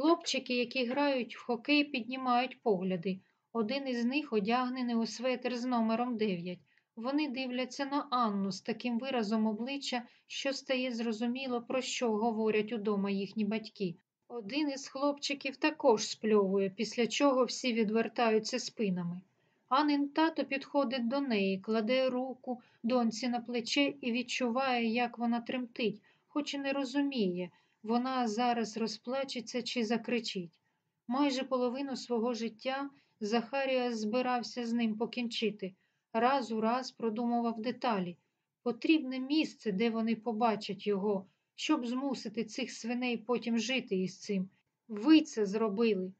Хлопчики, які грають в хокей, піднімають погляди. Один із них одягнений у светр з номером 9. Вони дивляться на Анну з таким виразом обличчя, що стає зрозуміло, про що говорять удома їхні батьки. Один із хлопчиків також спльовує, після чого всі відвертаються спинами. Анин тато підходить до неї, кладе руку доньці на плече і відчуває, як вона тремтить, хоч і не розуміє, вона зараз розплачеться чи закричить. Майже половину свого життя Захарія збирався з ним покінчити, раз у раз продумував деталі. Потрібне місце, де вони побачать його, щоб змусити цих свиней потім жити із цим. Ви це зробили.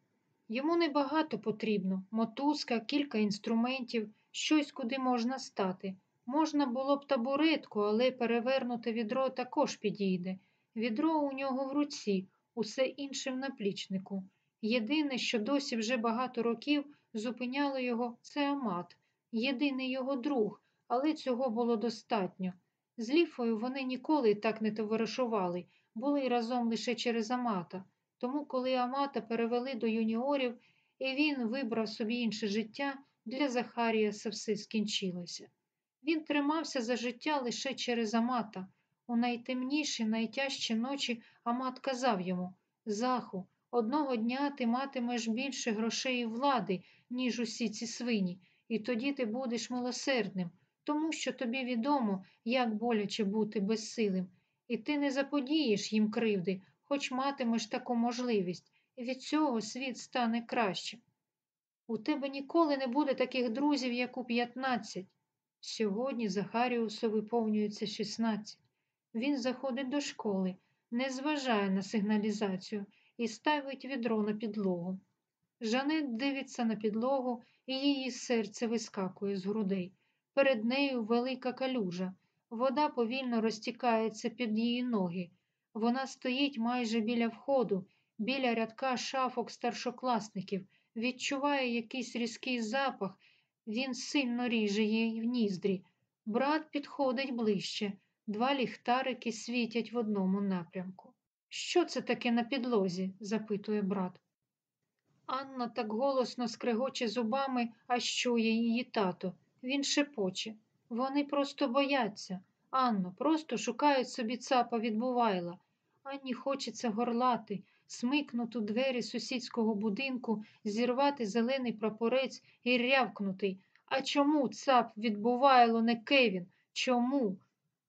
Йому небагато потрібно мотузка, кілька інструментів, щось, куди можна стати. Можна було б табуретку, але перевернуте відро також підійде. Відро у нього в руці, усе інше в наплічнику. Єдине, що досі вже багато років зупиняло його, це Амат, єдиний його друг, але цього було достатньо. З ліфою вони ніколи так не товаришували, були разом лише через Амата. Тому, коли Амата перевели до юніорів, і він вибрав собі інше життя, для Захаріаса все скінчилося. Він тримався за життя лише через Амата. У найтемніші, найтяжчі ночі Амат казав йому Заху, одного дня ти матимеш більше грошей і влади, ніж усі ці свині, і тоді ти будеш милосердним, тому що тобі відомо, як боляче бути безсилим, і ти не заподієш їм кривди, хоч матимеш таку можливість, і від цього світ стане кращим. У тебе ніколи не буде таких друзів, як у п'ятнадцять. Сьогодні Захаріусу виповнюється шістнадцять. Він заходить до школи, не зважає на сигналізацію і ставить відро на підлогу. Жанет дивиться на підлогу, і її серце вискакує з грудей. Перед нею велика калюжа. Вода повільно розтікається під її ноги. Вона стоїть майже біля входу, біля рядка шафок старшокласників, відчуває якийсь різкий запах, він сильно ріже їй в ніздрі. Брат підходить ближче. Два ліхтарики світять в одному напрямку. Що це таке на підлозі? запитує брат. Анна так голосно скрегоче зубами, аж чує її тато. Він шепоче. Вони просто бояться. Анно, просто шукають собі цапа від Бувайла. Анні хочеться горлати, смикнути двері сусідського будинку, зірвати зелений прапорець і рявкнути. А чому цап від Бувайло не Кевін? Чому?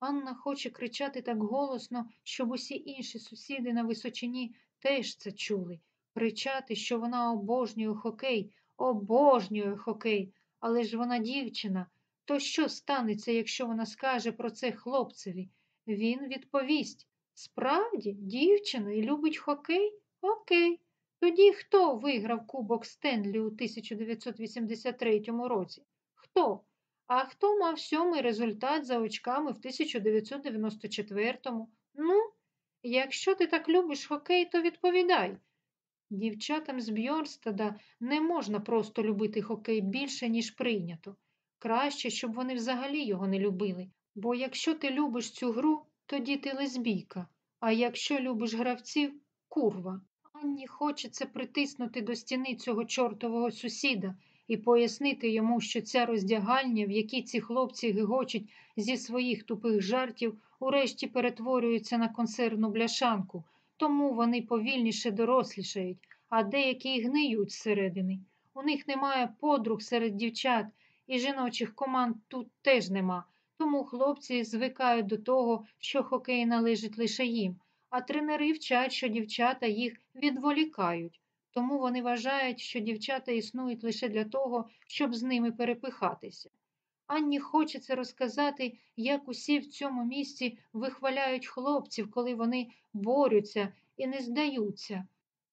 Анна хоче кричати так голосно, щоб усі інші сусіди на височині теж це чули. Кричати, що вона обожнює хокей, обожнює хокей, але ж вона дівчина. То що станеться, якщо вона скаже про це хлопцеві? Він відповість Справді, дівчина і любить хокей? Окей. Тоді хто виграв Кубок Стенлі у 1983 році? Хто? А хто мав сьомий результат за очками в 1994-му? Ну, якщо ти так любиш хокей, то відповідай. Дівчатам з Бьорстада не можна просто любити хокей більше, ніж прийнято. Краще, щоб вони взагалі його не любили. Бо якщо ти любиш цю гру, тоді ти лесбійка, а якщо любиш гравців курва. Анні хочеться притиснути до стіни цього чортового сусіда і пояснити йому, що ця роздягальня, в якій ці хлопці гигочуть зі своїх тупих жартів, урешті перетворюється на консервну бляшанку, тому вони повільніше дорослішають, а деякі й гниють зсередини. У них немає подруг серед дівчат, і жіночих команд тут теж нема. Тому хлопці звикають до того, що хокей належить лише їм, а тренери вчать, що дівчата їх відволікають. Тому вони вважають, що дівчата існують лише для того, щоб з ними перепихатися. Анні хочеться розказати, як усі в цьому місці вихваляють хлопців, коли вони борються і не здаються.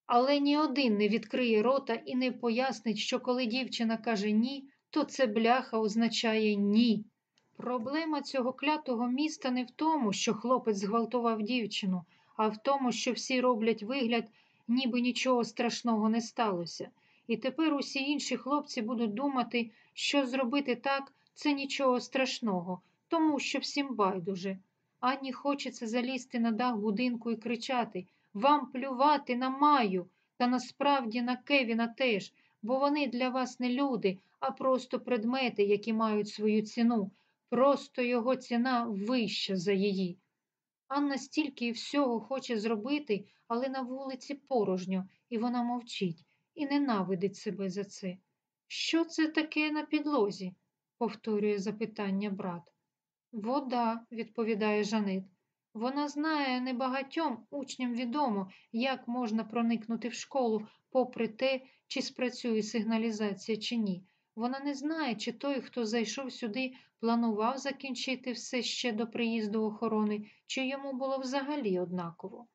Але ні один не відкриє рота і не пояснить, що коли дівчина каже ні, то це бляха означає ні. Проблема цього клятого міста не в тому, що хлопець зґвалтував дівчину, а в тому, що всі роблять вигляд, ніби нічого страшного не сталося. І тепер усі інші хлопці будуть думати, що зробити так це нічого страшного, тому що всім байдуже. Анні хочеться залізти на дах будинку і кричати Вам плювати на маю, та насправді на Кевіна теж, бо вони для вас не люди, а просто предмети, які мають свою ціну. Просто його ціна вища за її. Анна стільки всього хоче зробити, але на вулиці порожньо, і вона мовчить і ненавидить себе за це. Що це таке на підлозі? повторює запитання брат. Вода, відповідає Жанет. Вона знає небагатьом учням відомо, як можна проникнути в школу, попри те, чи спрацює сигналізація чи ні. Вона не знає, чи той, хто зайшов сюди, планував закінчити все ще до приїзду охорони, чи йому було взагалі однаково.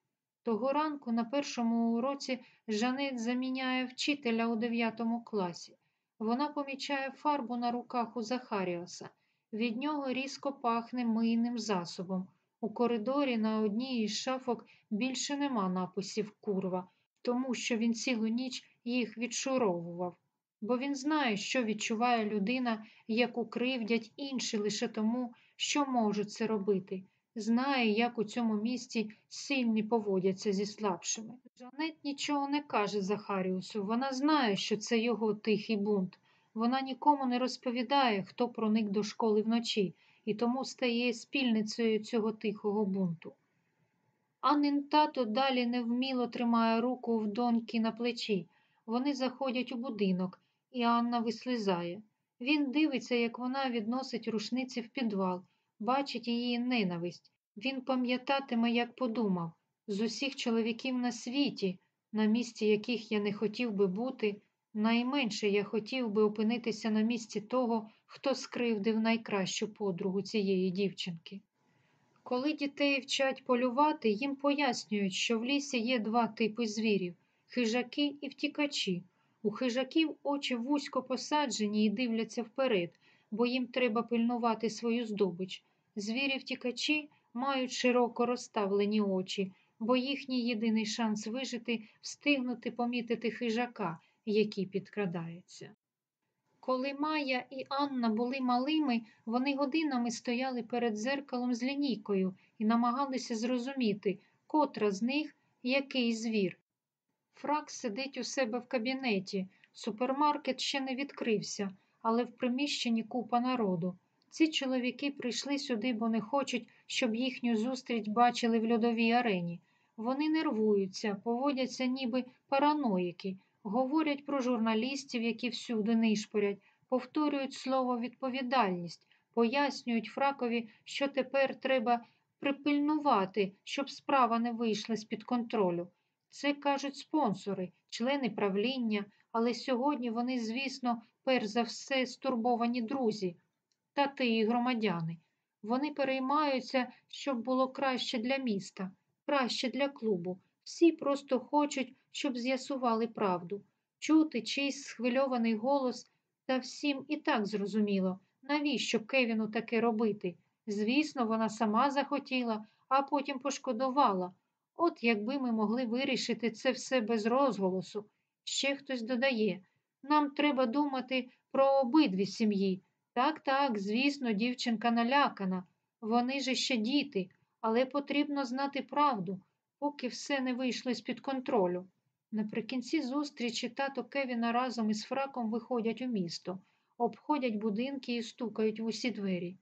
Того ранку на першому уроці Жанет заміняє вчителя у дев'ятому класі. Вона помічає фарбу на руках у Захаріоса. Від нього різко пахне мийним засобом. У коридорі на одній із шафок більше нема написів курва, тому що він цілу ніч їх відшуровував. Бо він знає, що відчуває людина, яку кривдять інші лише тому, що можуть це робити. Знає, як у цьому місті сильні поводяться зі слабшими. Жанет нічого не каже Захаріусу. Вона знає, що це його тихий бунт. Вона нікому не розповідає, хто проник до школи вночі, і тому стає спільницею цього тихого бунту. Аннин тато далі невміло тримає руку в доньки на плечі. Вони заходять у будинок, і Анна вислизає. Він дивиться, як вона відносить рушниці в підвал, бачить її ненависть. Він пам'ятатиме, як подумав з усіх чоловіків на світі, на місці яких я не хотів би бути, найменше я хотів би опинитися на місці того, хто скривдив найкращу подругу цієї дівчинки. Коли дітей вчать полювати, їм пояснюють, що в лісі є два типи звірів хижаки і втікачі. У хижаків очі вузько посаджені і дивляться вперед, бо їм треба пильнувати свою здобич. Звірі втікачі мають широко розставлені очі, бо їхній єдиний шанс вижити встигнути помітити хижака, який підкрадається. Коли Майя і Анна були малими, вони годинами стояли перед зеркалом з лінійкою і намагалися зрозуміти, котра з них який звір. Фрак сидить у себе в кабінеті. Супермаркет ще не відкрився, але в приміщенні купа народу. Ці чоловіки прийшли сюди, бо не хочуть, щоб їхню зустріч бачили в льодовій арені. Вони нервуються, поводяться ніби параноїки, говорять про журналістів, які всюди нишпорять, повторюють слово відповідальність, пояснюють Фракові, що тепер треба припильнувати, щоб справа не вийшла з-під контролю. Це кажуть спонсори, члени правління, але сьогодні вони, звісно, перш за все стурбовані друзі, тати і громадяни. Вони переймаються, щоб було краще для міста, краще для клубу. Всі просто хочуть, щоб з'ясували правду, чути чийсь схвильований голос, та всім і так зрозуміло, навіщо Кевіну таке робити. Звісно, вона сама захотіла, а потім пошкодувала. От якби ми могли вирішити це все без розголосу. Ще хтось додає нам треба думати про обидві сім'ї. Так, так, звісно, дівчинка налякана. Вони же ще діти, але потрібно знати правду, поки все не вийшло з-під контролю. Наприкінці зустрічі тато Кевіна разом із фраком виходять у місто, обходять будинки і стукають в усі двері.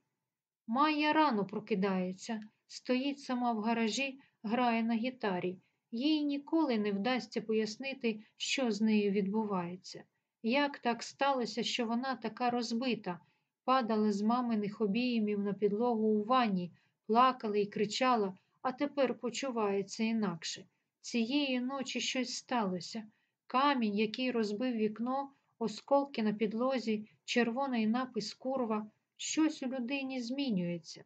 Майя рано прокидається, стоїть сама в гаражі, грає на гітарі. Їй ніколи не вдасться пояснити, що з нею відбувається. Як так сталося, що вона така розбита, падала з маминих обіймів на підлогу у ванні, плакала і кричала, а тепер почувається інакше. Цієї ночі щось сталося. Камінь, який розбив вікно, осколки на підлозі, червоний напис курва, щось у людині змінюється.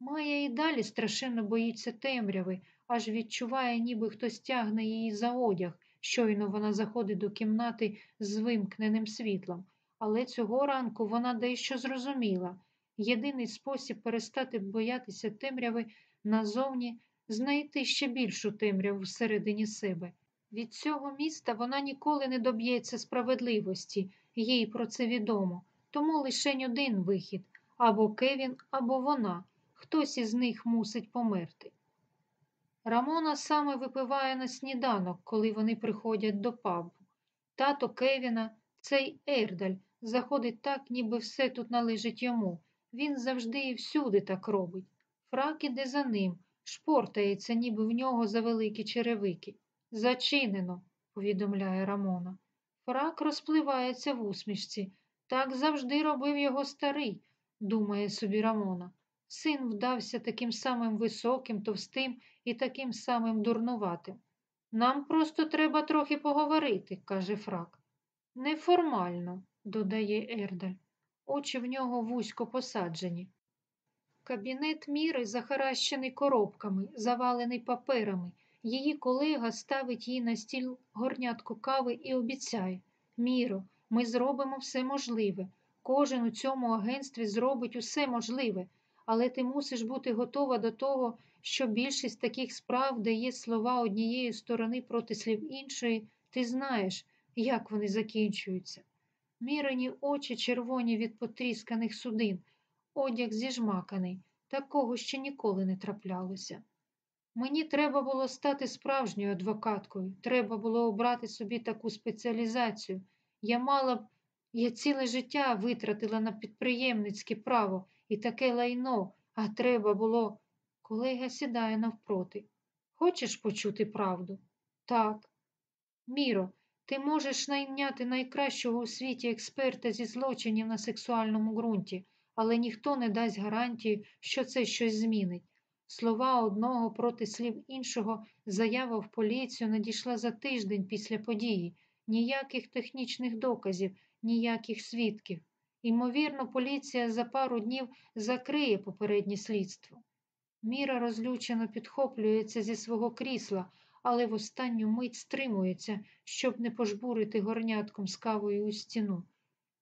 Майя і далі страшенно боїться темряви, аж відчуває, ніби хтось тягне її за одяг. Щойно вона заходить до кімнати з вимкненим світлом. Але цього ранку вона дещо зрозуміла. Єдиний спосіб перестати боятися темряви назовні знайти ще більшу темряву всередині себе. Від цього міста вона ніколи не доб'ється справедливості, їй про це відомо. Тому лише один вихід або Кевін, або вона. Хтось із них мусить померти. Рамона саме випиває на сніданок, коли вони приходять до пабу. Тато Кевіна, цей Ердаль, заходить так, ніби все тут належить йому. Він завжди і всюди так робить. Фрак іде за ним, шпортається, ніби в нього за великі черевики. Зачинено, повідомляє Рамона. Фрак розпливається в усмішці. Так завжди робив його старий, думає собі Рамона. Син вдався таким самим високим, товстим і таким самим дурнуватим. Нам просто треба трохи поговорити, каже Фрак. Неформально, додає Ердаль. Очі в нього вузько посаджені. Кабінет Міри захаращений коробками, завалений паперами. Її колега ставить їй на стіл горнятку кави і обіцяє Міро, ми зробимо все можливе. Кожен у цьому агентстві зробить усе можливе, але ти мусиш бути готова до того, що більшість таких справ дає слова однієї сторони проти слів іншої, ти знаєш, як вони закінчуються. Мірені очі червоні від потрісканих судин, одяг зіжмаканий, такого ще ніколи не траплялося. Мені треба було стати справжньою адвокаткою, треба було обрати собі таку спеціалізацію. Я мала б Я ціле життя витратила на підприємницьке право і таке лайно, а треба було. Колега сідає навпроти. Хочеш почути правду? Так. Міро, ти можеш найняти найкращого у світі експерта зі злочинів на сексуальному ґрунті, але ніхто не дасть гарантії, що це щось змінить. Слова одного проти слів іншого, заява в поліцію надійшла за тиждень після події, ніяких технічних доказів, ніяких свідків. Ймовірно, поліція за пару днів закриє попереднє слідство. Міра розлючено підхоплюється зі свого крісла, але в останню мить стримується, щоб не пожбурити горнятком з кавою у стіну.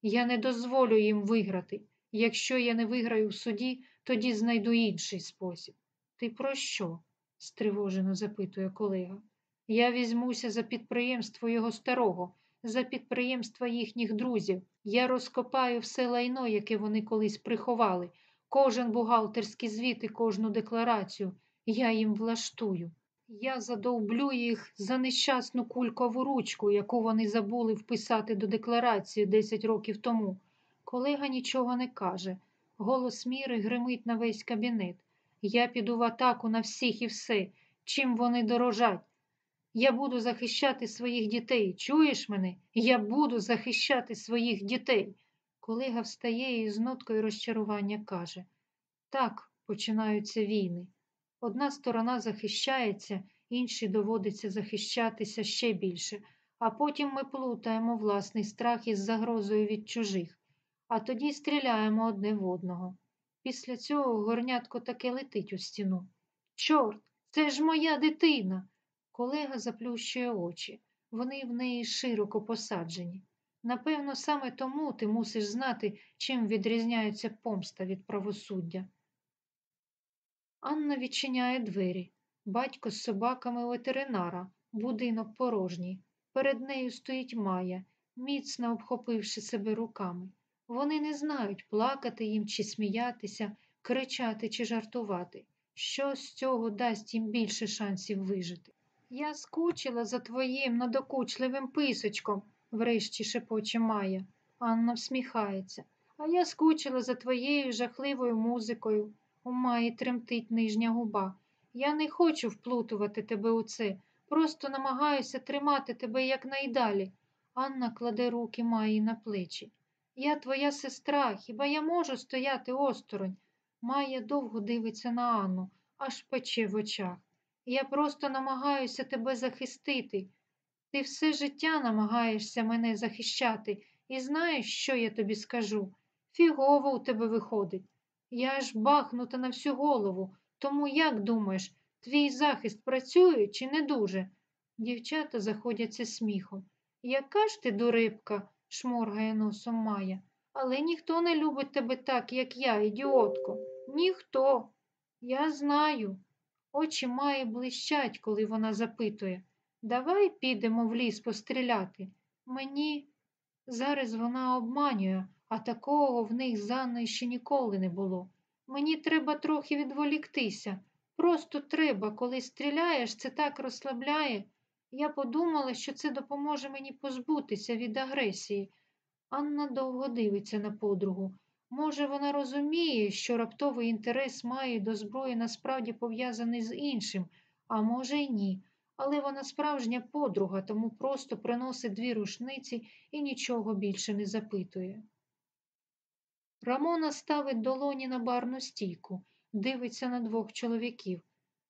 Я не дозволю їм виграти. Якщо я не виграю в суді, тоді знайду інший спосіб. Ти про що? стривожено запитує колега. Я візьмуся за підприємство його старого, за підприємства їхніх друзів. Я розкопаю все лайно, яке вони колись приховали, кожен бухгалтерський звіт і кожну декларацію. Я їм влаштую. Я задовблю їх за нещасну кулькову ручку, яку вони забули вписати до декларації 10 років тому. Колега нічого не каже. Голос міри гримить на весь кабінет. Я піду в атаку на всіх і все, чим вони дорожать. Я буду захищати своїх дітей. Чуєш мене? Я буду захищати своїх дітей. Колега встає і з ноткою розчарування каже так починаються війни. Одна сторона захищається, іншій доводиться захищатися ще більше, а потім ми плутаємо власний страх із загрозою від чужих, а тоді стріляємо одне в одного. Після цього горнятко таке летить у стіну. Чорт, це ж моя дитина. Колега заплющує очі. Вони в неї широко посаджені. Напевно, саме тому ти мусиш знати, чим відрізняється помста від правосуддя. Анна відчиняє двері. Батько з собаками ветеринара, будинок порожній. Перед нею стоїть Майя, міцно обхопивши себе руками. Вони не знають, плакати їм чи сміятися, кричати чи жартувати. Що з цього дасть їм більше шансів вижити? Я скучила за твоїм надокучливим писочком, врешті шепоче Майя. Анна всміхається. А я скучила за твоєю жахливою музикою. У Маї тремтить нижня губа. Я не хочу вплутувати тебе у це, просто намагаюся тримати тебе якнайдалі. Анна кладе руки Маї на плечі. Я твоя сестра, хіба я можу стояти осторонь? Майя довго дивиться на Анну, аж пече в очах. Я просто намагаюся тебе захистити. Ти все життя намагаєшся мене захищати, і знаєш, що я тобі скажу? Фігово у тебе виходить. Я ж бахнута на всю голову, тому як думаєш, твій захист працює чи не дуже? Дівчата заходяться сміхом. Яка ж ти дурибка, шморгає носом Майя. Але ніхто не любить тебе так, як я, ідіотко. Ніхто. Я знаю. Очі Майї блищать, коли вона запитує. Давай підемо в ліс постріляти. Мені зараз вона обманює, а такого в них з Анною ще ніколи не було. Мені треба трохи відволіктися. Просто треба, коли стріляєш, це так розслабляє. Я подумала, що це допоможе мені позбутися від агресії. Анна довго дивиться на подругу. Може, вона розуміє, що раптовий інтерес має до зброї насправді пов'язаний з іншим, а може й ні. Але вона справжня подруга, тому просто приносить дві рушниці і нічого більше не запитує. Рамона ставить долоні на барну стійку, дивиться на двох чоловіків.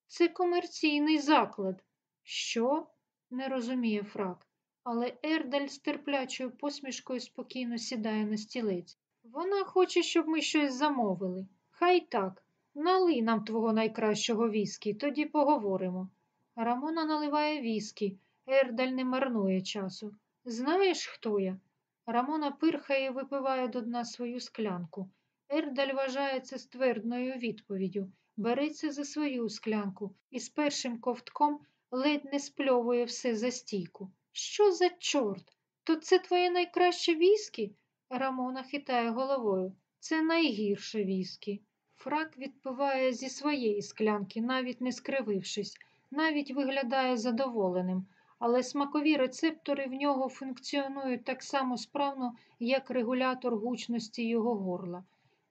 Це комерційний заклад. Що? не розуміє фрак, але Ердаль з терплячою посмішкою спокійно сідає на стілець. Вона хоче, щоб ми щось замовили. Хай так. Налий нам твого найкращого віскі, тоді поговоримо. Рамона наливає віскі, Ердаль не марнує часу. Знаєш, хто я? Рамона пирхає і випиває до дна свою склянку. Ердаль вважає це ствердною відповіддю, береться за свою склянку і з першим ковтком ледь не спльовує все за стійку. Що за чорт? То це твоє найкраще віскі? Рамона хитає головою. Це найгірше віскі. Фрак відпиває зі своєї склянки, навіть не скривившись, навіть виглядає задоволеним, але смакові рецептори в нього функціонують так само справно, як регулятор гучності його горла.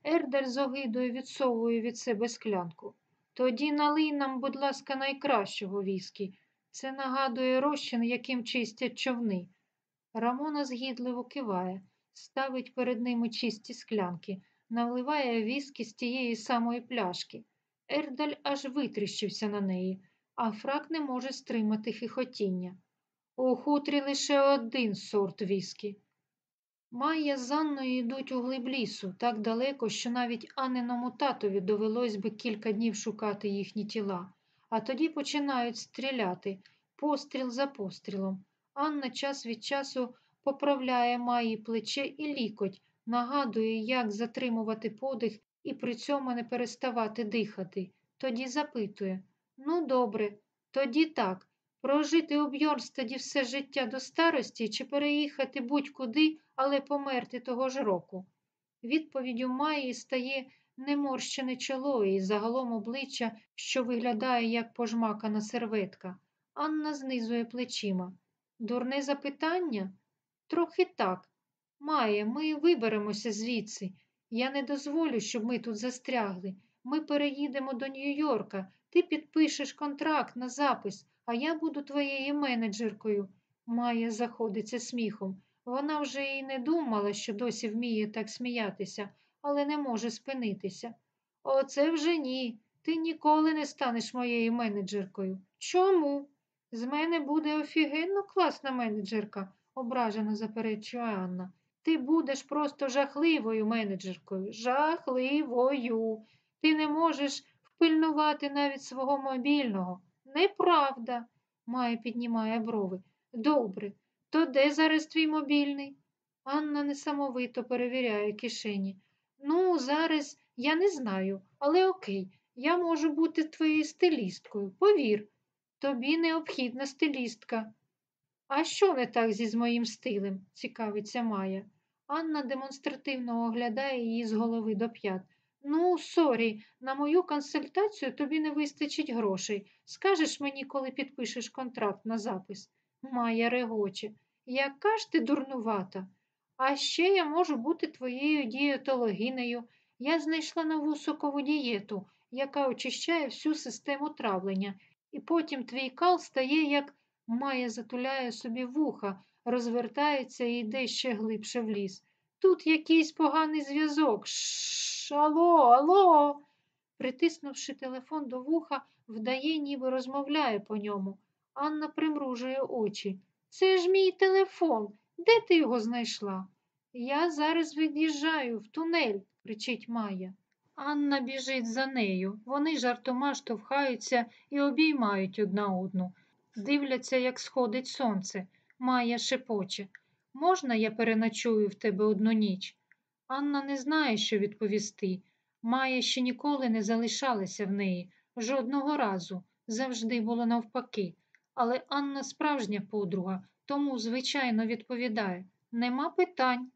Ердель з огидою відсовує від себе склянку. Тоді налий нам, будь ласка, найкращого віскі. Це нагадує розчин, яким чистять човни. Рамона згідливо киває, ставить перед ними чисті склянки, наливає віскі з тієї самої пляшки. Ердаль аж витріщився на неї, а фрак не може стримати хихотіння. У хутрі лише один сорт віскі. Майя з Анною йдуть у глиб лісу, так далеко, що навіть Анненому татові довелось би кілька днів шукати їхні тіла, а тоді починають стріляти, постріл за пострілом. Анна час від часу поправляє Майї плече і лікоть, нагадує, як затримувати подих і при цьому не переставати дихати. Тоді запитує Ну, добре, тоді так. Прожити у Бьорстаді все життя до старості чи переїхати будь-куди, але померти того ж року. Відповіддю Майї стає неморщене чоло і загалом обличчя, що виглядає як пожмакана серветка. Анна знизує плечима. Дурне запитання? Трохи так. Має, ми виберемося звідси. Я не дозволю, щоб ми тут застрягли. Ми переїдемо до Нью-Йорка. Ти підпишеш контракт на запис, а я буду твоєю менеджеркою. Майя заходиться сміхом. Вона вже і не думала, що досі вміє так сміятися, але не може спинитися. Оце вже ні. Ти ніколи не станеш моєю менеджеркою. Чому? З мене буде офігенно класна менеджерка, ображено заперечує Анна. Ти будеш просто жахливою менеджеркою. Жахливою. Ти не можеш впильнувати навіть свого мобільного. Неправда, Майя піднімає брови. Добре, то де зараз твій мобільний? Анна несамовито перевіряє кишені. Ну, зараз я не знаю, але окей, я можу бути твоєю стилісткою. Повір, тобі необхідна стилістка. А що не так зі з моїм стилем? цікавиться Майя. Анна демонстративно оглядає її з голови до п'ят. Ну, сорі, на мою консультацію тобі не вистачить грошей. Скажеш мені, коли підпишеш контракт на запис. Майя регоче. Яка ж ти дурнувата? А ще я можу бути твоєю дієтологинею. Я знайшла нову сокову дієту, яка очищає всю систему травлення, і потім твій кал стає, як Майя затуляє собі вуха, розвертається і йде ще глибше в ліс. Тут якийсь поганий зв'язок. Шш, алло, алло. Притиснувши телефон до вуха, вдає, ніби розмовляє по ньому. Анна примружує очі. Це ж мій телефон. Де ти його знайшла? Я зараз від'їжджаю в тунель, кричить Майя. Анна біжить за нею. Вони жартома штовхаються і обіймають одна одну. Дивляться, як сходить сонце. Майя шепоче. Можна я переночую в тебе одну ніч? Анна не знає, що відповісти. Майя ще ніколи не залишалася в неї, жодного разу, завжди було навпаки. Але Анна справжня подруга, тому, звичайно, відповідає нема питань.